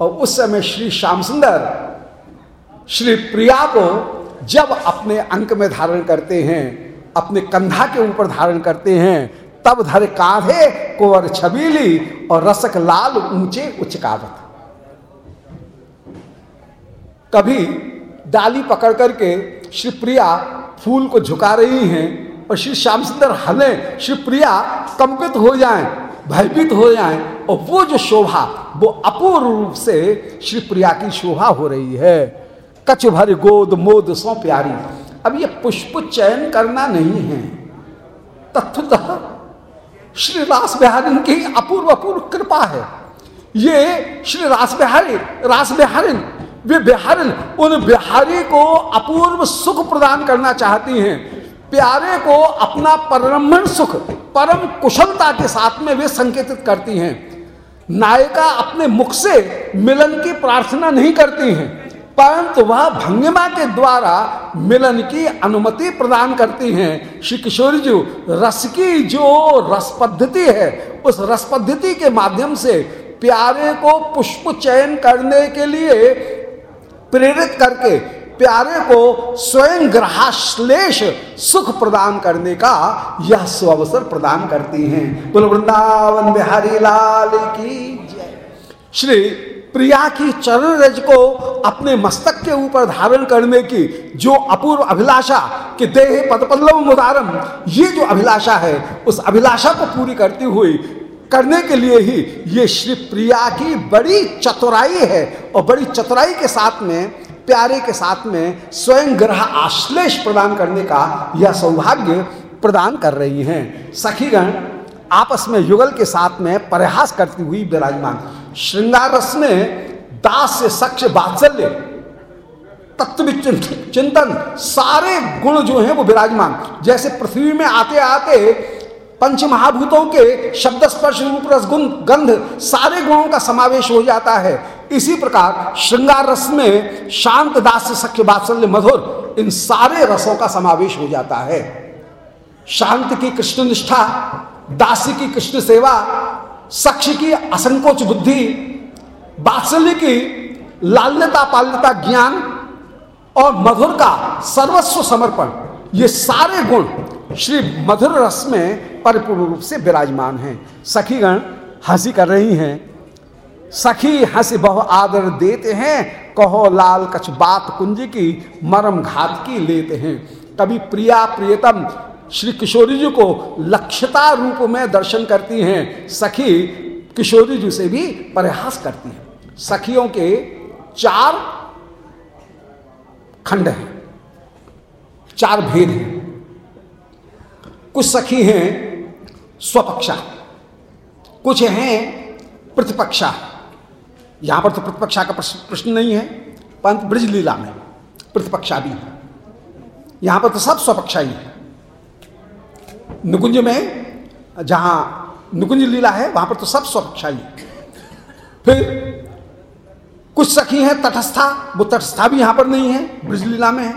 और उस समय श्री श्याम सुंदर, श्री प्रिया को जब अपने अंक में धारण करते हैं, अपने कंधा के ऊपर धारण करते हैं, तब धर कांधे, कोवर छबीली और रसक लाल ऊँचे उचकावत। कभी डाली पकड़ करके श्री प्रिया फूल को झुका रही हैं और श्री श्याम सुंदर हले श्री प्रिया कंपित हो जाएँ, भयभीत हो जाएँ और वो जो शोभा, वो अपूर्व रूप से श्री प्रिया की शोभा हो रही है। कच भर गोद मोद सो प्यारी। अब ये पुष्प चयन करना नहीं है। तत्वतः श्री रास बिहारी की अपूर्व अपूर्व कृपा है। ये श्री रास बिहारी, रास बिहारिन, वे बिहारिन, उन बिहारी को अपूर्व सुख प्रदान करना चाहती हैं। प्यारे को अपना परमण सुख, परम कुशलता के साथ में वे संकेतित करती हैं। नायिका अपने मुख से मिलन की प्रार्थना नहीं करती हैं। परंतु वह भंगिमा के द्वारा मिलन की अनुमति प्रदान करती हैं। श्री किशोर जी, रस की जो रस पद्धति है, उस रस पद्धति के माध्यम से प्यारे को पुष्प चयन करने के लिए प्रेरित करके प्यारे को स्वयं ग्रहाश्लेष सुख प्रदान करने का यह सुअवसर प्रदान करती हैं। बोलो, वृंदावन बिहारी लाल की जय। श्री प्रिया की चरण रज को अपने मस्तक के ऊपर धारण करने की जो अपूर्व अभिलाषा कि देह पदपल्लव मुदारम, ये जो अभिलाषा है, उस अभिलाषा को पूरी करती हुई, करने के लिए ही ये श्री प्रिया की बड़ी चतुराई है और बड़ी चतुराई के साथ में, प्यारे के साथ में स्वयं ग्रह आश्लेष प्रदान करने का यह सौभाग्य प्रदान कर रही हैं। सखीगण, आपस में युगल के साथ में प्रयास करती हुई विराजमान। श्रृंगार रस में दास से सक्ष बात्सल्य। तत्व चिंतन। सारे गुण जो हैं वो विराजमान। जैसे पृथ्वी में आते आते पंच महाभूतों के शब्द स्पर्श रूप रस गुण गंध सारे गुणों का समावेश हो जाता है। इसी प्रकार श्रृंगार रस में शांत दास सख्य बात्सल्य मधुर इन सारे रसों का समावेश हो जाता है। शांत की कृष्ण निष्ठा दासी की कृष्ण सेवा सक्ष की असंकोच बुद्धि, बात्सल्य की लाल्यता पाल्यता ज्ञान और मधुर का सर्वस्व समर्पण, ये सारे गुण श्री मधुर रस में परिपूर्ण रूप से विराजमान हैं। सखीगण, हँसी कर रही हैं। सखी हँसी बहु आदर देते हैं, कहो लाल कछ बात कुंज की, मरम घात की लेते हैं। कभी प्रिया प्रियतम श्री किशोरी जी को लक्ष्यता रूप में दर्शन करती हैं, सखी किशोरी जी से भी प्रयास करती हैं। सखियों के चार खंड हैं, चार भेद हैं। कुछ सखी हैं स्वपक्षा, कुछ हैं प्रतिपक्षा। यहाँ पर तो प्रतिपक्षा का प्रश्न नहीं है, परंतु ब्रज लीला में प्रतिपक्षा भी है। यहाँ पर तो सब स्वपक्षा ही है। निकुंज में, जहाँ निकुंज लीला है, वहाँ पर तो सब स्वपक्षा ही है। फिर कुछ सखी हैं, तटस्था, वो तटस्था भी यहाँ पर नहीं है, ब्रजलीला में है।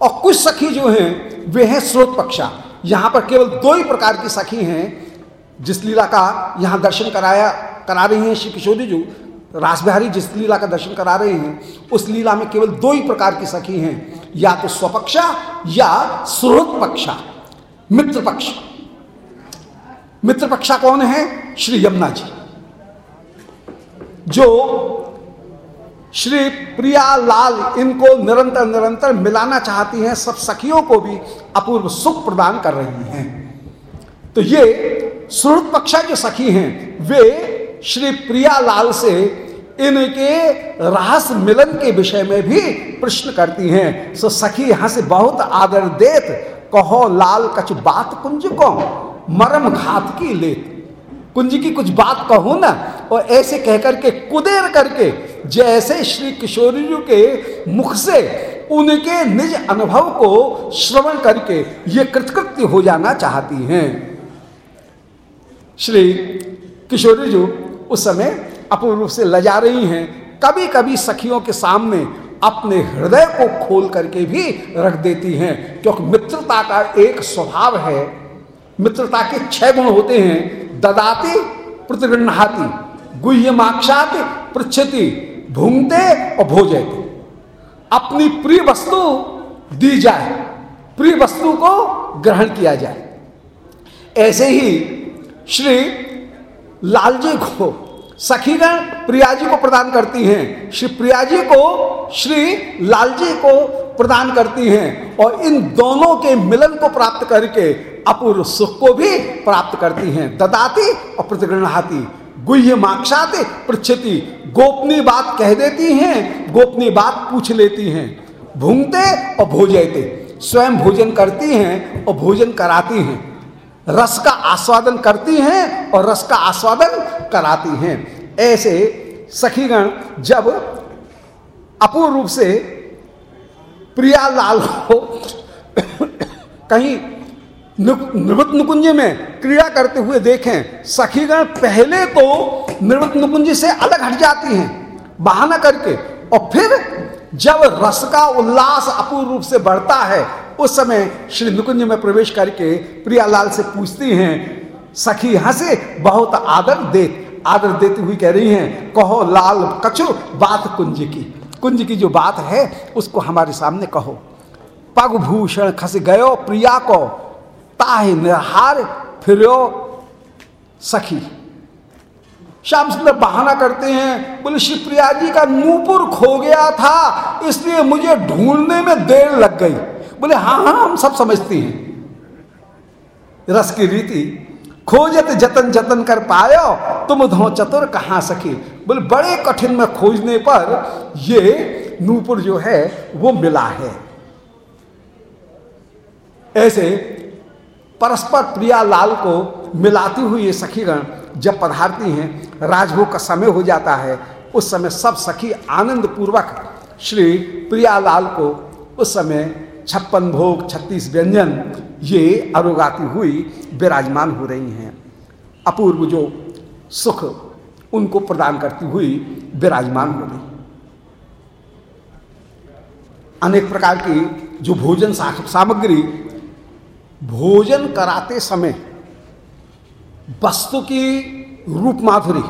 और कुछ सखी जो हैं, वे हैं स्रोत पक्षा। यहाँ पर केवल दो ही प्रकार की सखी हैं, जिस लीला का यहाँ दर्शन कराया, करा रही हैं श्री किशोरी जी रास बिहारी जिस लीला का दर्शन करा रहे हैं, उस लीला में केवल दो ही प्रकार की सखी हैं, या तो स्वपक्षा या स्रोत पक्षा। मित्र पक्ष मित्र पक्षा कौन है? श्री यमुना जी। जो श्री प्रिया लाल इनको निरंतर निरंतर मिलाना चाहती हैं, सब सखियों को भी अपूर्व सुख प्रदान कर रही हैं। तो ये श्रुत पक्षा जो सखी हैं, वे श्री प्रिया लाल से इनके रहस्य मिलन के विषय में भी प्रश्न करती हैं। सो सखी यहाँ से बहुत आदर देत कहो लाल कछ बात कुंज को, मरम घात की लेत। कुंज की कुछ बात कहो ना, और ऐसे कहकर के कुदेर करके, जैसे श्री किशोरी जी के मुख से उनके निज अनुभव को श्रवण करके ये कृतकृत्य हो जाना चाहती हैं। श्री किशोरी जी उस समय अपूर्ण रूप से लजा रही हैं। कभी कभी सखियों के सामने अपने हृदय को खोल करके भी रख देती हैं। क्योंकि मित्रता का एक स्वभाव है। मित्रता के छह गुण होते हैं। ददाती प्रतिगृहाती गुह्यमाक्षात पृछति भूंगते और भोजते अपनी प्रिय वस्तु दी जाए। प्रिय वस्तु को ग्रहण किया जाए। ऐसे ही श्री लालजी को सखीगण प्रिया जी को प्रदान करती हैं। श्री प्रिया जी को, श्री लालजी को प्रदान करती हैं और इन दोनों के मिलन को प्राप्त करके अपूर्व सुख को भी प्राप्त करती हैं। ददाती और प्रतिगृहाती, गुह्य माक्षाते पृछति गोपनीय बात कह देती हैं गोपनीय बात पूछ लेती हैं। भूंगते और भोजते स्वयं भोजन करती हैं और भोजन कराती हैं। रस का आस्वादन करती हैं और रस का आस्वादन कराती हैं। ऐसे सखीगण जब अपूर्ण रूप से प्रिया लाल को कहीं निवृत्त नुकुंज में क्रीड़ा करते हुए देखें, सखीगण पहले तो निवृत्त नुकुंज से अलग हट जाती हैं, बहाना करके। और फिर जब रस का उल्लास अपूर्ण रूप से बढ़ता है, उस समय श्री नुकुंज में प्रवेश करके प्रियालाल से पूछती हैं सखी हंसे बहुत आदर दे आदर देती हुई कह रही हैं, कहो लाल कछु बात कुंज की। कुंज की जो बात है, उसको हमारे सामने कहो। पग भूषण खस गयो प्रिया को, ताहे निहार फिरो सखी। श्याम सुंदर बहाना करते हैं, बोले, श्री प्रिया जी का नूपुर खो गया था, इसलिए मुझे ढूँढने में देर लग गई। बोले हाँ हाँ हम सब समझते हैं। रस की रीति खोजत जतन जतन कर पायो, तुम धो चतुर कहाँ सके बोले, बड़े कठिन में खोजने पर ये नूपुर जो है, वो मिला है। ऐसे परस्पर प्रिया लाल को मिलाती हुई ये सखीगण जब पधारती हैं, राजभोग का समय हो जाता है। उस समय सब सखी आनंद पूर्वक श्री प्रियालाल को उस समय छप्पन भोग छत्तीस व्यंजन ये अरोगाती हुई विराजमान हो रही हैं। अपूर्व जो सुख उनको प्रदान करती हुई विराजमान हो रही। अनेक प्रकार की जो भोजन सामग्री भोजन कराते समय वस्तु की रूप माधुरी,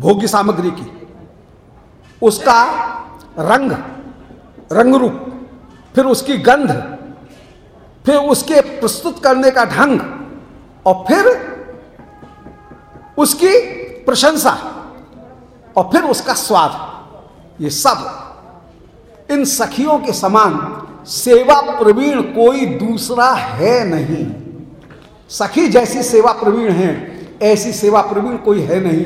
भोग्य सामग्री की, उसका रंग रंग रूप फिर उसकी गंध फिर उसके प्रस्तुत करने का ढंग और फिर उसकी प्रशंसा और फिर उसका स्वाद, ये सब इन सखियों के समान सेवा प्रवीण कोई दूसरा है नहीं। सखी जैसी सेवा प्रवीण है, ऐसी सेवा प्रवीण कोई है नहीं।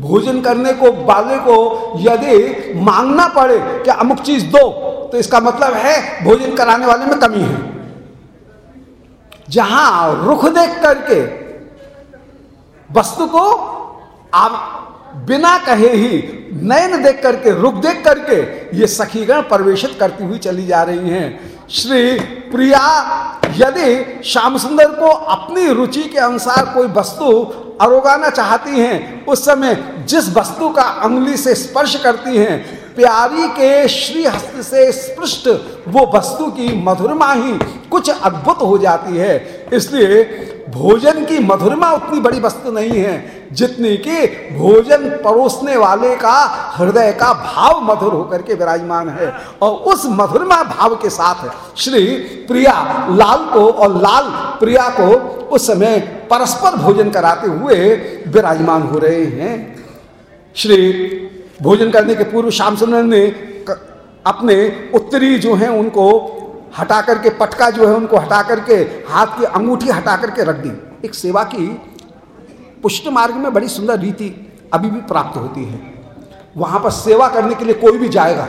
भोजन करने को वाले को यदि मांगना पड़े कि अमुक चीज़ दो तो इसका मतलब है भोजन कराने वाले में कमी है। जहाँ रुख देख करके वस्तु को आप बिना कहे ही नयन देख करके, रुख देख करके ये सखीगण प्रवेशित करती हुई चली जा रही हैं। श्री प्रिया, यदि श्याम सुंदर को अपनी रुचि के अनुसार कोई वस्तु अरोगाना चाहती हैं, उस समय जिस वस्तु का अंगुली से स्पर्श करती हैं प्यारी के श्री हस्त से स्पृष्ट वो वस्तु की मधुरमा ही कुछ अद्भुत हो जाती है। इसलिए भोजन की मधुरमा उतनी बड़ी वस्तु नहीं है, जितनी कि भोजन परोसने वाले का हृदय का भाव मधुर होकर के विराजमान है। और उस मधुरमा भाव के साथ श्री प्रिया लाल को और लाल प्रिया को उस समय परस्पर भोजन कराते हुए विराजमान हो रहे हैं। श्री भोजन करने के पूर्व श्याम सुंदर ने अपने उत्तरी जो हैं उनको हटा करके, पटका जो है उनको हटा करके, हाथ की अंगूठी हटा करके रख दी। एक सेवा की पुष्ट मार्ग में बड़ी सुंदर रीति अभी भी प्राप्त होती है। वहाँ पर सेवा करने के लिए कोई भी जाएगा।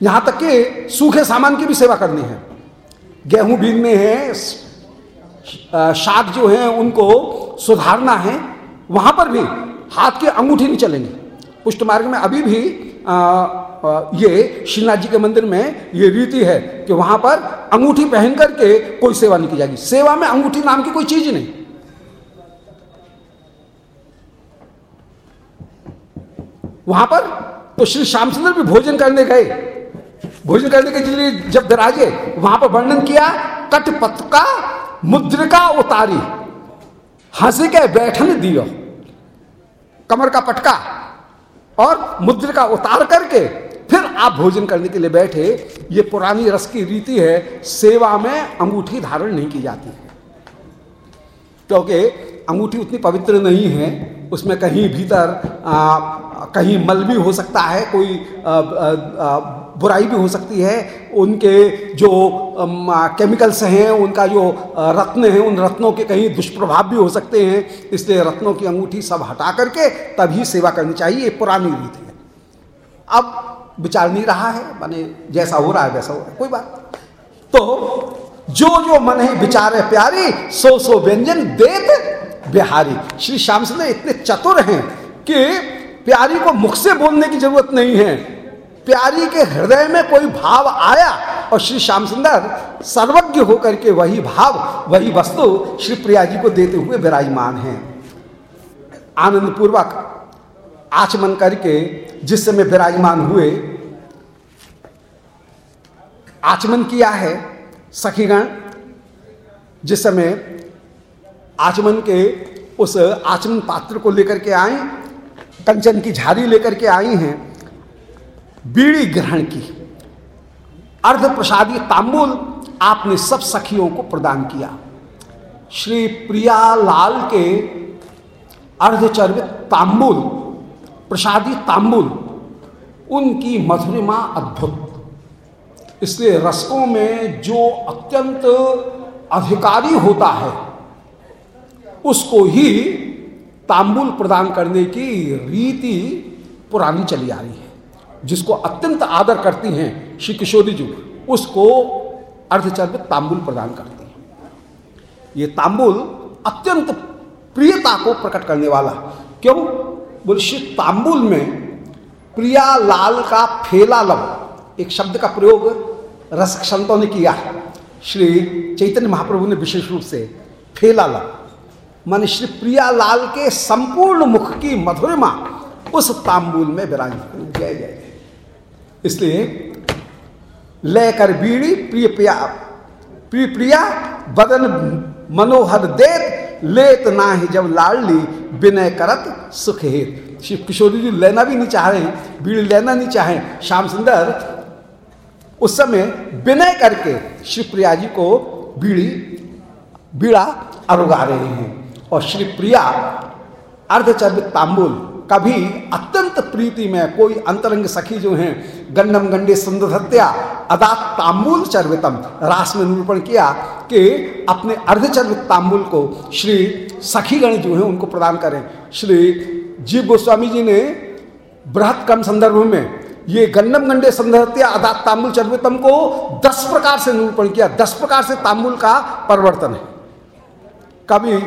यहाँ तक कि सूखे सामान की भी सेवा करनी है। गेहूँ बीनने हैं शाक जो है उनको सुधारना है। वहाँ पर भी हाथ के अंगूठी नहीं चलेंगे। पुष्ट मार्ग में अभी भी आ, आ, ये श्रीनाथ जी के मंदिर में ये रीति है कि वहाँ पर अंगूठी पहन करके कोई सेवा नहीं की जाएगी। सेवा में अंगूठी नाम की कोई चीज़ नहीं। वहाँ पर तो श्री श्याम सुंदर भी भोजन करने गए। भोजन करने के लिए जब विराजे वहाँ पर वर्णन किया कटपथ का मुद्रिका उतारी हँसी के बैठन दियो। कमर का पटका और मुद्र का उतार करके फिर आप भोजन करने के लिए बैठे। ये पुरानी रस की रीति है सेवा में अंगूठी धारण नहीं की जाती है। क्योंकि अंगूठी उतनी पवित्र नहीं है उसमें कहीं भीतर आ, कहीं मल भी हो सकता है कोई आ, आ, आ, बुराई भी हो सकती है। उनके जो केमिकल्स हैं, उनका जो रत्न है, उन रत्नों के कहीं दुष्प्रभाव भी हो सकते हैं। इसलिए रत्नों की अंगूठी सब हटा करके तभी सेवा करनी चाहिए, ये पुरानी रीत है। अब विचार नहीं रहा है, माने जैसा हो रहा है वैसा हो रहा है, कोई बात तो जो जो मन है, विचार है, प्यारी, सो सो व्यंजन देत बिहारी। श्री श्याम सुंदर इतने चतुर हैं कि प्यारी को मुख से बोलने की ज़रूरत नहीं है। प्यारी के हृदय में कोई भाव आया और श्री श्याम सुंदर सर्वज्ञ होकर के वही भाव, वही वस्तु श्री प्रिया जी को देते हुए विराजमान हैं। आनंद पूर्वक आचमन करके जिस समय विराजमान हुए, आचमन किया है सखीगण, जिस समय आचमन के उस आचमन पात्र को लेकर के आए, कंचन की झाड़ी लेकर के आई हैं बीड़ी ग्रहण की। अर्ध प्रसादी तांबुल आपने सब सखियों को प्रदान किया। श्री प्रिया लाल के अर्धचर्वित तांबुल, प्रसादी तांबुल, उनकी मधुरिमा अद्भुत। इसलिए रसकों में जो अत्यंत अधिकारी होता है, उसको ही तांबुल प्रदान करने की रीति पुरानी चली आ रही है। जिसको अत्यंत आदर करती हैं श्री किशोरी जी, उसको अर्धचर्वित तांबुल प्रदान करती हैं। ये तांबुल अत्यंत प्रियता को प्रकट करने वाला। क्यों? बोले, श्री तांबुल में प्रिया लाल का फेला लव, एक शब्द का प्रयोग रस संतों ने किया है। श्री चैतन्य महाप्रभु ने विशेष रूप से फेला लव, मान श्री प्रिया लाल के संपूर्ण मुख की मधुरमा उस तांबुल में विराज जय जय। इसलिए लेकर बीड़ी प्रिय प्रिया प्रिय प्रिया, बदन मनोहर देत लेत ना ही जब लाडली विनय करत सुख हेत शिव किशोरी जी लेना भी नहीं चाह रहे बीड़ी लेना नहीं चाहे श्याम सुंदर, उस समय विनय करके शिवप्रिया जी को बीड़ी, बीड़ा अरुगा रहे हैं। और श्री प्रिया अर्धचर्वित तांबुल कभी अत्यंत प्रीति में कोई अंतरंग सखी जो हैं, गंडम गंडे सुंदरत्या अदात तांबुल चर्वितम, रास में निरूपण किया कि अपने अर्धचर्वित तांबुल को श्री सखीगण जो हैं उनको प्रदान करें। श्री जीव गोस्वामी जी ने बृहत कम संदर्भ में ये गंडम गंडे संदर्त्या अदात तांबुल चर्वितम को दस प्रकार से निरूपण किया। दस प्रकार से तांबुल का परिवर्तन है। कभी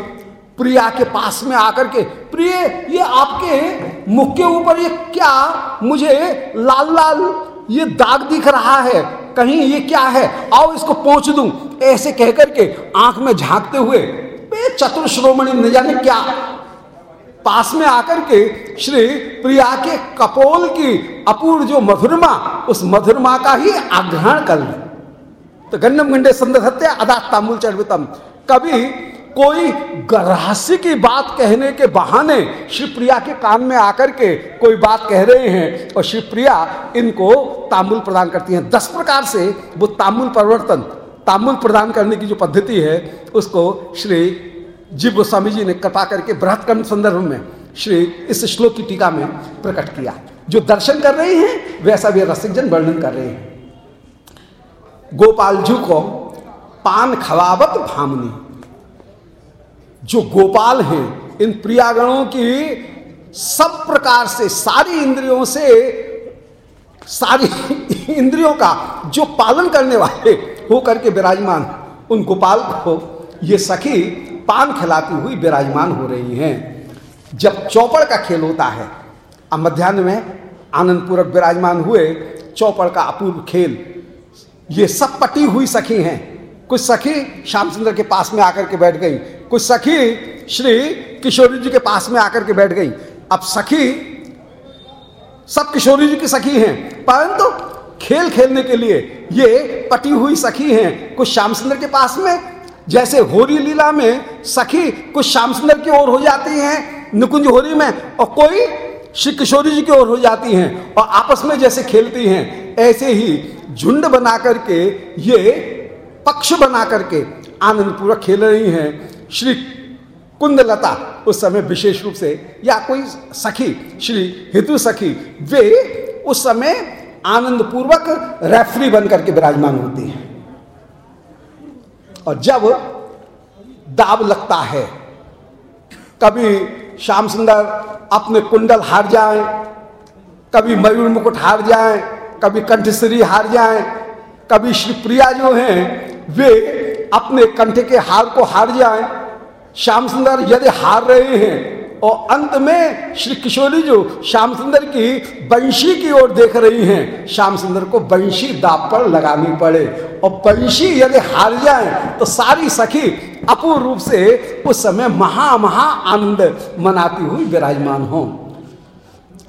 प्रिया के पास में आकर के, प्रिय, ये आपके मुख के ऊपर ये क्या? मुझे लाल लाल ये दाग दिख रहा है। कहीं ये क्या है? आओ इसको पहुँच दूँ। ऐसे कहकर के आँख में झांकते हुए चतुर श्रोमणि न जाने क्या? पास में आकर के श्री प्रिया के कपोल की अपूर्व जो मधुरमा, उस मधुरमा का ही आग्रहण कर ले। तो गन्नम गंडे संदर सत्य अदा तामुल चर्वितम कभी कोई रहस्य की बात कहने के बहाने शिवप्रिया के कान में आकर के कोई बात कह रहे हैं और शिवप्रिया इनको तामुल प्रदान करती हैं। दस प्रकार से वो तामुल परिवर्तन तामुल प्रदान करने की जो पद्धति है, उसको श्री जीव गोस्वामी जी ने कृपा करके बृहत्कंड संदर्भ में श्री इस श्लोक की टीका में प्रकट किया। जो दर्शन कर रहे हैं, वैसा भी रसिकजन वर्णन कर रहे हैं। गोपाल जू को पान खवावत भामनी। जो गोपाल हैं, इन प्रियागणों की सब प्रकार से, सारी इंद्रियों से, सारी इंद्रियों का जो पालन करने वाले होकर के विराजमान उन गोपाल को ये सखी पान खिलाती हुई विराजमान हो रही हैं। जब चौपड़ का खेल होता है, अब मध्यान्ह में आनंद पूर्वक विराजमान हुए, चौपड़ का अपूर्व खेल, ये सब पटी हुई सखी हैं। कुछ सखी श्याम सुंदर के पास में आकर के बैठ गई। कुछ सखी श्री किशोरी जी के पास में आकर के बैठ गई। अब सखी, सब किशोरी जी की सखी हैं, परंतु खेल खेलने के लिए ये पटी हुई सखी हैं कुछ श्याम सुंदर के पास में। जैसे होरी लीला में सखी कुछ श्याम सुंदर की ओर हो जाती हैं, निकुंज होरी में, और कोई श्री किशोरी जी की ओर हो जाती हैं, और आपस में जैसे खेलती हैं, ऐसे ही झुंड बना करके ये पक्ष बना करके आनंद पूर्वक खेल रही हैं। श्री कुंदलता उस समय विशेष रूप से, या कोई सखी, श्री हितु सखी, वे उस समय आनंद पूर्वक रेफरी बन करके विराजमान होती हैं। और जब दाब लगता है, कभी श्याम सुंदर अपने कुंडल हार जाए, कभी मयूर मुकुट हार जाए, कभी कंठश्री हार जाए, कभी श्री प्रिया जो हैं वे अपने कंठ के हार को हार जाए। श्याम सुंदर यदि हार रहे हैं, और अंत में श्री किशोरी जो श्याम सुंदर की बंशी की ओर देख रही हैं, श्याम सुंदर को बंशी दाप पर लगानी पड़े। और बंशी यदि हार जाए तो सारी सखी अपूर्ण रूप से उस समय महा महा आनंद मनाती हुई विराजमान हो।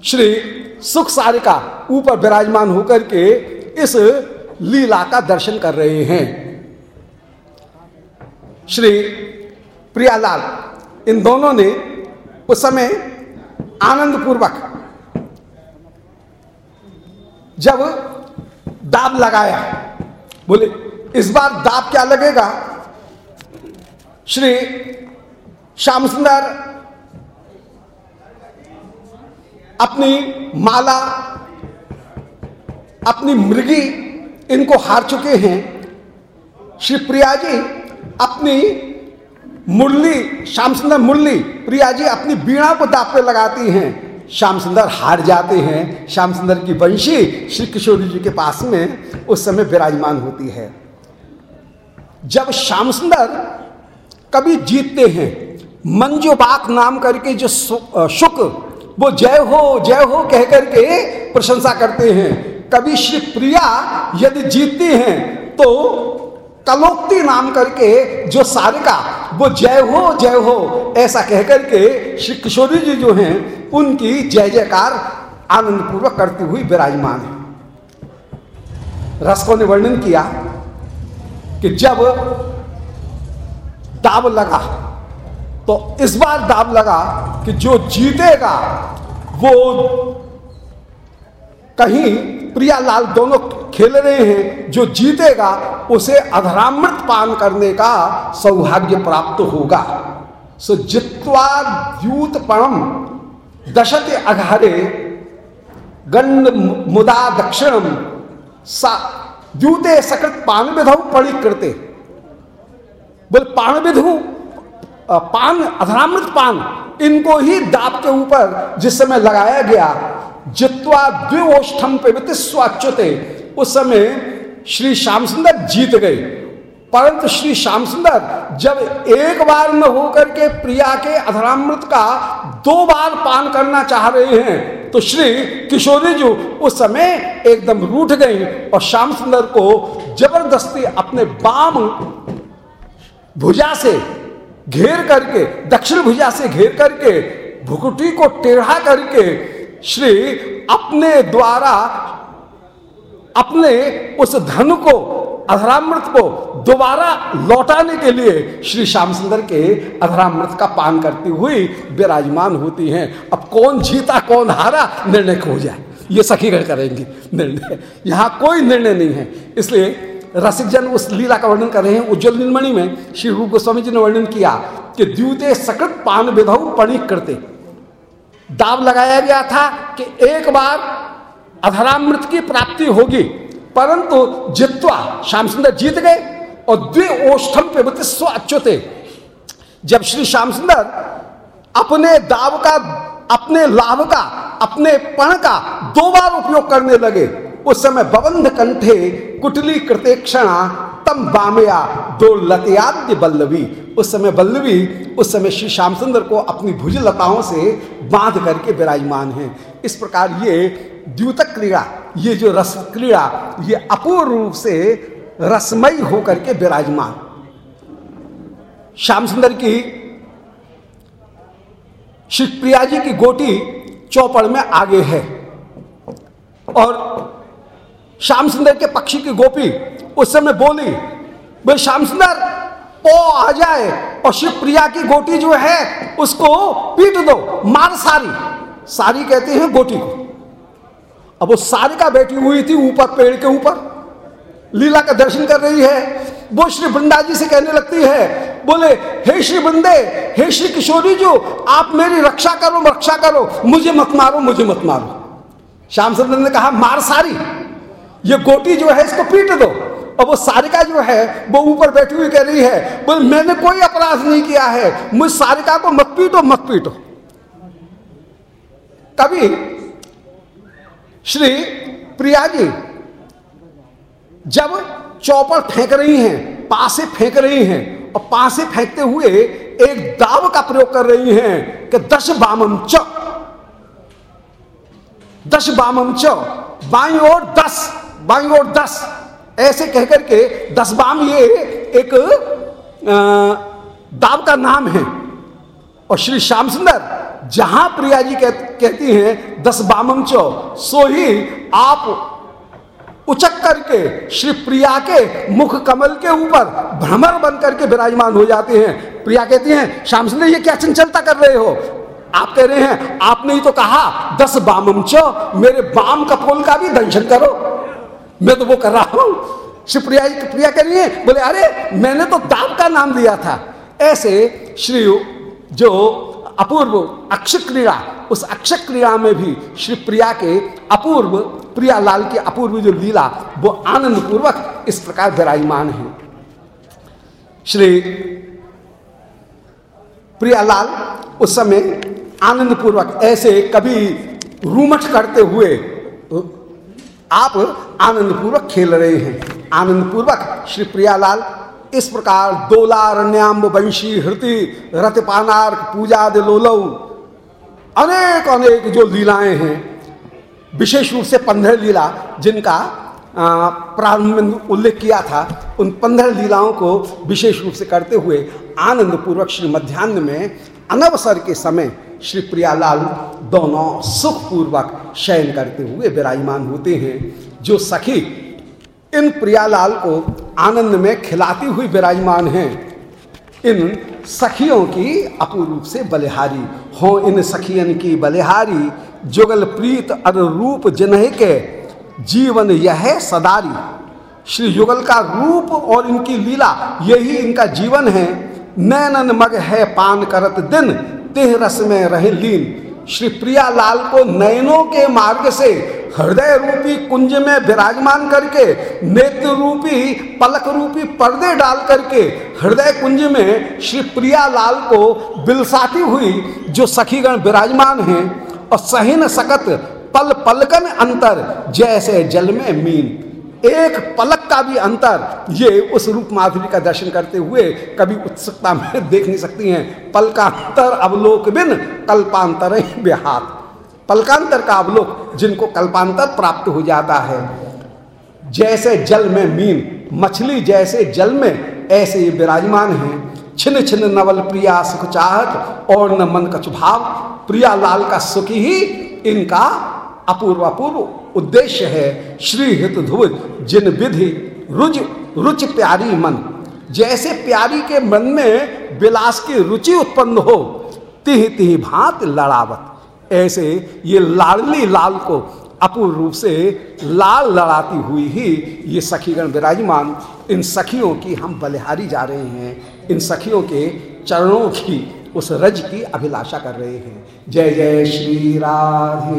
श्री सुख सारिका ऊपर विराजमान होकर के इस लीला का दर्शन कर रहे हैं। श्री प्रियालाल इन दोनों ने उस समय आनंद पूर्वक जब दाब लगाया बोले, इस बार दाब क्या लगेगा? श्री श्याम सुंदर अपनी माला, अपनी मृगी इनको हार चुके हैं। श्री प्रिया जी अपनी मुरली श्याम सुंदर मुरली, प्रिया जी अपनी बीणा को दाप पे लगाती हैं। श्याम सुंदर हार जाते हैं। श्याम सुंदर की वंशी श्री किशोरी जी के पास में उस समय विराजमान होती है। जब श्याम सुंदर कभी जीतते हैं, मंजो बाक नाम करके जो शुक, वो जय हो जय हो कह करके प्रशंसा करते हैं। कभी श्री प्रिया यदि जीतती हैं तो कलोक्ति नाम करके जो सारिका, वो जय हो जय हो, ऐसा कह करके श्री किशोरी जी जो हैं, उनकी जय जयकार आनंद पूर्वक करती हुई विराजमान है। रसकों ने वर्णन किया कि जब दाब लगा तो इस बार दाब लगा कि जो जीतेगा, वो कहीं प्रियालाल दोनों खेल रहे हैं, जो जीतेगा, उसे अधरामृत पान करने का सौभाग्य प्राप्त होगा। सो जित्वा द्यूत परम दशत अघारे गंड मुदा दक्षिणम सा द्यूते सकृत पान विधु पड़ी करते बोल पान विधु पान, अधरामृत पान, इनको ही दाप के ऊपर जिस समय लगाया गया, जित्वा द्विओष्ठम पे स्वाच्युते उस समय श्री श्याम सुंदर जीत गए। परंतु श्री श्याम सुंदर जब एक बार न होकर के प्रिया के अधरामृत का दो बार पान करना चाह रहे हैं तो श्री किशोरी जी उस समय एकदम रूठ गई और श्याम सुंदर को ज़बरदस्ती अपने बाम भुजा से घेर करके, दक्षिण भुजा से घेर करके, भुकुटी को टेढ़ा करके, श्री अपने द्वारा अपने उस धन को, अधरामृत को दोबारा लौटाने के लिए श्री श्याम सुंदर के अधरामृत का पान करती हुई विराजमान होती हैं। अब कौन जीता, कौन हारा, निर्णय खो जाए। ये सखीगढ़ करेंगे निर्णय। यहाँ कोई निर्णय नहीं है। इसलिए रसिक जन उस लीला का वर्णन कर रहे हैं। उज्जवल निर्मणि में श्री रूप गोस्वामी जी ने वर्णन किया कि द्यूते सकृत पान विधौ पणिक करते। दाव लगाया गया था कि एक बार अधरामृत की प्राप्ति होगी। परंतु जित्वा श्याम सुंदर जीत गए और द्वि ओष्ठम पे स्व अच्युते। जब श्री श्याम सुंदर अपने दाव का, अपने लाभ का, अपने पण का दो बार उपयोग करने लगे, उस समय बबंध कंठे कुटली कृतेक्षणा तम बामया दो लतयाद्य बल्लवी। उस समय बल्लवी, उस समय श्री श्याम सुंदर को अपनी भुज लताओं से बाँध करके विराजमान है। इस प्रकार ये द्यूतक क्रीड़ा ये जो रस क्रीड़ा ये अपूर्व रूप से रसमयी होकर के विराजमान। श्याम सुंदर की शिवप्रिया जी की गोटी चौपड़ में आगे है और श्याम सुंदर के पक्षी की गोपी उस समय बोली, भाई श्याम सुंदर ओ आ जाए और शिवप्रिया की गोटी जो है उसको पीट दो, मार सारी। सारी कहते हैं गोटी को। अब वो सारिका बैठी हुई थी ऊपर, पेड़ के ऊपर। लीला का दर्शन कर रही है। वो श्री बृंदा जी से कहने लगती है, बोले, हे श्री बृंदे हे श्री किशोरी जो, आप मेरी रक्षा करो रक्षा करो। मुझे मत मारो, मुझे मत मारो। श्याम सुंदर ने कहा, मार सारी। ये गोटी जो है, इसको पीट दो। और वो सारिका जो है, वो ऊपर बैठी हुई कह रही है, बोले, मैंने कोई अपराध नहीं किया है। मुझ सारिका को मत पीटो मत पीटो। कभी श्री प्रिया जी जब चौपर फेंक रही हैं, पासे फेंक रही हैं और पासे फेंकते हुए एक दाव का प्रयोग कर रही हैं कि दश बामम च। दश बामम च, बाई और दस, बाई और दस। ऐसे कहकर के दस बाम ये एक दाव का नाम है। और श्री श्याम सुंदर जहाँ प्रिया जी कह, कहती हैं दस बामम चो सो ही आप उचक करके श्री प्रिया के मुख कमल के ऊपर भ्रमर बन करके विराजमान हो जाते हैं। प्रिया कहती हैं श्याम सुंदर ये क्या चंचलता कर रहे हो? आप कह रहे हैं आपने ही तो कहा दस बामम चो मेरे बाम कपोल का भी दंशन करो। मैं तो वो कर रहा हूँ। शिवप्रिया प्रिया कह रही है बोले अरे मैंने तो दाम का नाम दिया था। ऐसे श्री जो अपूर्व अक्षय क्रिया उस अक्षय क्रिया में भी श्री प्रिया के अपूर्व, प्रिया लाल की अपूर्व जो लीला, वो आनंद पूर्वक इस प्रकार विराजमान है। श्री प्रियालाल उस समय आनंद पूर्वक ऐसे कभी रूमठ करते हुए, आप आनंद पूर्वक खेल रहे हैं। आनंद पूर्वक श्री प्रियालाल इस प्रकार दोलारण्याम्ब वंशी हृति रतपानार पूजा लोलऊ। अनेक अनेक जो लीलाएँ हैं, विशेष रूप से पंद्रह लीला, जिनका प्रारंभ में उल्लेख किया था, उन पंद्रह लीलाओं को विशेष रूप से करते हुए आनंद पूर्वक श्री मध्यान्ह में अनवसर के समय श्री प्रियालाल दोनों सुखपूर्वक शयन करते हुए विराजमान होते हैं, जो सखी इन प्रियालाल को आनंद में खिलाती हुई विराजमान हैं। इन सखियों की अपूर्व रूप से बलिहारी। हो इन सखियन की बलिहारी, जुगल प्रीत अर रूप जिन्ह के जीवन यह सदारी। श्री युगल का रूप और इनकी लीला, यही इनका जीवन है। नैनन मग है पान करत दिन, तेह रस में रहे लीन। श्री प्रिया लाल को नयनों के मार्ग से हृदय रूपी कुंज में विराजमान करके, नेत्र रूपी, पलक रूपी पर्दे डाल करके हृदय कुंज में श्री प्रिया लाल को बिलसाती हुई जो सखीगण विराजमान हैं और सहिन सकत पल पलकन अंतर जैसे जल में मीन। एक पलक का भी अंतर, ये उस रूप माधुरी का दर्शन करते हुए कभी उत्सुकता में देख नहीं सकती हैं। पलकांतर अवलोक बिन कल्पांतर बेहात पलकांतर का अवलोक जिनको कल्पांतर प्राप्त हो जाता है। जैसे जल में मीन, मछली जैसे जल में ऐसे ये विराजमान है। छिन छिन नवल प्रिया सुख चाहत, और न मन कछु भाव। प्रिया लाल का सुख ही इनका अपूर्व अपूर्व उद्देश्य है श्री हित ध्रुव जिन विधि रुच रुचि प्यारी मन। जैसे प्यारी के मन में विलास की रुचि उत्पन्न हो, तिह तिह भांत लड़ावत। ऐसे ये लाडली लाल को अपूर्व रूप से लाल लड़ाती हुई ही ये सखीगण विराजमान, इन सखियों की हम बलिहारी जा रहे हैं। इन सखियों के चरणों की, उस रज की अभिलाषा कर रहे हैं। जय जय श्री राधे।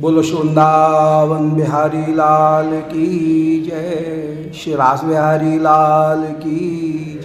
बोलो वृंदावन बिहारी लाल की जय श्री रास बिहारी लाल की